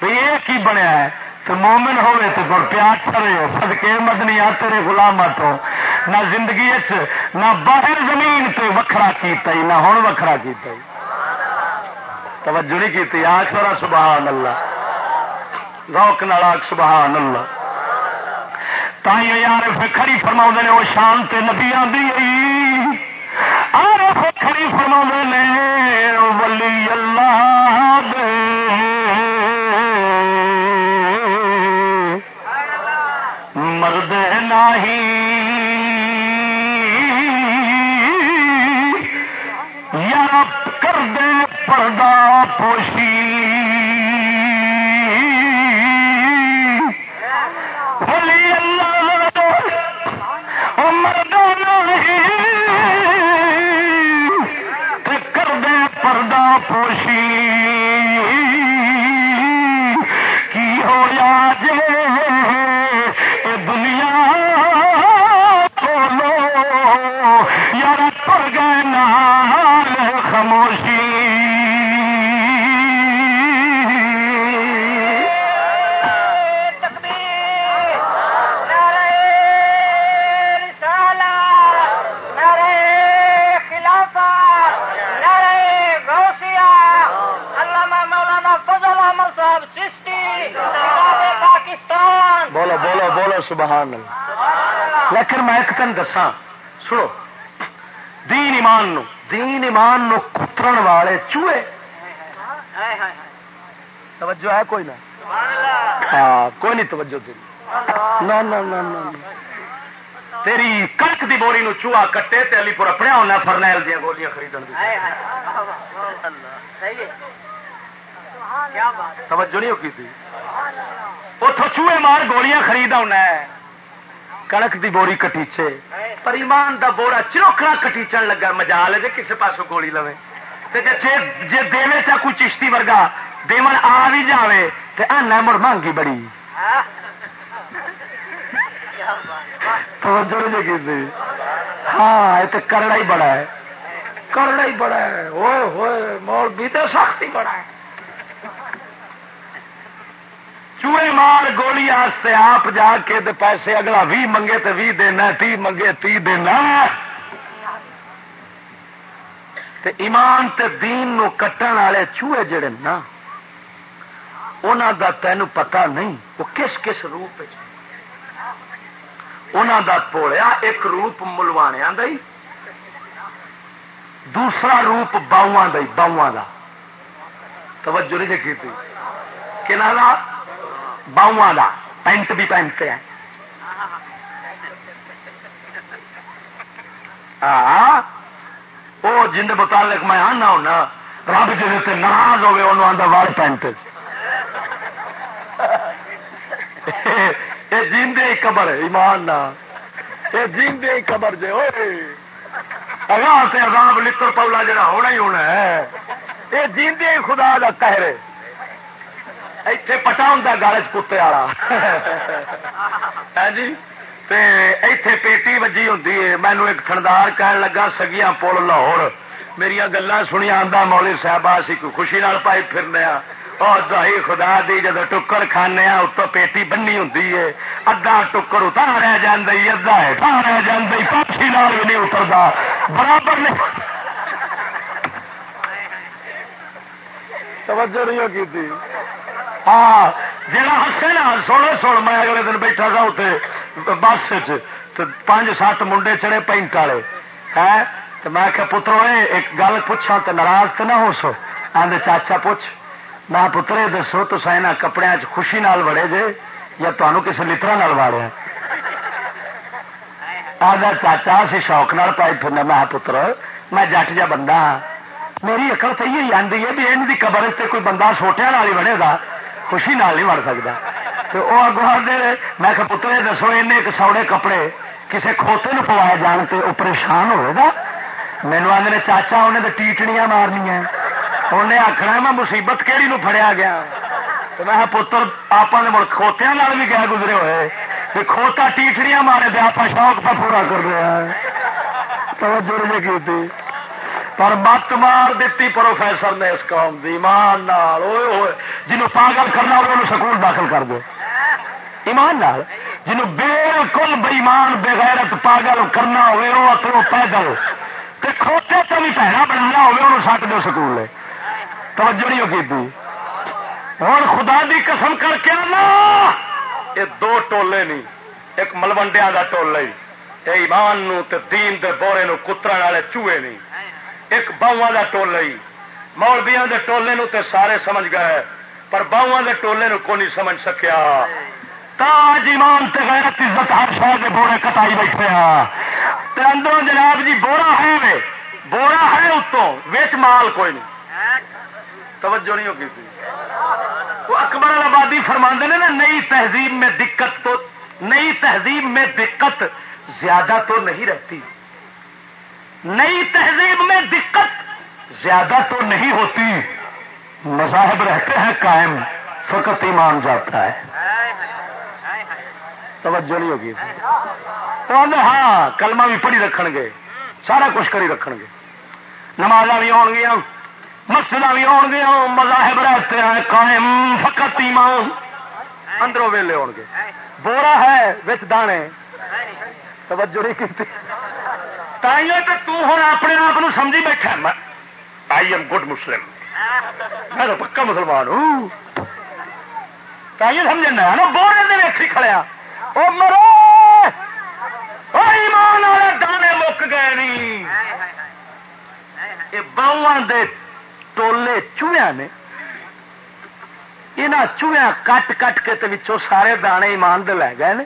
بھی یہ کی بنیا ہے تو مومن ہوے تو مڑ پیاس سڑے سدکے مدنی آ تیرے گلام تو نہ زندگی نہ باہر زمین تے وکھرا کیتا ہی نہ ہوں وکھرا کیتا ہی توجہ نہیں کی آخ سورا سبحان اللہ روک نالاک سبحان اللہ۔ تھی یار کھڑی فرما نے وہ شانت نبیا دی آر کھڑی فرما نے ولی اللہ دے۔ مرد نہیں یار کر دے پردہ پوشی۔ پوشی سبحان اللہ۔ لیکن میں ایک تین دسا سنو، دین ایمان نو، دین ایمان نو کترن والے چوہے۔ توجہ ہے کوئی نہ؟ ہاں کوئی نہیں توجہ تیری نہ نہ نہ تیری کڑک دی بوری نو چوہا کٹے تے علی پور اپنے ہونا فرنیل دیا گولیاں خریدن دی۔ توجہ نہیں ہوگی تھی؟ اتو چوہے مار گولیاں خرید آنا کنک دی بوری کٹیچے۔ پر ایمان دا بورا چروکڑا کٹیچن لگا مجال ہے کسی پاسوں گولی لوے۔ جی دے چا کوئی چشتی ورگا دیون آ بھی جائے تو آنا مڑ مانگی بڑی۔ ہاں؟ یہ تو کرڑا ہی بڑا ہے۔ کرڑا ہی بڑا ہے۔ ہوئے ہوئے مول بھی تو سخت ہی بڑا ہے۔ چوہے مار گولی آستے آپ جا کے دے پیسے اگلا بھی منگے تو بھی دینا، تی منگے، تی دینا۔ تے ایمان تے دین نو کٹن والے چوہے جڑے نا انہوں دا تین پتا نہیں وہ کس کس روپ انہوں دا پوڑیا ایک روپ ملوانیا دئی دوسرا روپ باؤں دئی باؤں دا۔ توجہ نہیں جی دیکھی تھی کہ باؤں کا پینٹ بھی پہنتے ہیں۔ وہ جن متعلق میں آنا ہونا، رب جی ناراض ہوگی انہوں آتا وال پینٹ۔ یہ جیندے قبر، ایمان نہ۔ یہ جیندے قبر جے ہوئے اگاں سے عذاب لتر پولا جڑا ہونا ہی ہونا ہے۔ یہ جیندے خدا کا کہرے اتے پٹا ہوں گل چتے والا۔ ہاں جی۔ اتے پیٹی وجی ہوں مینو ایک تھندار کہن لگا سگیا پل لاہور۔ میرا گلا سنیا آدھا مولی صاحب اسی خوشی نال پائی پھرنے اور دہی خدا دی جب ٹکر کھانے اتو پیٹی بنی ہوں ادا ٹکر اتارا جی ادا ہٹا رہ جی پاچی نال بھی نہیں اترتا برابر نہیں۔ توجہ نہیں کی ہاں جا ہسے نا سونے سن، میں اگلے دن بیٹھا تھا اتنے بس پانچ سات منڈے چڑے پینٹ والے ہے تو میں کہ پترو ایک گل پوچھا تو ناراض تو نہ ہو سو؟ آدھے چاچا پوچھ نہ پترے، دسو تو یہاں کپڑے خوشی نال وڑے جے، یا تمہوں کسی لطرا نال واڑیا ہاں؟ آدھا چاچا سی شوق نال پائی پھرنا میں پتر میں جٹ جا بندہ ہاں۔ میری اکل تو یہ آتی ہے بھی ان کی قبر سے کوئی بندہ سوٹیا نال ہی بڑے گا خوشی نال نہیں وڑ سکتا تو وہ اگو دے میں کہ پترے دسو ان سوڑے کپڑے کسی کھوتے نو پوایا جان سے وہ پریشان ہوئے گا مینو آدھے چاچا انہیں تو ٹیٹڑیاں مارنیا انہیں آخنا میں مصیبت کہڑی نو فڑیا گیا میں پتر آپ نے مڑ کھوتیا بھی گیا گزرے ہوئے کہ کھوتا ٹیٹڑیاں مارے دے آپ شوق پہ پورا کر رہے ہیں توجہ نہیں کی پر مت مار دیتی پروفیسر نے اس قوم دی، ایمان نال، اوئے ہوئے۔ جنہوں پاگل کرنا ہوگا انہوں سکول داخل کر دے۔ ایمان نال؟ جنہوں بالکل بےمان بغیرت پاگل کرنا ہوئے، وہ اپنے پیدل۔ تے کھوتے تو بھی پہنا بنانا ہوئے، انہوں سٹ دو سکول توجہ نہیں ہوگی تھی ہوں خدا دی قسم کر کے آنا۔ یہ دو ٹولے نہیں، ایک ملوڈیا کا ٹولا ہی۔ ایمان نو تے دین دے بورے نو کترا والے چوہے نہیں۔ ایک باواں کا ٹولا ہی۔ مولبیا دے ٹولے نو تے سارے سمجھ گئے، پر باواں دے ٹولے نو کو نہیں سمجھ سکیا۔ تاج ایمان تے غیرت عزت ہر شہر کے بورے کٹائی بیٹھے ہاں اندروں جناب جی بورا ہے وے بورا ہے اتوں، ویچ مال کوئی نہیں۔ توجہ نہیں ہوگی وہ اکبر آبادی فرما نے نا، نئی تہذیب میں دقت تو، نئی تہذیب میں دقت زیادہ تو نہیں رہتی۔ نئی تہذیب میں دقت زیادہ تو نہیں ہوتی۔ مذاہب رہتے ہیں قائم، فقط ایمان جاتا ہے۔ توجہ نہیں ہوگی۔ ہاں کلمہ بھی پڑھی رکھ گے۔ سارا کچھ کری رکھ گے۔ نماز بھی آن گیا مسجد بھی آن گیا مذاہب رہتے ہیں قائم، فقط ایمان۔ اندروں ویلے آن گے۔ بورا ہے بچ دانے۔ توجہ نہیں کی تائیوں تو تم اپنے آپ سمجھی بیٹھا آئی ایم گڈ مسلم میں تو پکا مسلمان ہوں تائیوں سمجھنا ہے نا بورے نے ویکھی کھڑیا وہ مرو ایمان والے دانے مک گئے نہیں یہ باواں دے ٹولے چوہیا نے یہاں چوہیا کٹ کٹ کے تو سارے دانے ایمان دے لے گئے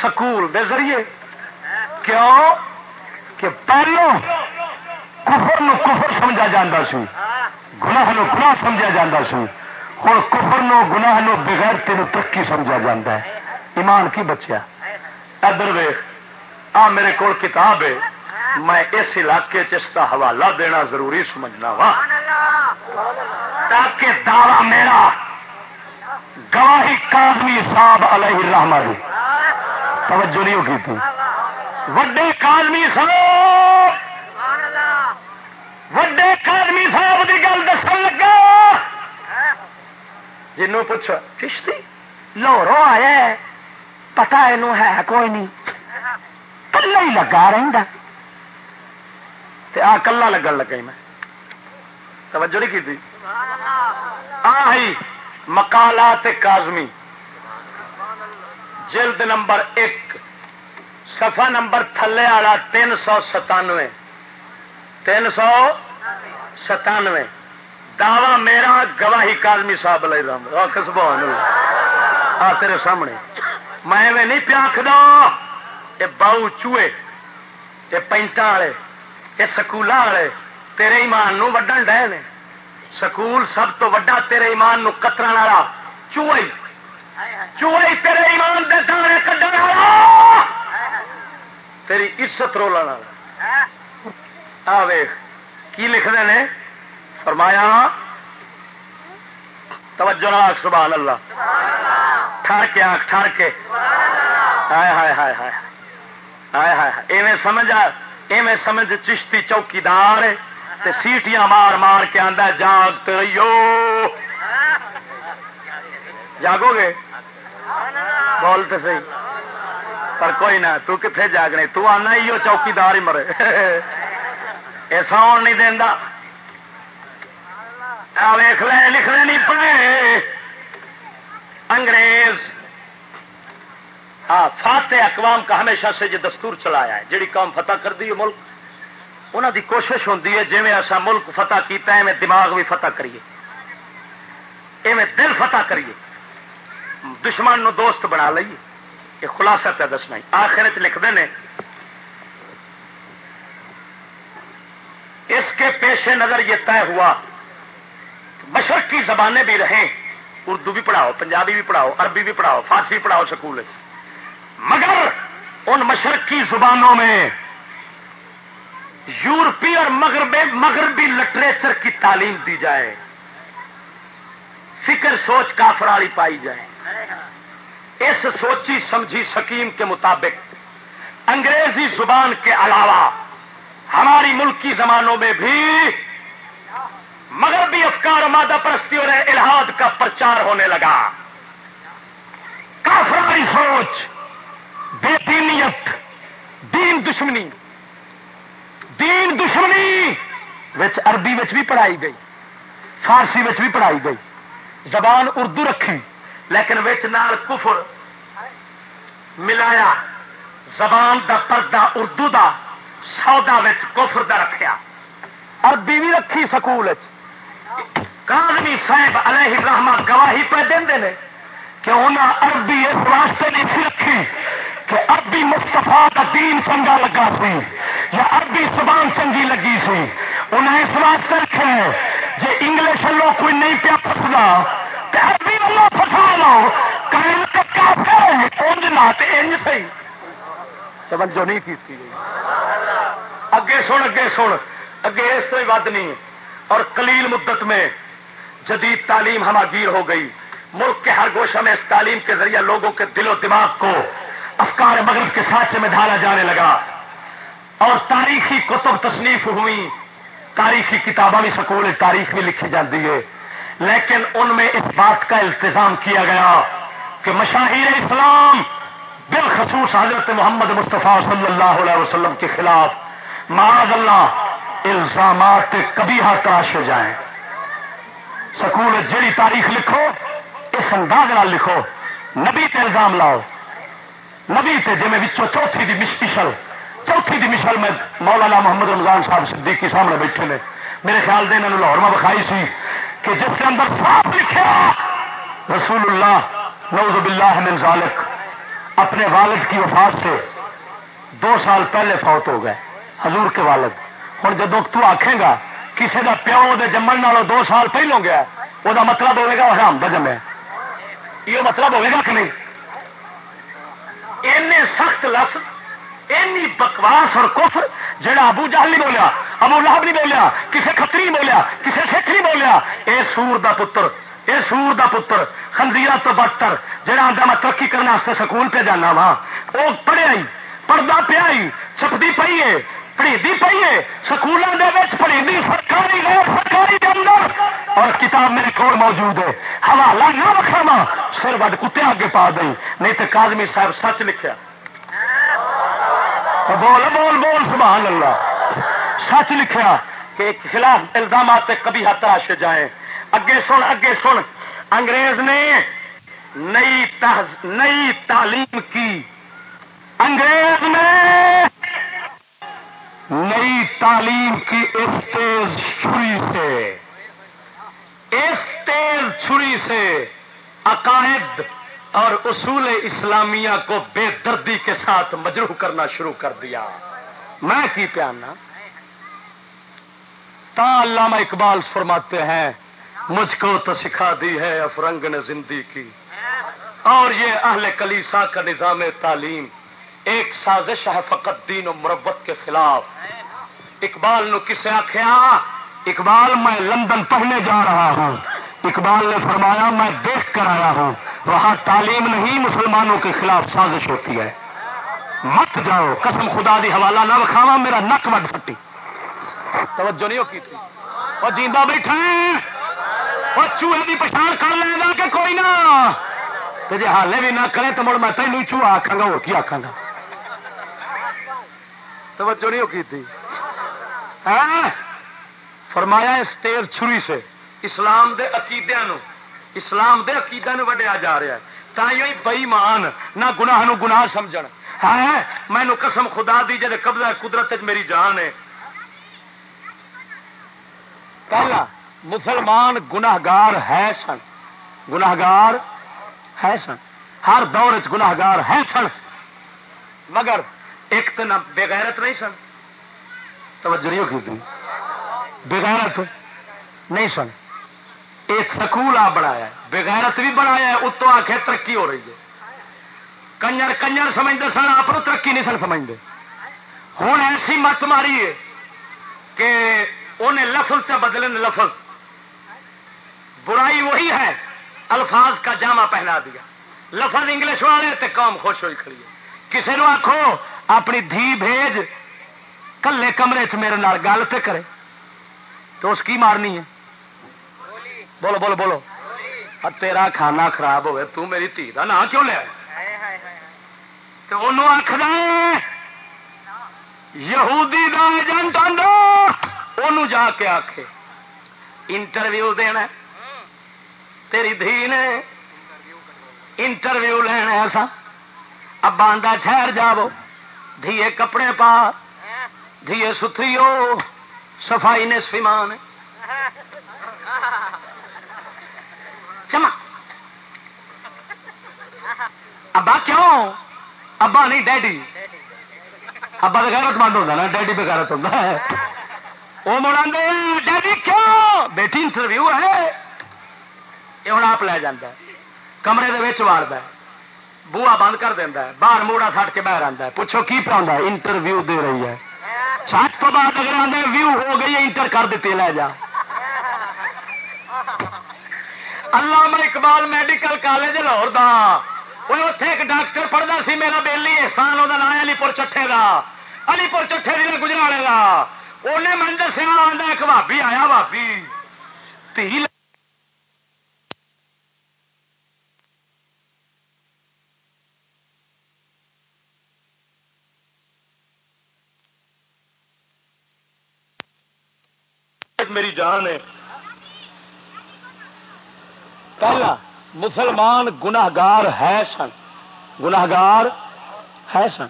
سکول دے ذریعے کیوں کہ پہلو کفر نو کفر سمجھا جاتا سی، گناہ نو گناہ سمجھا جاتا سی۔ ہوں کفر نو گناہ نو بغیر تین ترقی سمجھا جاتا ہے۔ ایمان کی بچیا۔ ادر ویخ آ میرے کو کتاب ہے۔ میں اس علاقے اس کا حوالہ دینا ضروری سمجھنا وا۔ تاکہ دعوی میرا گواہی کادمی صاحب علیہ الرحمہ توجہ نہیں ہوگی تھی۔ وڈے کادمی صاحب. وڈے کادمی صاحب کی گل دس لگا. جنوں پوچھ کشتی؟ لاہوروں آیا پتا یہ ہے کوئی نہیں. کلا ہی لگا رہا آ کلا لگن لگا میں. توجہ نہیں کی آئی مکالات کازمی جلد نمبر ایک. سفا نمبر تھلے والا تین سو ستانوے۔ تین سو ستانوے۔ دعوی میرا گواہی کالمی صاحب لے رہا کسبان آ، تیرے سامنے۔ میں ایویں نہیں پیاکھ یہ باؤ چوئے یہ پینٹا والے یہ سکول والے، تیرے ایمان نو وڈن ڈے نے۔ سکول سب تو وڈا تیرے ایمان نو کتر والا چوئی چوئی تیرے ایمان دے دانے کڈن والا۔ تیری عزت رولا آ ویخ، کی لکھتے ہیں فرمایا، توجہ نہ سبحان اللہ۔ ٹھڑ کے آنکھ ٹھڑ کے ہائے ہائے ہائے۔ ہائے ہائے ہائے۔ ایویں سمجھ ایویں سمجھ، چشتی چوکی دار سیٹیاں مار مار کے آدھا جاگ رہیو جاگو گے؟ بول تو سی پر کوئی نہ، تو کتنے جاگنے؟ تو آنا ہی وہ چوکیدار ہی مرے۔ ایسا آن نہیں دینا ویخ لے، لکھنے نہیں پڑے۔ انگریز۔ ہاں فاتح اقوام کا ہمیشہ سے یہ دستور چلایا ہے۔ جیڑی قوم فتح کر دی ملک انہوں دی کوشش ہوتی ہے جی ایسا ملک فتح کیتا ہے میں دماغ بھی فتح کریے۔ ایویں دل فتح کریے۔ دشمن نو دوست بنا لئیے۔ یہ خلاصہ پہ دسنا آخر لکھتے ہیں۔ اس کے پیش نظر یہ طے ہوا مشرق کی زبانیں بھی رہیں۔ اردو بھی پڑھاؤ، پنجابی بھی پڑھاؤ، عربی بھی پڑھاؤ، فارسی بھی پڑھاؤ سکول۔ مگر ان مشرقی زبانوں میں یورپی اور مغرب مغربی لٹریچر کی تعلیم دی جائے۔ فکر سوچ کافرالی پائی جائے۔ اس سوچی سمجھی سکیم کے مطابق انگریزی زبان کے علاوہ ہماری ملکی زمانوں میں بھی مغربی افکار مادہ پرستی اور الہاد کا پرچار ہونے لگا۔ کافراری سوچ، بے دینیت، دین دشمنی۔ دین دشمنی وچ عربی وچ بھی پڑھائی گئی، فارسی وچ بھی پڑھائی گئی۔ زبان اردو رکھی، لیکن وچ نال کفر ملایا، زبان دا پردہ اردو دا، سودا کفر دا رکھیا۔ عربی بھی رکھی سکول کاغنی صاحب علیہ الرحمہ گواہی پہ دے کہ انہیں عربی اس واسطے نہیں سی رکھی کہ عربی مستفا کا دین چنگا لگا سی یا عربی زبان چنگی لگی سی۔ انہیں اس واسطے رکھے جی انگلش لو کوئی نہیں پیا فسنا تو عربی فسا لو انج نہ انج سی توجہ نہیں کی اگے سن اگے سن۔ اگے اس سے ود نہیں۔ اور کلیل مدت میں جدید تعلیم ہماگیر ہو گئی۔ ملک کے ہر گوشہ میں اس تعلیم کے ذریعے لوگوں کے دل و دماغ کو افکار مغرب کے سانچے میں ڈھالا جانے لگا۔ اور تاریخی کتب تصنیف ہوئی تاریخی کتابیں بھی سکول، تاریخ بھی لکھی جاتی ہے۔ لیکن ان میں اس بات کا التظام کیا گیا کہ مشاہیر اسلام بالخصوص حضرت محمد مصطفیٰ صلی اللہ علیہ وسلم کے خلاف معاذ اللہ الزامات کبھی تراش ہو جائیں۔ سکول جڑی تاریخ لکھو، اس انداز لکھو، نبی تے الزام لاؤ۔ نبی تے جی میں چوتھی دی مشل، چوتھی دی مشل میں مولانا محمد رمضان صاحب صدیق کے سامنے بیٹھے نے۔ میرے خیال دے انہوں لاہور میں بکھائی سی۔ کہ جس کے اندر صاف لکھا رسول اللہ نوز باللہ من ذالک، اپنے والد کی وفات سے دو سال پہلے فوت ہو گئے، حضور کے والد۔ ہوں جدو تو آخے گا کسی کا پیو دے جمن والوں دو سال پہلوں گیا وہ مطلب ہوئے گا حرام کا جمع یہ مطلب ہوئے گا کہ نہیں؟ سخت لفظ اینی بکواس اور کفر جہاں ابو جہل نہیں بولیا، ابو لہب نہیں بولیا کسی کتری بولیا کسی سکھ نہیں بولیا، اے سور دا پتر، اے سور دا پتر، خنزیرہ تو بدتر جہاں آدھا میں ترقی کرنے سکول پہ جانا وا۔ وہ پڑھیا پڑھتا پیا چھپتی پی ہے پڑھی پی ہے سکولوں کے پڑھی سرکاری غیر سرکاری کے اندر۔ اور کتاب میرے کو موجود ہے، حوالہ نہ رکھا سر وڈ کتے آگے پا دیں نہیں تو کادمی صاحب سچ لکھا بول بول بول، سبحان اللہ۔ سچ لکھا کہ خلاف الزامات کبھی ہاتھ جائیں۔ اگے سن اگے سن۔ انگریز نے نئی نئی تعلیم کی۔ انگریز نے نئی تعلیم کی اس تیز چھری سے۔ اس تیز چھری سے عقائد اور اصول اسلامیہ کو بے دردی کے ساتھ مجروح کرنا شروع کر دیا۔ میں کی پیانا؟ تا علامہ اقبال فرماتے ہیں، مجھ کو تو سکھا دی ہے افرنگ نے زندگی کی۔ اور یہ اہل کلیسا کا نظام تعلیم، ایک سازش ہے فقط دین و مربت کے خلاف۔ اقبال نو کسے آخیا اقبال، میں لندن پڑھنے جا رہا ہوں۔ اقبال نے فرمایا، میں دیکھ کر آیا ہوں۔ وہاں تعلیم نہیں، مسلمانوں کے خلاف سازش ہوتی ہے۔ مت جاؤ، قسم خدا دی حوالہ نہ رکھاوا میرا نک وڈ پھٹی۔ توجہ نہیں کی تھی؟ وہ جیندہ بیٹھا وہ چوہے کی پچھان کر لے گا کہ کوئی نہ۔ جی حالے بھی نہ کرے تو مڑ میں تینوں چوہا آخا گا، اور کی آخا گا؟ توجہ نہیں کی تھی؟ ہاں؟ فرمایا اس چھری سے اسلام دے عقیدے نو۔ اسلام دے عقیدے نو وڈیا جا رہا ہے۔ تھی بئیمان، نہ گناہ نو گناہ سمجھ ہے مینو قسم خدا دی جی قبضہ قدرت میری جان ہے۔ پہلا، مسلمان گناہگار ہے سن۔ گناہگار ہے سن۔ ہر دور چ گناہگار ہے سن۔ مگر ایک تو نہ بغیرت نہیں سن۔ توجہ نہیں کی بغیرت نہیں سن۔ ایک سکول آ بنایا بغیرت بھی بنایا اتو آ کے ترقی ہو رہی ہے۔ کنجر کنجر سمجھتے سن، آپ ترقی نہیں سن سمجھتے ہوں ایسی مت ماری ہے کہ انہیں لفظ سے بدلے لفظ۔ برائی وہی ہے، الفاظ کا جامع پہنا دیا۔ لفظ انگلش والے تے قوم خوش ہوئی کھڑی ہے۔ کسی نو آخو اپنی دھی بھیج، کلے کمرے چ میرے نال گل تے کرے۔ تو اس کی مارنی ہے؟ بولو بولو بولو۔ تیرا کھانا خراب ہوئے، تو میری دھی کا نام کیوں لیا؟ تو انہوں آخر یہودی دا ایجنٹ آدھا جا کے آخے انٹرویو دینا تیری دھی نے انٹرویو لینا ایسا ابا آدھا ٹھہر جاو دھیے کپڑے پا، دھیے ستری ہو صفائی نے سفیمان چما ابا کیوں ابا نہیں ڈیڈی ابا تو غیرت مند ہوتا نا ڈیڈی پہ غیرت ہوتا ہے وہ مڑا ڈیڈی کیوں بیٹی انٹرویو ہے یہ ہوں آپ لے جانا کمرے کے وارد بوا بند کر دینا باہر موڑا سٹ کے باہر آتا ہے پوچھو کی پہ انٹرویو دے رہی ہے سات تو بعد اگر آدھے ویو ہو گئی انٹر کر دیتی لے جا اللہ اقبال میڈیکل کالج لاہور دا۔ وہ اتے ایک ڈاکٹر پڑھتا سی، میرا بےلی احسان وہ نام علی پور چٹھے کا علی پور چٹھے جی گجرالے کا انہیں من دسیا آتا ایک بھابی آیا بھابی تھی میری جان ہے۔ پہلا مسلمان گناہگار ہے سن گناہگار ہے سن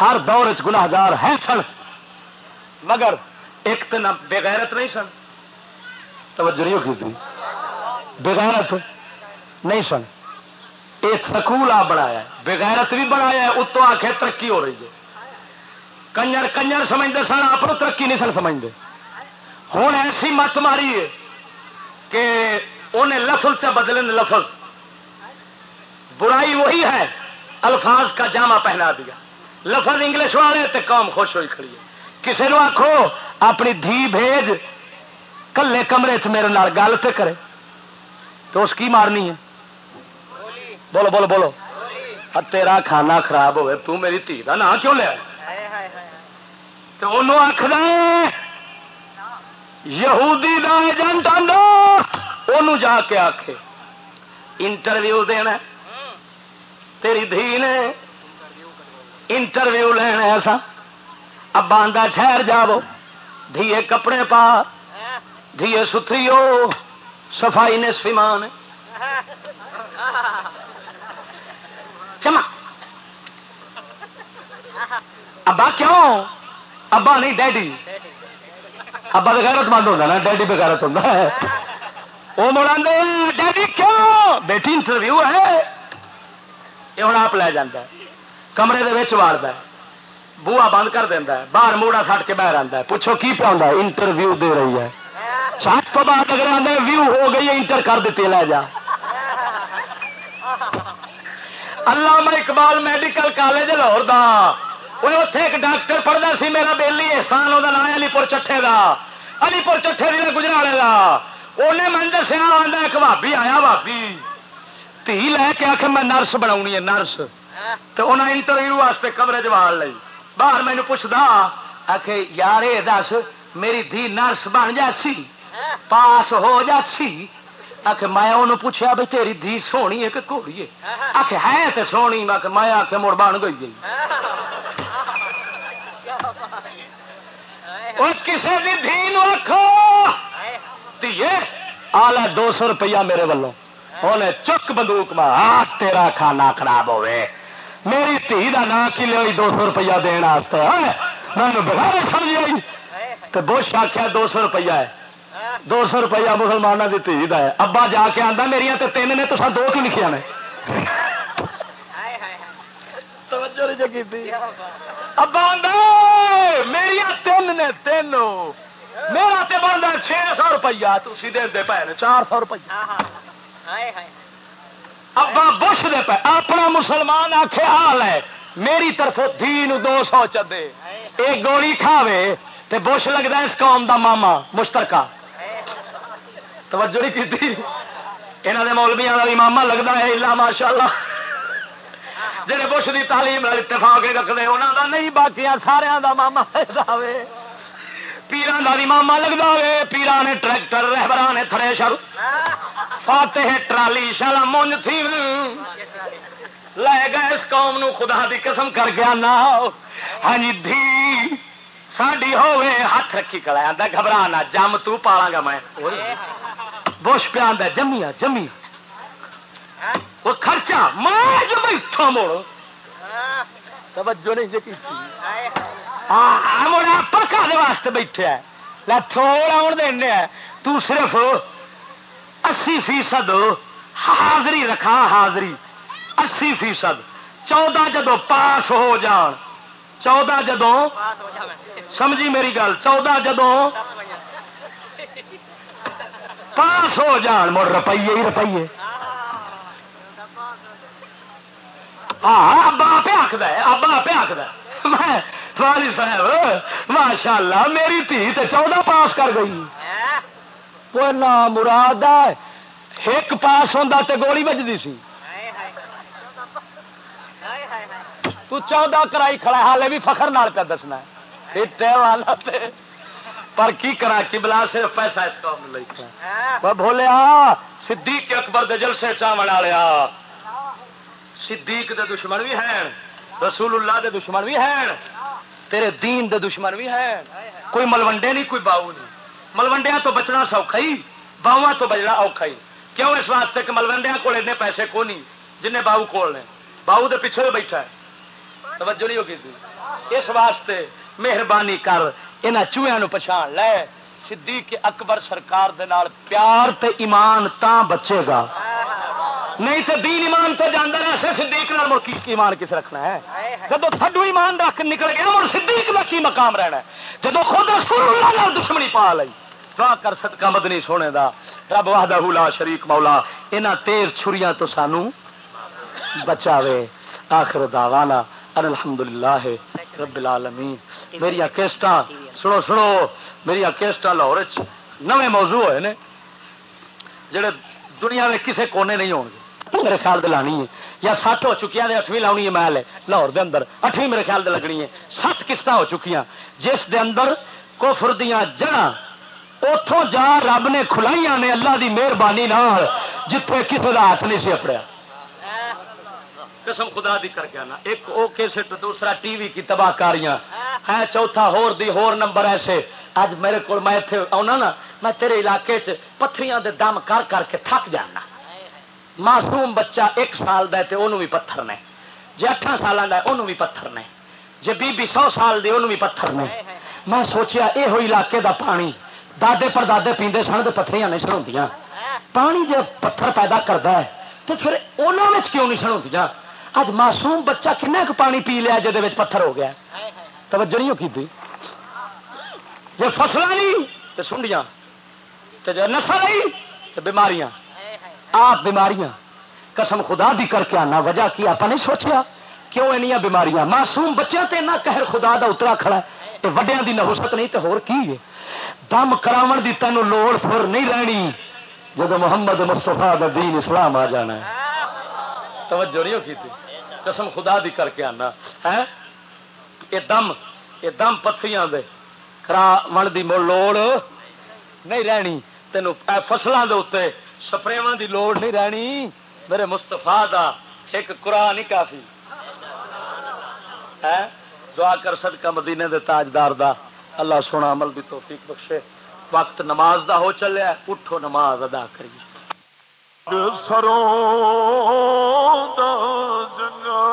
ہر دور چ گناہگار ہے سن مگر ایک تو نہ بغیرت نہیں سن توجہ نہیں ہوگی بغیرت نہیں سن ایک سکول آ بنایا بغیرت بھی بنایا اتو آ کے ترقی ہو رہی ہے کنجر کنجر سمجھتے سن آپ ترقی نہیں سن سمجھتے ہوں ایسی مت ماری ہے کہ انہیں لفظ سے بدلے لفظ۔ برائی وہی ہے، الفاظ کا جامع پہنا دیا۔ لفظ انگلش والے تے قوم خوش ہوئی کھڑی ہے۔ کسی نو آخو اپنی دھی بھیج، کلے کمرے چ میرے نال گل پہ کرے۔ تو اس کی مارنی ہے؟ بولو بولو بولو۔ تیرا کھانا خراب ہوئے، تو میری دھی کا نام کیوں لیا؟ تو انہوں آخر یہودی دا ایجنٹ آدھا جا کے آخ انٹرویو دینا تیری دھی نے انٹرویو لینا ایسا ابا آدھا ٹھہر جاو دھیے کپڑے پا دھیے ستری ہو صفائی نے سفیمان چما ابا کیوں ابا نہیں ڈیڈی ابا تو غیرت مند ہوتا نا ڈیڈی پہ غیرت ہوتا ہے وہ مڑا ڈیڈی کیوں؟ بیٹی انٹرویو ہے۔ یہ ہوں آپ لے جانا کمرے کے وارد بوا بند کر دینا باہر موڑا سٹ کے باہر آتا ہے۔ پوچھو کی پہ انٹرویو دے رہی ہے۔ سات تو بعد اگر آدھے ویو ہو گئی انٹر کر دیتی لے جا۔ اللہ اقبال میڈیکل کالج لاہور دا۔ وہ اتے ایک ڈاکٹر پڑھتا سی، میرا بےلی احسان وہ نام علی پور چٹھے کا علی پور چٹھے بھی گجرالے کا انہیں من دسیا ایک بھابی آیا بھابی تھی لے کے آخ میں نرس بنا ہے نرس تو انہیں انٹرویو واسطے کمرے جوال لی باہر مینو پوچھتا آخ یار یہ دس میری دھی نرس بن جاسی پاس ہو جاسی آخ میں انہوں پوچھا بھائی تیری دھی سونی ہے کہ گھوڑی ہے آخ ہے تو سونی میں میں آخ مڑ بن گئی گئی کسی بھی دھی آخو آلہ دو سو روپیہ میرے ولوں۔ انہیں چک بندوق میں تیرا کھانا خراب ہوئے میری دھی کا نام کی لیا دو سو روپیہ دن میں بغیر سمجھ آئی۔ تو بش آخیا دو سو روپیہ ہے۔ دو سو روپیہ مسلمانوں کی دھی کا ہے۔ ابا جا کے آتا میری تو تین نے تو دو کی لکھیا نے؟ ابا میری تین نے تینوں۔ میرا تے بنتا چھ سو روپیہ تھی دے پے چار سو روپیہ۔ ابا بش دے پے اپنا مسلمان آخ حال ہے میری طرف دھی دو سو چدے۔ ایک گولی کھاوے تے بش لگتا اس قوم دا ماما مشترکہ۔ توجہ نہیں کی یہاں کے مولبیا کا بھی ماما لگتا ہے الا ماشاء اللہ جہے بش کی تعلیم اتفاق رکھتے انہوں کا نہیں باقی سارا دا ماما پیران کا بھی ماما لگتا ہے پیرا نے ٹریکٹر رہبرا نے تھرے شر۔ فاتح ٹرالی شالا مونج تھی۔ لے گئے اس قوم نو خدا دی قسم کر گیا نا ہاں جی دھی۔ ساڈی ہوے ہاتھ رکھی کلا آتا گھبرا نہ۔ جم تو پالا گا میں۔ بوش پہ آدھا جمیا جمیا۔ وہ خرچہ میں جو بیٹھا موڑ توجہ نہیں جی ہاں، ہاں، پکا دے واسطے بیٹھے لا تھوڑا آن دینا تو صرف اسی فیصد حاضری رکھا، حاضری۔ اسی فیصد۔ چودہ جدو پاس ہو جان۔ چودہ جدو سمجھی میری گل۔ چودہ جدو پاس ہو جان۔ مڑ روپیے ہی روپیے۔ ہاں ابا پہ آخد ابا پہ آخد میں فالی صاحب ماشاء اللہ میری تھی تو چودہ پاس کر گئی۔ کوئی نہ مراد ایک پاس ہوں تو گولی بجتی سی۔ تو چودہ کرائی کھڑا حالے بھی فخر نال پہ دسنا والا پر کی کرا کبلا صرف پیسہ اس کام لے بولیا صدیق اکبر دے جلسے چاول والیا صدیق دے دشمن بھی ہیں۔ رسول اللہ دے دشمن بھی ہیں۔ تیرے دین دے دشمن بھی ہیں۔ کوئی ملوڈے نہیں، کوئی باؤ نہیں۔ ملوڈیا تو بچنا سوکھا ہی باوا تو بچنا اوکھا ہی۔ کیوں اس واسطے کہ ملوڈیا کو پیسے کو نہیں جن باؤ کول نے باؤ دے پیچھے بیٹھا ہے۔ توجہ نہیں ہوگی تھی؟ اس واسطے مہربانی کر یہاں چوہیا پچھان لے۔ صدیق اکبر سرکار دے نال پیار تے ایمان تا بچے گا۔ نہیں تو دین ایمان تو جانا ایسے صدیق نال مڑ ایمان کس رکھنا ہے؟ جب تھڈو ایمان رکھ نکل گیا مڑ صدیق کا کی مقام رہنا ہے؟ جب خود رسول اللہ نال دشمنی پا لی دعا کر صدقہ مدنی سونے دا۔ رب وحدہ لا شریک مولا، انہاں تیز چھریاں تو سانو بچاوے۔ آخر دعوانا ان الحمدللہ رب العالمین۔ میری کیسٹا سنو سنو، میری کیسٹا لاہور نویں موضوع ہوئے نے، جڑے دنیا میں کسے کونے نہیں ہوں گے میرے خیال دے لانی ہے۔ یا سات ہو چکی ہے اٹھویں لاؤنی ہے محل ہے۔ لاہور دے اندر اٹھویں میرے خیال دے لگنی ہے۔ سات قسط ہو چکی جس دے اندر کوفر دیا جڑا اتوں جا رب نے کھلائی نے اللہ دی مہربانی جتنے کسی کا ہاتھ نہیں سی اپڑیا۔ قسم خدا دی کر کے آنا۔ ایک او کیسٹ دوسرا ٹی وی کی تباہ کاریاں۔ ہے، چوتھا ہور دی ہور نمبر ایسے۔ اج میرے کو میں آنا نا، میں تیرے علاقے چ پتھریاں دے دم کر کر کے تھک جانا۔ معصوم بچہ ایک سال دا تے انہوں بھی پتھر نے۔ جی اٹھا سال کا انہوں بھی پتھر نے۔ جی بی بی سو سال دے انہوں بھی پتھر نے۔ میں سوچیا یہ ہوئی علاقے دا پانی، دادے پر دادے پیندے سن تو پتھریاں نہیں سڑوندیاں پانی جب پتھر پیدا کرتا ہے تو پھر انہوں کیوں نہیں سڑوندیاں اج معصوم بچہ کن پانی پی لیا جہد پتھر ہو گیا؟ توجہ نہیں کی جی فصل نہیں تو سنڈیاں جو نسل نہیں تو بیماریاں۔ آپ بیماریاں۔ قسم خدا دی کر کے آنا، وجہ کی آپ نہیں سوچیا؟ کیوں این بیماریاں؟ معصوم بچوں سے نہ کہ خدا دا اترا کھڑا ہے۔ یہ وڈیا دی نہوست نہیں تو ہور کی ہے؟ دم کراو دی تینوں لوڑ پھر نہیں رہنی۔ جب محمد مستفا دین اسلام آ جانا ہے۔ توجہ نہیں کی تھی قسم خدا دی کر کے آنا۔ ہے یہ دم یہ دم پتھریاں دے کرا من دی لوڑ نہیں رہنی۔ تینوں فصلوں کے اتنے سپرے دی لوڑ نہیں رہنی۔ میرے مستفا دا ایک قرآن ہی کافی۔ ہے؟ دعا کر صدقہ مدینے دے تاجدار دا۔ اللہ سونا عمل دی توفیق بخشے۔ وقت نماز دا ہو چلیا اٹھو نماز ادا کریے۔ سروں دا جنگا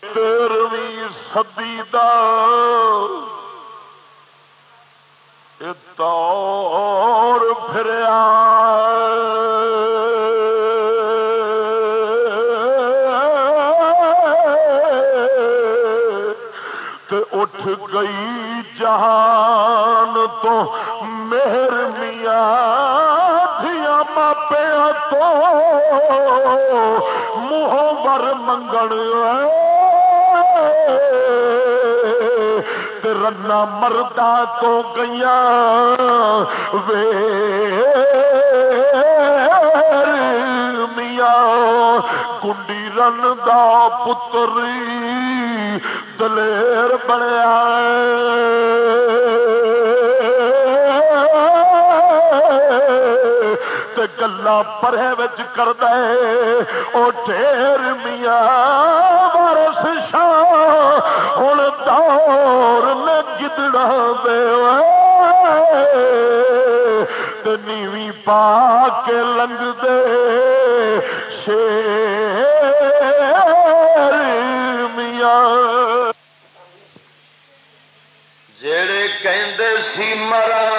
تیرویں صدی دا۔ اٹھ گئی جہان تو مہر میاں دیا ماپیا تو منہ بر منگڑ رنا مردا تو گیا وے میاں کنڈی رن دا پتری دلیر بنیا گلا پرے کر دے وہ ڈیر میاں دے نیوی پا کے لنگ دے شیر میاں۔ جڑے کہندے سی مران